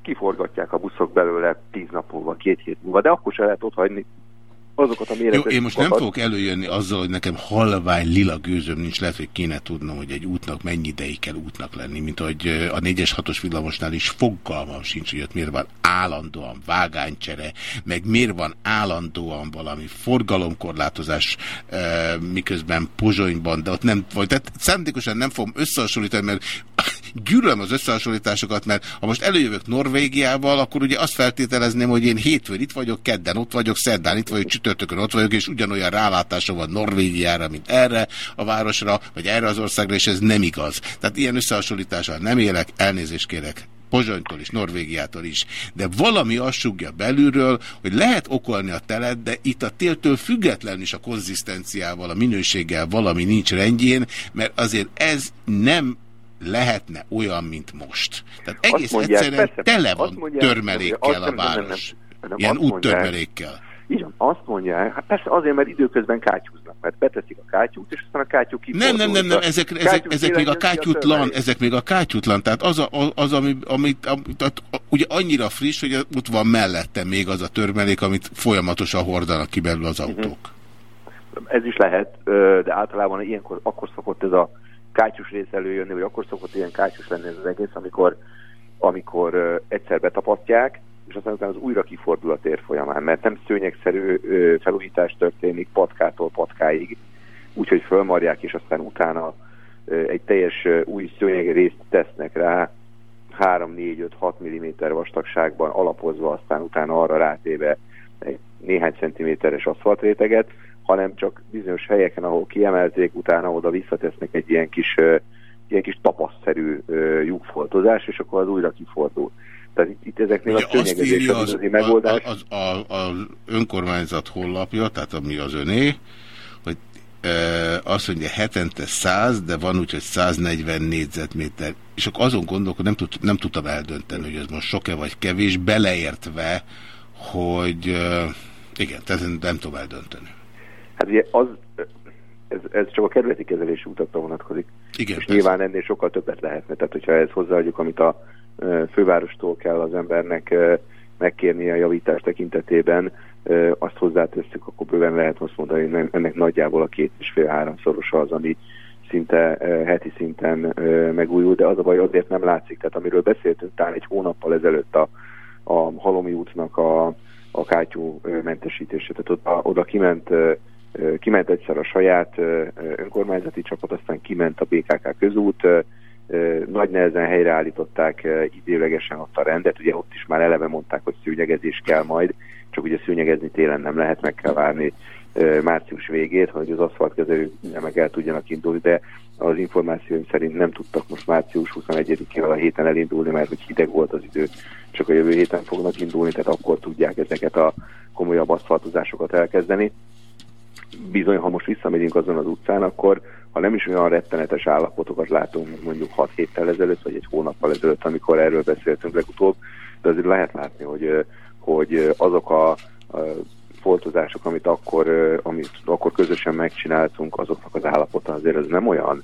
kiforgatják a buszok belőle tíz nap múlva, két hét múlva, de akkor se lehet ott hagyni, azokat a Jó, méretes én most nem fogok előjönni azzal, hogy nekem halvány lila gőzöm nincs, lehet, hogy kéne tudnom, hogy egy útnak mennyi ideig kell útnak lenni, mint hogy a 4-es 6-os villamosnál is fogalmam sincs, hogy ott miért van állandóan vágánycsere, meg miért van állandóan valami forgalomkorlátozás, miközben Pozsonyban, de ott nem, vagy tehát szándékosan nem fogom összehasonlítani, mert gyűlölöm az összehasonlításokat, mert ha most előjövök Norvégiával, akkor ugye azt feltételezném, hogy én hétfőn itt vagyok, kedden ott vagyok, szerdán itt vagyok, csütörtökön ott vagyok, és ugyanolyan rálátásom van Norvégiára, mint erre a városra, vagy erre az országra, és ez nem igaz. Tehát ilyen összehasonlítással nem élek, elnézést kérek. Pozsonytól is, Norvégiától is. De valami azt sugja belülről, hogy lehet okolni a telet, de itt a téltől független is a konzisztenciával, a minőséggel valami nincs rendjén, mert azért ez nem lehetne olyan, mint most. Tehát Azt egész mondják, egyszerűen persze, tele azt van mondják, törmelékkel azt a nem, nem, nem, város. nem, nem, Ilyen azt úttörmelékkel. Így van, azt mondják, hát persze azért, mert időközben kátyúznak, mert beteszik a kátyút, és aztán a kátyú Nem, kifordul. nem, nem, nem, A ezek, ezek, ezek még a kátyútlan, ezek még a kátyútlan, tehát az, a, az ami, amit, amit, a, ugye annyira friss, hogy ott van mellette még az a törmelék, amit folyamatosan hordanak ki belőle az autók. Ez is lehet, de általában ilyenkor akkor szokott ez a kátyus rész előjönni, vagy akkor szokott ilyen kátyus lenni ez az egész, amikor, amikor egyszer betapasztják, és aztán utána az újra kifordul a tér folyamán, mert nem szőnyegszerű felújítás történik patkától patkáig, úgyhogy fölmarják, és aztán utána egy teljes új szőnyeg részt tesznek rá, 3-4-5-6 mm vastagságban alapozva, aztán utána arra rátéve egy néhány centiméteres aszfaltréteget, hanem csak bizonyos helyeken, ahol kiemelték, utána oda visszatesznek egy ilyen kis, ilyen kis tapaszszerű lyukfoltozás, és akkor az újra kifordul. Tehát itt, itt ezeknél Ugye a szőnyegezés az az, megoldás. az, az, az önkormányzat honlapja, tehát ami az öné, hogy e, azt mondja hetente 100, de van úgy, hogy 140 négyzetméter. És akkor azon gondolkodom, nem, tud, nem tudtam eldönteni, hogy ez most sok-e vagy kevés, beleértve, hogy e, igen, tehát nem tudom eldönteni. Hát ugye az, ez, ez csak a kerületi kezelési utakra vonatkozik. Igen, és persze. nyilván ennél sokkal többet lehetne. Tehát, hogyha ezt hozzáadjuk, amit a fővárostól kell az embernek megkérni a javítás tekintetében, azt hozzátesszük, akkor bőven lehet azt mondani, hogy ennek nagyjából a két és fél háromszorosa az, ami szinte heti szinten megújul, de az a baj azért nem látszik. Tehát amiről beszéltünk talán egy hónappal ezelőtt a, a Halomi útnak a, a kátyú ö, mentesítése. Tehát oda, oda kiment, kiment egyszer a saját önkormányzati csapat, aztán kiment a BKK közút, nagy nehezen helyreállították időlegesen ott a rendet, ugye ott is már eleve mondták, hogy szűnyegezés kell majd, csak ugye szűnyegezni télen nem lehet, meg kell várni március végét, hogy az aszfaltkezelők meg el tudjanak indulni, de az információim szerint nem tudtak most március 21-ével a héten elindulni, mert hogy hideg volt az idő, csak a jövő héten fognak indulni, tehát akkor tudják ezeket a komolyabb aszfaltozásokat elkezdeni. Bizony, ha most visszamegyünk azon az utcán, akkor ha nem is olyan rettenetes állapotokat látunk, mondjuk 6 héttel ezelőtt, vagy egy hónappal ezelőtt, amikor erről beszéltünk legutóbb, de azért lehet látni, hogy, hogy azok a, a foltozások, amit akkor, amit akkor közösen megcsináltunk, azoknak az állapota azért ez nem olyan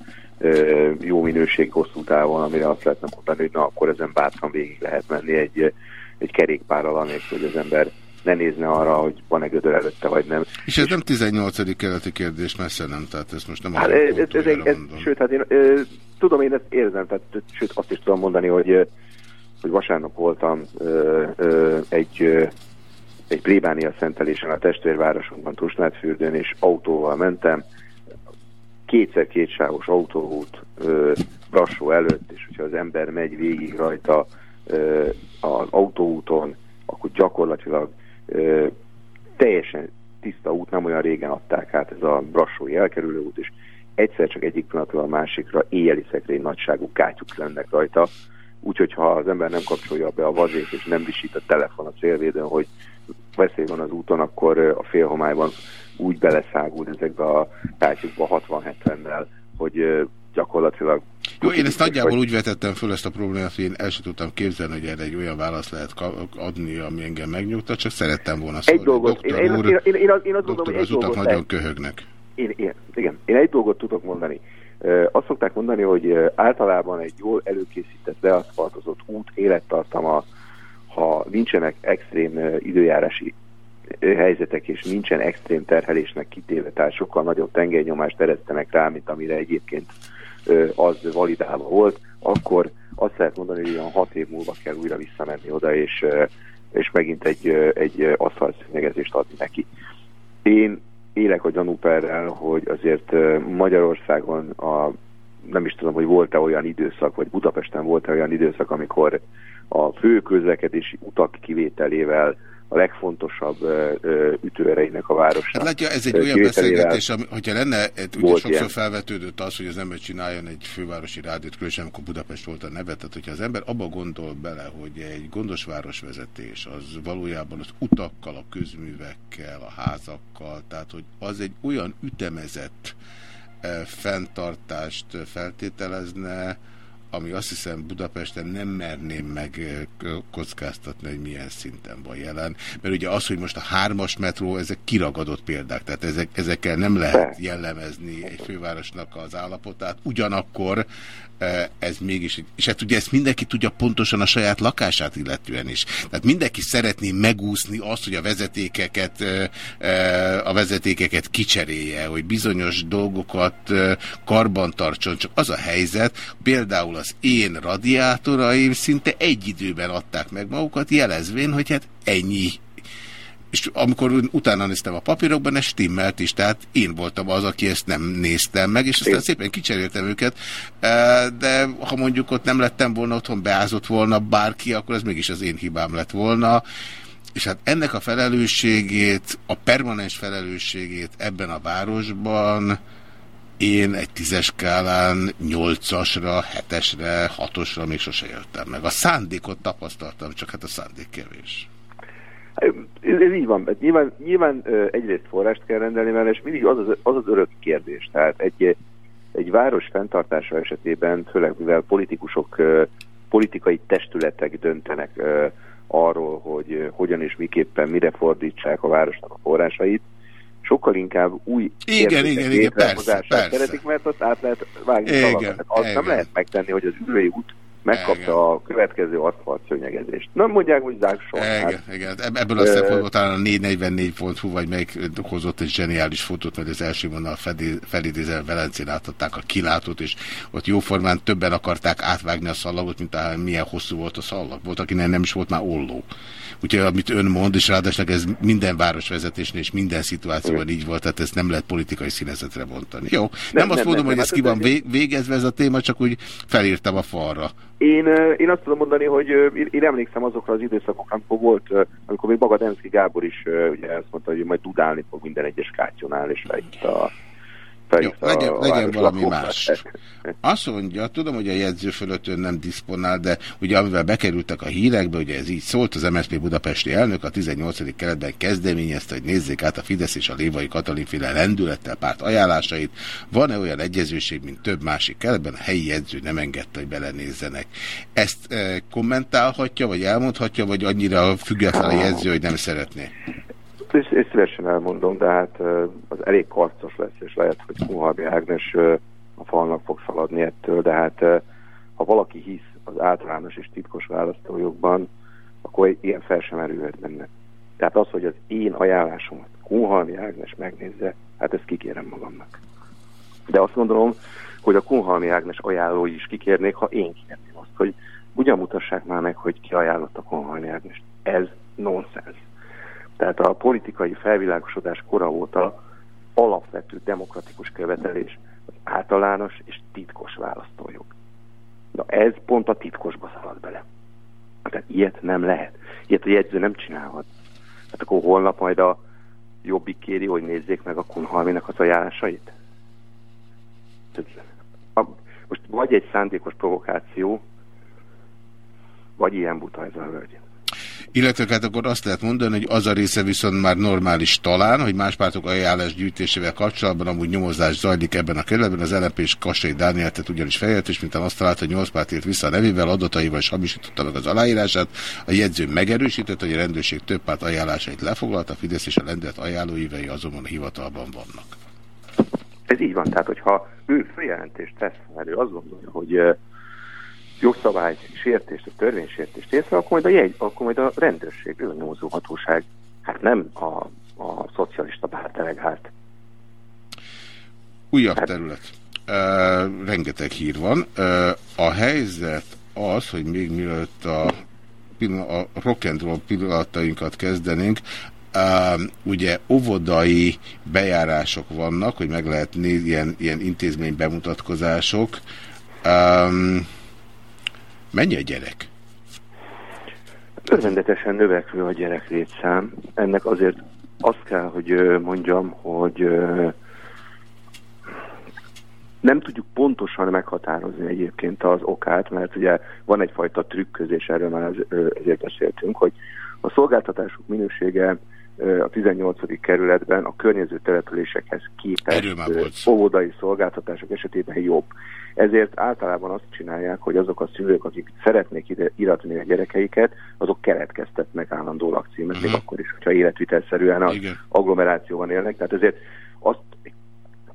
jó minőség hosszú távon, amire azt lehetne mondani, hogy na akkor ezen bátran végig lehet menni egy, egy kerékpárral, anélkül, hogy az ember ne nézne arra, hogy van-e gödör előtte, vagy nem. És ez nem 18. keleti kérdés, messze nem, tehát ezt most nem Hát, ez, ez, ez, ez, sőt, hát én ö, tudom, én ezt érzem, tehát sőt, azt is tudom mondani, hogy, hogy vasárnap voltam ö, ö, egy, ö, egy plébánia szentelésen a testvérvárosunkban, Tusnádfürdőn, és autóval mentem, kétszer kétsávos autóút ö, Brassó előtt, és hogyha az ember megy végig rajta ö, az autóúton, akkor gyakorlatilag ö, teljesen tiszta út, nem olyan régen adták át ez a Brassói elkerülő út, és egyszer csak egyik pillanatról a másikra éjjeli szekrény nagyságú kátyuk lennek rajta, úgyhogy ha az ember nem kapcsolja be a vazét, és nem visít a telefon a célvédőn, hogy veszély van az úton, akkor a félhomályban úgy beleszágul ezekbe a kátyukba 60-70-nel, hogy gyakorlatilag Jó, én ezt nagyjából úgy vetettem föl ezt a problémát, hogy én el sem tudtam képzelni, hogy erre egy olyan választ lehet adni, ami engem megnyugtat, csak szerettem volna szólni. Egy dolgot, Doktor én, úr, én, én, én, azt- doktor, gondolom, hogy az utak nagyon lehet. köhögnek. Én, én, igen, én egy dolgot tudok mondani. Azt szokták mondani, hogy általában egy jól előkészített, leaszfaltozott út élettartama, ha nincsenek extrém időjárási helyzetek, és nincsen extrém terhelésnek kitéve, tehát sokkal nagyobb tengelynyomást eresztenek rá, mint amire egyébként az validálva volt, akkor azt lehet mondani, hogy olyan hat év múlva kell újra visszamenni oda, és, és megint egy, egy aszfaltszőnyegezést adni neki. Én élek a gyanúperrel, hogy azért Magyarországon a, nem is tudom, hogy volt-e olyan időszak, vagy Budapesten volt-e olyan időszak, amikor a fő közlekedési utak kivételével a legfontosabb ütőereinek a városnak. Hát látja, ez egy olyan beszélgetés, ami, hogyha lenne, eh, ugye sokszor ilyen. felvetődött az, hogy az ember csináljon egy fővárosi rádiót, különösen amikor Budapest volt a neve, tehát hogyha az ember abba gondol bele, hogy egy gondos városvezetés az valójában az utakkal, a közművekkel, a házakkal, tehát hogy az egy olyan ütemezett eh, fenntartást eh, feltételezne, ami azt hiszem Budapesten nem merném meg kockáztatni, hogy milyen szinten van jelen. Mert ugye az, hogy most a hármas metró, ezek kiragadott példák, tehát ezek, ezekkel nem lehet jellemezni egy fővárosnak az állapotát. Ugyanakkor ez mégis, és hát ugye ezt mindenki tudja pontosan a saját lakását illetően is. Tehát mindenki szeretné megúszni azt, hogy a vezetékeket, a vezetékeket kicserélje, hogy bizonyos dolgokat eh, karban tartson. Csak az a helyzet, például az én radiátoraim szinte egy időben adták meg magukat, jelezvén, hogy hát ennyi és amikor utána néztem a papírokban, ez stimmelt is, tehát én voltam az, aki ezt nem néztem meg, és aztán szépen kicseréltem őket, de ha mondjuk ott nem lettem volna otthon, beázott volna bárki, akkor ez mégis az én hibám lett volna, és hát ennek a felelősségét, a permanens felelősségét ebben a városban én egy tízes skálán nyolcasra, hetesre, hatosra még sose jöttem meg. A szándékot tapasztaltam, csak hát a szándék kevés. Ez, ez így van, mert nyilván, nyilván ö, egyrészt forrást kell rendelni vele, és mindig az az, az, az örök kérdés. Tehát egy, egy város fenntartása esetében, főleg mivel politikusok, politikai testületek döntenek arról, hogy hogyan és miképpen mire fordítsák a városnak a forrásait, sokkal inkább új Igen, igen, igen, persze, persze. szeretik, mert azt át lehet vágni Igen, azt igen. nem lehet megtenni, hogy az ülői út megkapta a következő aszfalt szőnyegezést. Nem mondják, hogy zágsor. Igen, igen. Ebb- Ebből a szempontból talán a 444.hu vagy melyik hozott egy zseniális fotót, mert az első vonal felidézel Velencén átadták a kilátót, és ott jóformán többen akarták átvágni a szallagot, mint a, milyen hosszú volt a szallag. Volt, akinek nem is volt már olló. Úgyhogy amit ön mond, és ráadásul ez minden városvezetésnél és minden szituációban így volt, tehát ezt nem lehet politikai színezetre bontani. Jó, nem, nem azt nem, mondom, nem, hogy ez hát ki van végezve ez a téma, csak úgy felírtam a falra. Én, én azt tudom mondani, hogy én, emlékszem azokra az időszakokra, amikor volt, amikor még maga Demszki Gábor is ugye azt mondta, hogy majd dudálni fog minden egyes kátyonál, és felhívta a felhívta legyen, a legyen valami más. Azt mondja, tudom, hogy a jegyző fölött ön nem diszponál, de ugye amivel bekerültek a hírekbe, ugye ez így szólt, az MSZP budapesti elnök a 18. keretben kezdeményezte, hogy nézzék át a Fidesz és a Lévai Katalin féle lendülettel párt ajánlásait. Van-e olyan egyezőség, mint több másik keretben? A helyi jegyző nem engedte, hogy belenézzenek. Ezt e, kommentálhatja, vagy elmondhatja, vagy annyira független a jegyző, hogy nem szeretné? Szívesen elmondom, de hát az elég karcos lesz, és lehet, hogy Kunhalmi Ágnes a falnak fog szaladni ettől, de hát ha valaki hisz az általános és titkos választójogban, akkor ilyen fel sem erülhet benne. Tehát az, hogy az én ajánlásomat Kunhalmi Ágnes megnézze, hát ezt kikérem magamnak. De azt gondolom, hogy a Kunhalmi Ágnes ajánlói is kikérnék, ha én kérném azt, hogy ugyan mutassák már meg, hogy ki ajánlott a Kunhalmi Ágnes. Ez nonsens. Tehát a politikai felvilágosodás kora óta alapvető demokratikus követelés az általános és titkos választójog. Na ez pont a titkosba szalad bele. Tehát ilyet nem lehet. Ilyet a jegyző nem csinálhat. Hát akkor holnap majd a jobbik kéri, hogy nézzék meg a Kunhalminak az ajánlásait. Most vagy egy szándékos provokáció, vagy ilyen buta ez a hölgy. Illetve hát akkor azt lehet mondani, hogy az a része viszont már normális talán, hogy más pártok ajánlás gyűjtésével kapcsolatban amúgy nyomozás zajlik ebben a kerületben. Az LNP és Kassai Dániel tett ugyanis és mint azt találta, hogy 8 párt írt vissza a nevével, adataival és hamisította meg az aláírását. A jegyző megerősített, hogy a rendőrség több párt ajánlásait lefoglalta, a Fidesz és a lendület ajánlóivei azonban a hivatalban vannak. Ez így van, tehát hogyha ő feljelentést tesz, mert ő azt gondolja, hogy jogszabály sértést, a törvénysértést észre, akkor majd a jegy, akkor majd a rendőrség, ő a nyomozó hatóság hát nem a, a szocialista párt delegált. Újabb terület. Uh, rengeteg hír van. Uh, a helyzet az, hogy még mielőtt a, a rock and roll pillanatainkat kezdenénk, uh, ugye óvodai bejárások vannak, hogy meg lehet nézni ilyen, ilyen intézmény bemutatkozások. Um, mennyi a gyerek? Örvendetesen növekvő a gyerek létszám. Ennek azért azt kell, hogy mondjam, hogy nem tudjuk pontosan meghatározni egyébként az okát, mert ugye van egyfajta trükközés, erről már ezért beszéltünk, hogy a szolgáltatások minősége a 18. kerületben a környező településekhez képest óvodai szolgáltatások esetében jobb. Ezért általában azt csinálják, hogy azok a szülők, akik szeretnék ide iratni a gyerekeiket, azok keletkeztetnek állandó lakcímet, még akkor is, hogyha életvitelszerűen az Igen. agglomerációban élnek. Tehát ezért azt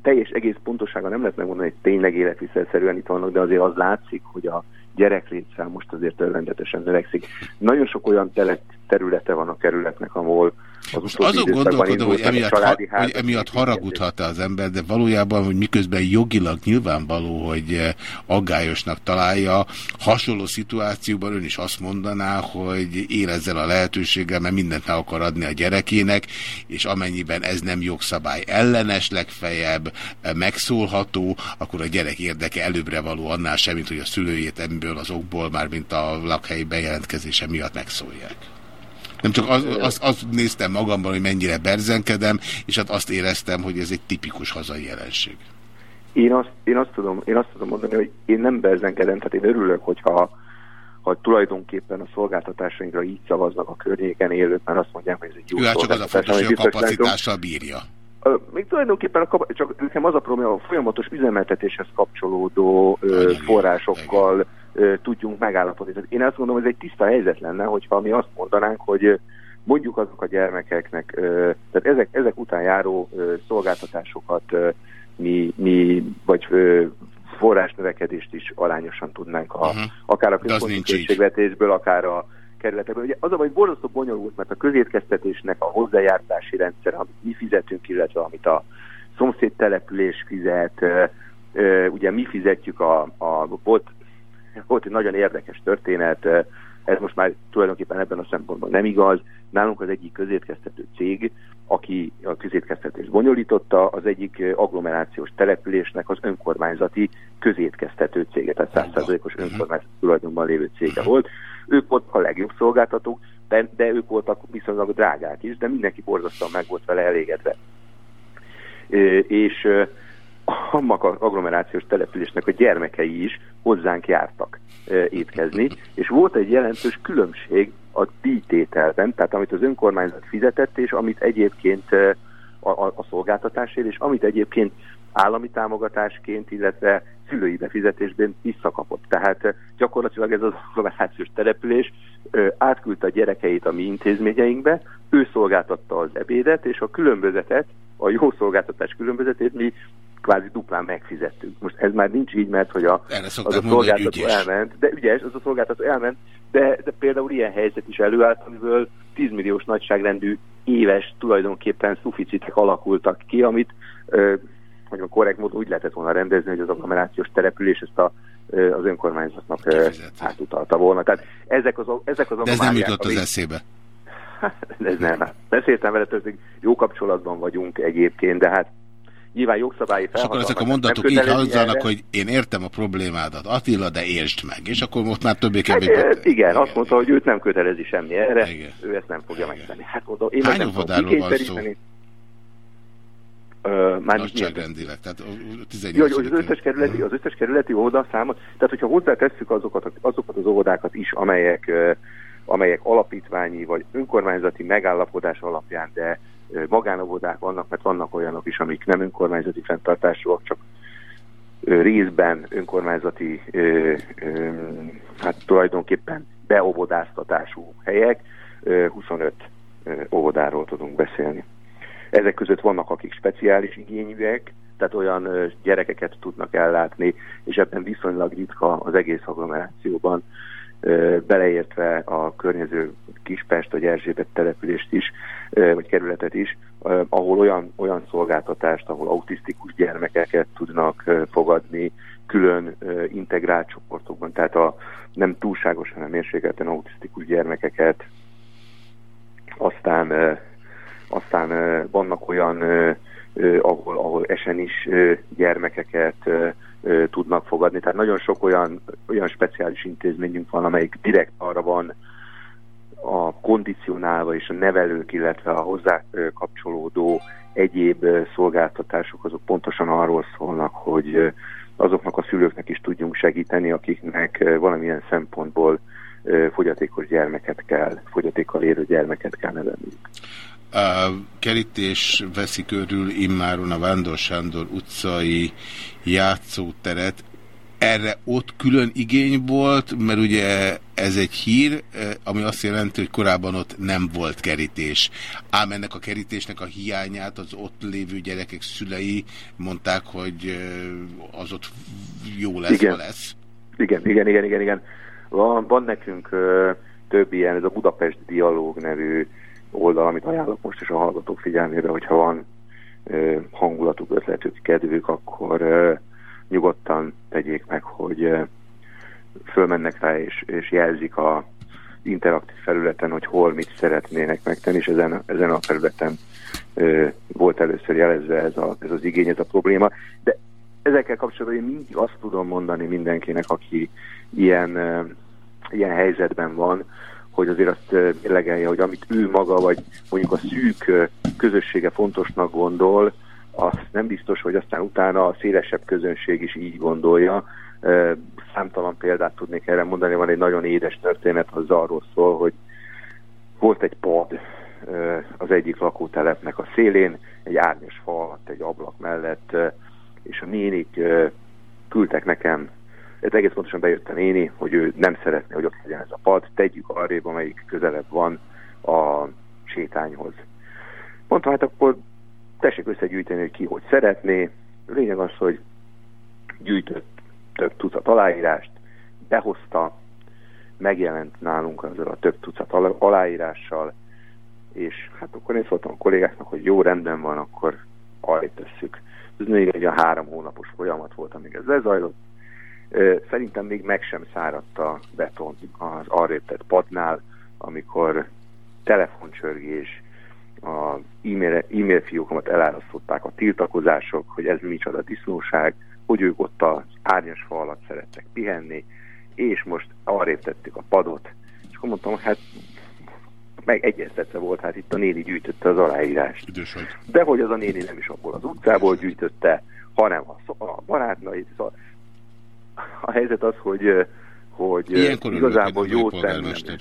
teljes egész pontosága nem lehet megmondani, hogy tényleg életvitelszerűen itt vannak, de azért az látszik, hogy a gyereklétszám most azért örvendetesen növekszik. Nagyon sok olyan tele- területe van a kerületnek, ahol az Most azon gondolkodom, hogy emiatt, ha, hogy emiatt haragudhat az ember, de valójában, hogy miközben jogilag nyilvánvaló, hogy eh, aggályosnak találja, hasonló szituációban ön is azt mondaná, hogy él ezzel a lehetőséggel, mert mindent meg akar adni a gyerekének, és amennyiben ez nem jogszabály ellenes, legfeljebb eh, megszólható, akkor a gyerek érdeke előbbre való annál sem, mint hogy a szülőjét ebből az okból, már mint a lakhelyi bejelentkezése miatt megszólják. Nem csak az, az, azt néztem magamban, hogy mennyire berzenkedem, és hát azt éreztem, hogy ez egy tipikus hazai jelenség. Én azt, én azt tudom, én azt tudom mondani, hogy én nem berzenkedem, tehát én örülök, hogyha ha tulajdonképpen a szolgáltatásainkra így szavaznak a környéken élők, mert azt mondják, hogy ez egy jó Ő hát csak az a fontos, hogy a kapacitással bírja. Még tulajdonképpen a csak nekem az a probléma, a folyamatos üzemeltetéshez kapcsolódó ö, forrásokkal tudjunk megállapodni. Tehát Én azt gondolom, hogy ez egy tiszta helyzet lenne, hogyha mi azt mondanánk, hogy mondjuk azok a gyermekeknek, tehát ezek, ezek után járó szolgáltatásokat mi, mi vagy forrásnövekedést is arányosan tudnánk, a, Mhm. akár a központi költségvetésből, akár a kerületekből. Ugye az a baj, borzasztó bonyolult, mert a közétkeztetésnek a hozzájártási rendszer, amit mi fizetünk, illetve amit a szomszéd település fizet, ugye mi fizetjük a, a volt, volt egy nagyon érdekes történet, ö, ez most már tulajdonképpen ebben a szempontból nem igaz. Nálunk az egyik közétkeztető cég, aki a közétkeztetést bonyolította, az egyik ö, agglomerációs településnek az önkormányzati közétkeztető cége, tehát százszerzalékos önkormányzat tulajdonban lévő cége volt. Ők voltak a legjobb szolgáltatók, de, de ők voltak viszonylag drágák is, de mindenki borzasztóan meg volt vele elégedve. Ö, és annak az agglomerációs településnek a gyermekei is hozzánk jártak étkezni, és volt egy jelentős különbség a díjtételben, tehát amit az önkormányzat fizetett, és amit egyébként a, a, a szolgáltatásért, és amit egyébként állami támogatásként, illetve szülői befizetésben visszakapott. Tehát gyakorlatilag ez az agglomerációs település átküldte a gyerekeit a mi intézményeinkbe, ő szolgáltatta az ebédet, és a különbözetet, a jó szolgáltatás különbözetét mi kvázi duplán megfizettük. Most ez már nincs így, mert hogy a, az a szolgáltató elment, de ügyes, az a szolgáltató elment, de, de például ilyen helyzet is előállt, amiből 10 milliós nagyságrendű éves tulajdonképpen szuficitek alakultak ki, amit ö, hogy a korrekt módon úgy lehetett volna rendezni, hogy az agglomerációs település ezt a, az önkormányzatnak ö, átutalta volna. Tehát ezek az, ezek az De ez nem jutott az eszébe. ez nem. hát Beszéltem vele, hogy jó kapcsolatban vagyunk egyébként, de hát nyilván jogszabályi És akkor ezek a mondatok így hangzanak, hogy én értem a problémádat, Attila, de értsd meg. És akkor most már többé Hát, kevésbé... eh, igen, azt mondta, hogy őt nem kötelezi semmi erre, ő ezt nem fogja megtenni. Hát oda, én Hány nem óvodáról van szó? Nagyságrendileg. Tehát Jó, 18 hogy az összes kerületi, az összes kerületi óvoda számot, tehát hogyha hozzátesszük azokat, azokat az óvodákat is, amelyek, amelyek alapítványi vagy önkormányzati megállapodás alapján, de magánóvodák vannak, mert vannak olyanok is, amik nem önkormányzati fenntartásúak, csak részben önkormányzati, hát tulajdonképpen beóvodáztatású helyek, ö, 25 ö, óvodáról tudunk beszélni. Ezek között vannak, akik speciális igényűek, tehát olyan gyerekeket tudnak ellátni, és ebben viszonylag ritka az egész agglomerációban beleértve a környező Kispest vagy Erzsébet települést is, vagy kerületet is, ahol olyan, olyan szolgáltatást, ahol autisztikus gyermekeket tudnak fogadni, külön integrált csoportokban, tehát a nem túlságosan nem mérsékelten autisztikus gyermekeket, aztán aztán vannak olyan, ahol, ahol esen is gyermekeket tudnak fogadni. Tehát nagyon sok olyan, olyan speciális intézményünk van, amelyik direkt arra van a kondicionálva és a nevelők, illetve a hozzá kapcsolódó egyéb szolgáltatások, azok pontosan arról szólnak, hogy azoknak a szülőknek is tudjunk segíteni, akiknek valamilyen szempontból fogyatékos gyermeket kell, fogyatékkal érő gyermeket kell nevelni. A kerítés veszi körül immáron a Vándor Sándor utcai játszóteret. Erre ott külön igény volt, mert ugye ez egy hír, eh, ami azt jelenti, hogy korábban ott nem volt kerítés. Ám ennek a kerítésnek a hiányát az ott lévő gyerekek szülei mondták, hogy eh, az ott jó lesz, Igen. ha lesz. Igen, igen, igen, igen, igen. Van, van nekünk ö, több ilyen, ez a Budapest Dialóg nevű oldal, amit ajánlok most is a hallgatók figyelmébe, hogyha van ö, hangulatuk, ötletük, kedvük, akkor ö, nyugodtan tegyék meg, hogy ö, fölmennek rá és, és jelzik a interaktív felületen, hogy hol mit szeretnének megtenni, és ezen, ezen a felületen ö, volt először jelezve ez, a, ez az igény, ez a probléma. De ezekkel kapcsolatban én mindig azt tudom mondani mindenkinek, aki ilyen, ilyen helyzetben van, hogy azért azt mérlegelje, hogy amit ő maga, vagy mondjuk a szűk ö, közössége fontosnak gondol, azt nem biztos, hogy aztán utána a szélesebb közönség is így gondolja. Ö, Számtalan példát tudnék erre mondani, van egy nagyon édes történet, az arról szól, hogy volt egy pad az egyik lakótelepnek a szélén, egy árnyas fal egy ablak mellett, és a nénik küldtek nekem, ez egész pontosan bejött a néni, hogy ő nem szeretné, hogy ott legyen ez a pad, tegyük arrébb, amelyik közelebb van a sétányhoz. Mondtam, hát akkor tessék összegyűjteni, hogy ki hogy szeretné. Lényeg az, hogy gyűjtött több tucat aláírást, behozta, megjelent nálunk azzal a több tucat alá- aláírással, és hát akkor én szóltam a kollégáknak, hogy jó, rendben van, akkor arra tesszük. Ez még egy a három hónapos folyamat volt, amíg ez lezajlott. Szerintem még meg sem száradt a beton az arrébb tett padnál, amikor telefoncsörgés, a e-mail, e-mail fiókomat elárasztották a tiltakozások, hogy ez micsoda disznóság, hogy ők ott az árnyas fa alatt szerettek pihenni, és most arrébb tettük a padot. És akkor mondtam, hát meg egyeztetve volt, hát itt a néni gyűjtötte az aláírást. De hogy az a néni nem is abból az utcából gyűjtötte, hanem a, a barátnait. Szóval a helyzet az, hogy, hogy Ilyenkor igazából jó jó tenni. polgármester.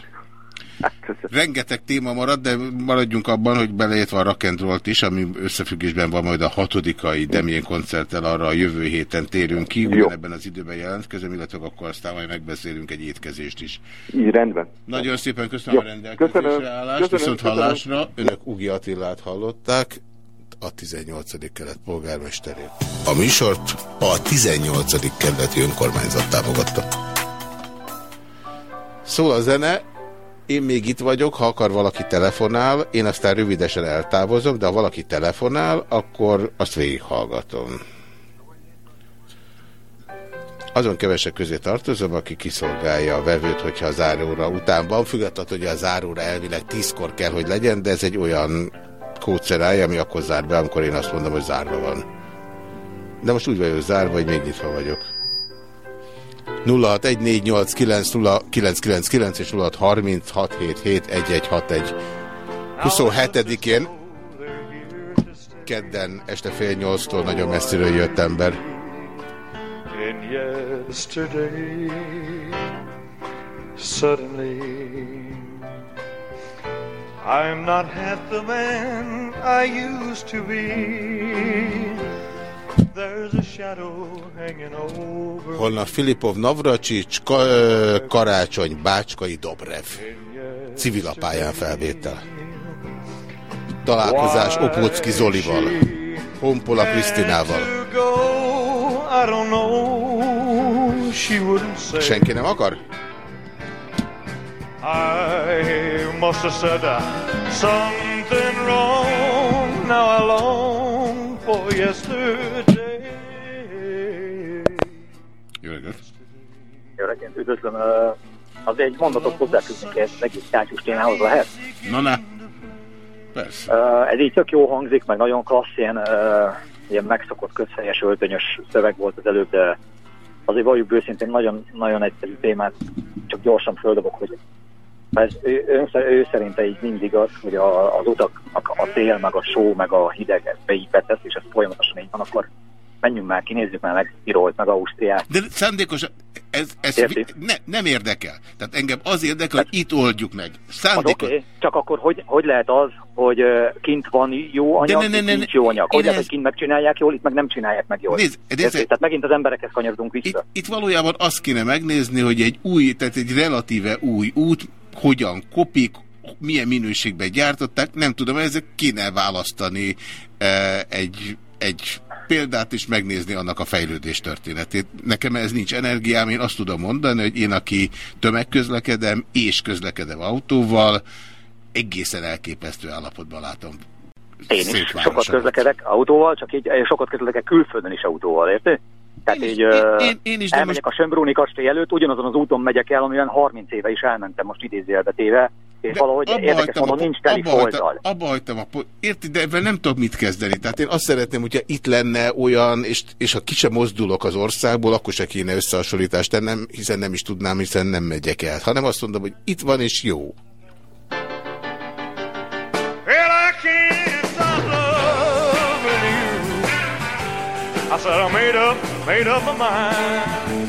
Rengeteg téma marad, de maradjunk abban, hogy beleértve a rock'n'rollt is, ami összefüggésben van majd a hatodikai Demjén koncerttel, arra a jövő héten térünk ki, ugyanebben az időben jelentkezem, illetve akkor aztán majd megbeszélünk egy étkezést is. Így rendben. Nagyon szépen köszönöm Jó, a rendelkezésre köszönöm. állást, Köszönöm, viszont köszönöm. hallásra. Önök Ugi Attilát hallották, a 18. kelet polgármesterét. A műsort a 18. kerületi önkormányzat támogatta. Szól a zene, én még itt vagyok, ha akar valaki telefonál, én aztán rövidesen eltávozok, de ha valaki telefonál, akkor azt végighallgatom. Azon kevesek közé tartozom, aki kiszolgálja a vevőt, hogyha a záróra után van, függetlenül, hogy a záróra elvileg tízkor kell, hogy legyen, de ez egy olyan kódszerája, ami akkor zár be, amikor én azt mondom, hogy zárva van. De most úgy vagyok zárva, hogy még nyitva vagyok. 0614890999 és 0636771161. 27-én kedden este fél nyolctól nagyon messziről jött ember. Suddenly, I'm not half the man I used to be. There's a shadow hanging over. Holnap Filipov Navracsics, Ka Karácsony, Bácskai, Dobrev. Civilapályán felvétel. Találkozás Opocki Zolival. Honpola Krisztinával. Senki nem akar? I must have said uh, something wrong. Now I long for yesterday. Jó reggelt! Jó reggelt, üdvözlöm. Azért egy mondatot hozzáfűznék az egész kátyus témához lehet. Na ne! Persze. Ez így tök jó hangzik, meg nagyon klassz, ilyen, ilyen megszokott közhelyes öltönyös szöveg volt az előbb, de azért valljuk őszintén nagyon, nagyon egyszerű témát, csak gyorsan földobok, hogy ez, ő, ő, ő szerinte így mindig az, hogy a, az utak, a, tél, meg a só, meg a hideg ezt beépetett, és ez folyamatosan így van, akkor menjünk már, kinézzük már meg Tirolt, meg Ausztriát. De szándékos, ez, ez Érti? ne, nem érdekel. Tehát engem az érdekel, hogy itt oldjuk meg. Szándékos. oké, csak akkor hogy, hogy lehet az, hogy kint van jó anyag, ne, ne, itt ne, nincs jó anyag? Hogy lehet, ez- hogy kint megcsinálják jól, itt meg nem csinálják meg jól? Nézd, nézd-? Tehát megint az emberekhez kanyarodunk vissza. Itt valójában azt kéne megnézni, hogy egy új, tehát egy relatíve új út hogyan kopik, milyen minőségben gyártották, nem tudom, ezek kéne választani eh, egy, egy példát és megnézni annak a fejlődés történetét. Nekem ez nincs energiám, én azt tudom mondani, hogy én, aki tömegközlekedem és közlekedem autóval, egészen elképesztő állapotban látom. Én is sokat közlekedek autóval, csak így sokat közlekedek külföldön is autóval, érted? Tehát így ö, én- én is, de elmegyek a Sömbrúni kastély előtt, ugyanazon az úton megyek el, amiben 30 éve is elmentem, most idézőjelbe téve, és De valahogy érdekes módon nincs teli abba. Abba hagytam a Érti, de ebben nem tudok mit kezdeni. Tehát én azt szeretném, hogyha itt lenne olyan, és, és ha ki sem mozdulok az országból, akkor se kéne összehasonlítást tennem, hiszen nem is tudnám, hiszen nem megyek el. Hanem azt mondom, hogy itt van és jó. I said I made up, made up my mind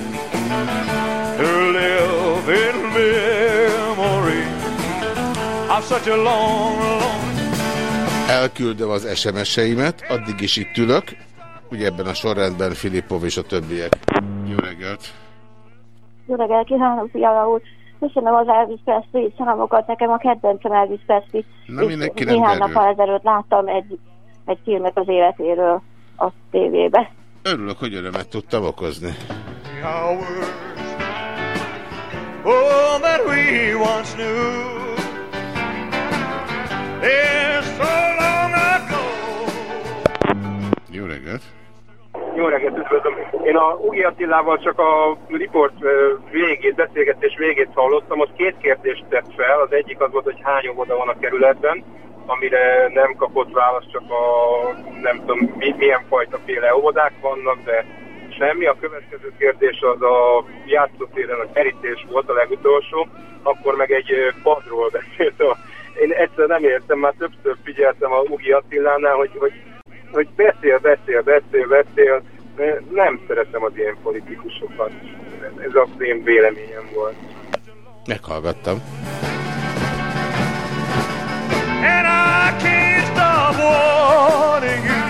to live in memory of such a long, long. Elküldöm az SMS-eimet, addig is itt ülök. Ugye ebben a sorrendben Filippov és a többiek. Jó reggelt! Jó reggelt kívánok, Fiala úr! Köszönöm az Elvis Presley számokat, nekem a kedvencem Elvis Presley. Na, mindenki nem Néhány nappal ezelőtt láttam egy, egy filmet az életéről a tévébe. Örülök, hogy örömet tudtam okozni. Oh, that we once knew. It's so long ago. Jó reggelt! Jó reggelt, üdvözlöm. Én a Ugi Attilával csak a report ö, végét, beszélgetés végét hallottam. Most két kérdést tett fel. Az egyik az volt, hogy hány óvoda van a kerületben, amire nem kapott választ, csak a nem tudom mi, milyen fajta féle óvodák vannak, de semmi. A következő kérdés az a játszótéren a kerítés volt a legutolsó, akkor meg egy padról beszélt. Én egyszer nem értem, már többször figyeltem a Ugi Attilánál, hogy, hogy hogy beszél, beszél, beszél, beszél. Nem szeretem az ilyen politikusokat. Ez az én véleményem volt. Meghallgattam. I can't stop wanting you.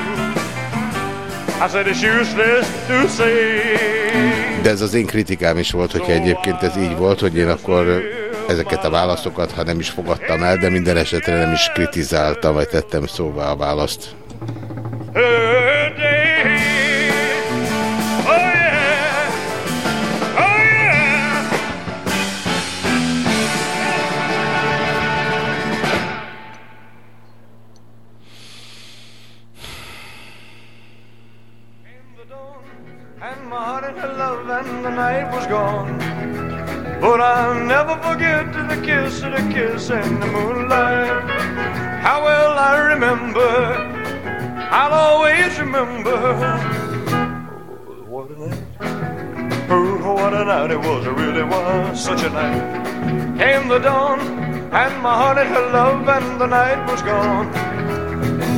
I said it's useless to say. De ez az én kritikám is volt, hogyha egyébként ez így volt, hogy én akkor ezeket a válaszokat, ha nem is fogadtam el, de minden esetre nem is kritizáltam, vagy tettem szóvá a választ. her night was gone. But I'll never forget the kiss of the kiss in the moonlight. How well I remember I'll always remember. Oh, what a night. Oh, what a night it was. It really was such a night. Came the dawn, and my heart and her love, and the night was gone.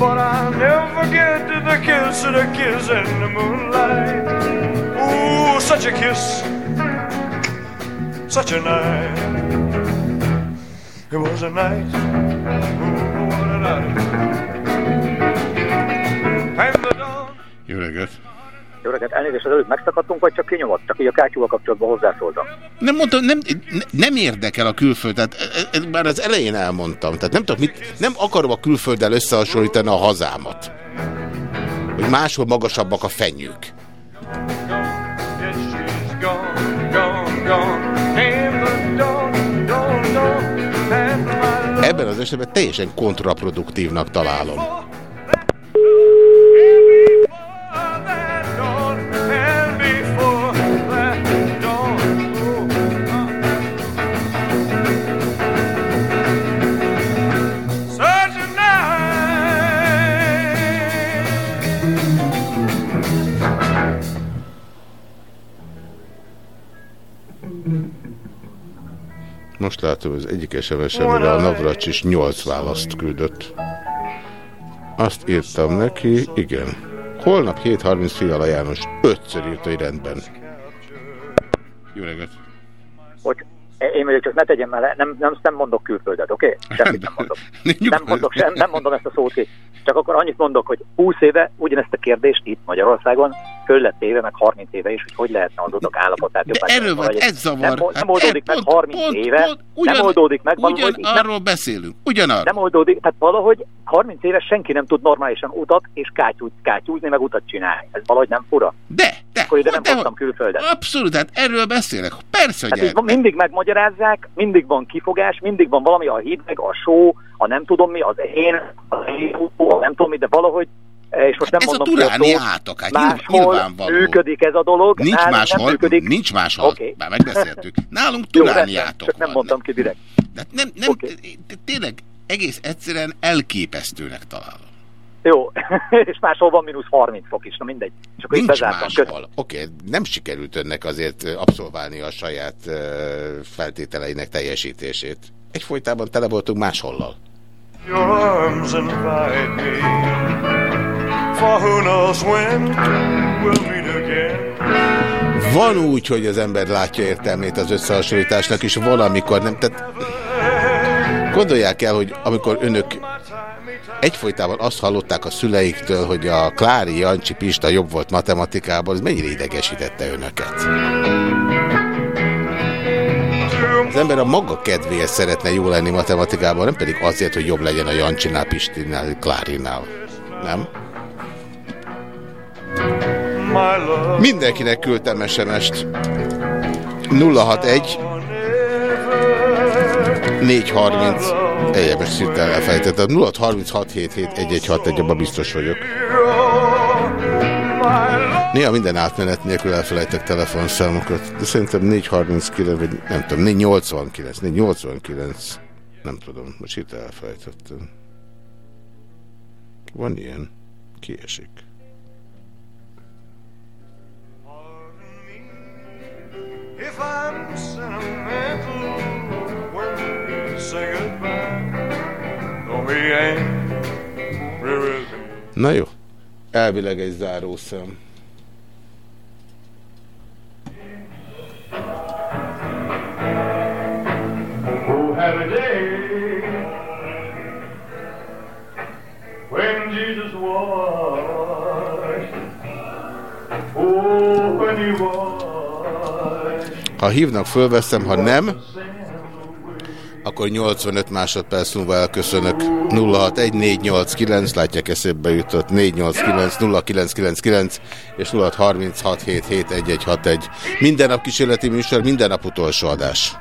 But I'll never forget the kiss of the kiss in the moonlight. Ooh, such a kiss. Such a night. It was a night. Ooh, what a night. And the dawn. Jó reggelt! Jó reggelt, elnézést, az előtt megszakadtunk, vagy csak kinyomott? Csak így a kátyúval kapcsolatban hozzászóltam. Nem mondtam, nem, ne- nem érdekel a külföld, tehát e- e- már az elején elmondtam, tehát nem tudok mit, nem akarom a külfölddel összehasonlítani a hazámat. Hogy máshol magasabbak a fenyők. Esetben teljesen kontraproduktívnak találom. Most látom, az egyik SMS-emre a Navracs is 8 választ küldött. Azt írtam neki, igen. Holnap 7.30 Fiala János ötször írt, hogy rendben. Jó reggelt! hogy én vagyok, csak ne tegyem már, nem, nem, nem mondok külföldet, oké? Okay? Semmit nem mondok. Nem, mondok sem, nem mondom ezt a szót ki. Csak akkor annyit mondok, hogy 20 éve ugyanezt a kérdést itt Magyarországon föl lett téve, meg 30 éve is, hogy hogy lehetne az utak állapotát jobbá erről van, ez zavar. Nem, nem Hát oldódik e- meg pont- 30 pont- éve, pont ugyan- nem oldódik meg valahogy. Ugyan nem, beszélünk, ugyanarról. nem oldódik, tehát valahogy 30 éve senki nem tud normálisan utat és kátyút, kátyúzni, meg utat csinálni. Ez valahogy nem fura. De, de, Akkor ide nem de- hoztam külföldet. Abszolút, hát erről beszélek. Persze, hogy Hát mindig megmagyarázzák, mindig van kifogás, mindig van valami a hideg, a só, a nem tudom mi, az én, az én, a nem tudom mi, de valahogy, és most nem Ez a mondom ki turáni szót, átok, hát nyilván- máshol nyilvánvaló. működik ez a dolog, Nincs nálunk máshol, nem működik. nincs máshol, Oké. már megbeszéltük. Nálunk Jó, turáni rendben, átok Csak nem mondtam ki direkt. De nem, nem okay. tényleg egész egyszerűen elképesztőnek találom. Jó, és máshol van mínusz 30 fok is, na mindegy. Csak Nincs máshol. Oké, okay, nem sikerült önnek azért abszolválni a saját feltételeinek teljesítését. Egyfolytában tele voltunk máshollal. Your arms invite me. For who knows when we'll meet again. Van úgy, hogy az ember látja értelmét az összehasonlításnak, és van, amikor nem. Tehát gondolják el, hogy amikor önök egyfolytában azt hallották a szüleiktől, hogy a Klári Jancsi Pista jobb volt matematikában, ez mennyire idegesítette önöket? Az ember a maga kedvéért szeretne jó lenni matematikában, nem pedig azért, hogy jobb legyen a Jancsinál, Pistinál, Klárinál. Nem? Mindenkinek küldtem SMS-t. 061 430 Egyébként szinte elfelejtettem. 0636771161, abban biztos vagyok. Néha minden átmenet nélkül elfelejtek telefonszámokat, de szerintem 439, vagy nem tudom, 489, 489, nem tudom, most itt elfelejtettem. Van ilyen, kiesik. If I'm sentimental when we say goodbye, don't be angry with me. Na jó, elvileg egy. Oh, a day when Jesus washed. Oh, when he washed. Ha hívnak, fölveszem, ha nem, akkor 85 másodperc múlva elköszönök. 061489, látják eszébe jutott, 489 0999 és 0636771161. Minden nap kísérleti műsor, minden nap utolsó adás.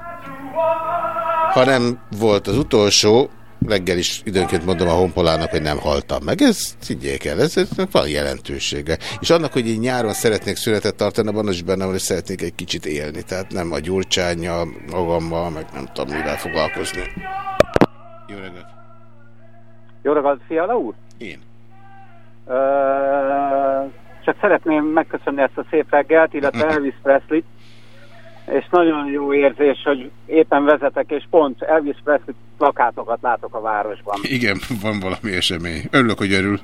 Ha nem volt az utolsó, reggel is időnként mondom a honpolának, hogy nem haltam meg. Ez, higgyék el, ez, ez van jelentősége. És annak, hogy én nyáron szeretnék születet tartani, abban az is benne hogy szeretnék egy kicsit élni. Tehát nem a gyurcsányjal, magammal, meg nem tudom mivel foglalkozni. Jó reggelt! Jó reggelt, Fiala úr! Én. Ö, csak szeretném megköszönni ezt a szép reggelt, illetve Elvis Presley és nagyon jó érzés, hogy éppen vezetek, és pont Elvis Presley plakátokat látok a városban. Igen, van valami esemény. Örülök, hogy örül.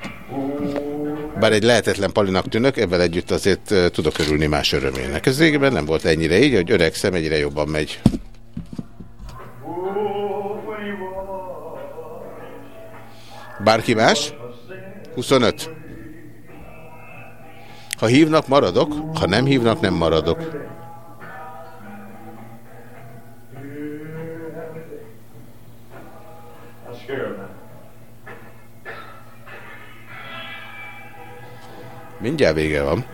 Bár egy lehetetlen palinak tűnök, ebben együtt azért tudok örülni más örömének. Ez régebben nem volt ennyire így, hogy öregszem, egyre jobban megy. Bárki más? 25. Ha hívnak, maradok, ha nem hívnak, nem maradok. örömmel. Mindjárt vége van.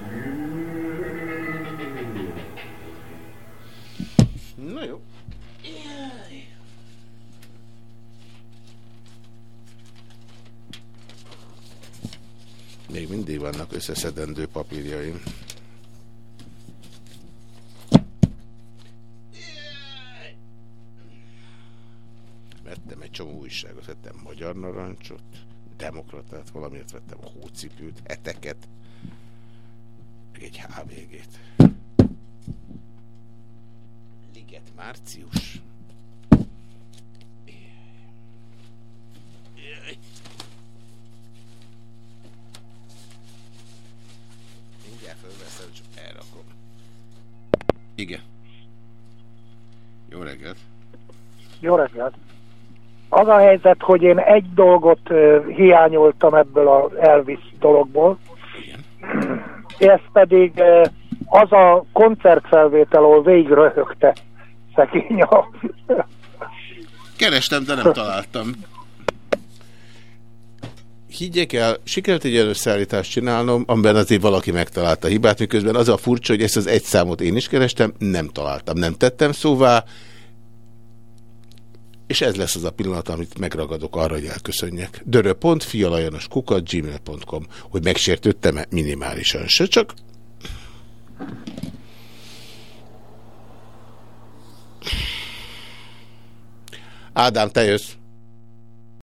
Na jó. Még mindig vannak összeszedendő papírjaim. Vettem egy csomó újságot, vettem Magyar Narancsot, Demokratát, valamiért vettem hócipőt, eteket, meg egy HVG-t. Liget Március. Mindjárt felveszem, csak elrakom. Igen. Jó reggelt. Jó reggelt! Az a helyzet, hogy én egy dolgot hiányoltam ebből az Elvis dologból. Ez pedig az a koncertfelvétel, ahol végig röhögte szegény a... Kerestem, de nem találtam. Higgyék el, sikerült egy olyan összeállítást csinálnom, amiben azért valaki megtalálta a hibát, miközben az a furcsa, hogy ezt az egy számot én is kerestem, nem találtam, nem tettem szóvá, és ez lesz az a pillanat, amit megragadok arra, hogy elköszönjek. kukat gmail.com hogy megsértődtem-e minimálisan se, csak Ádám, te jössz.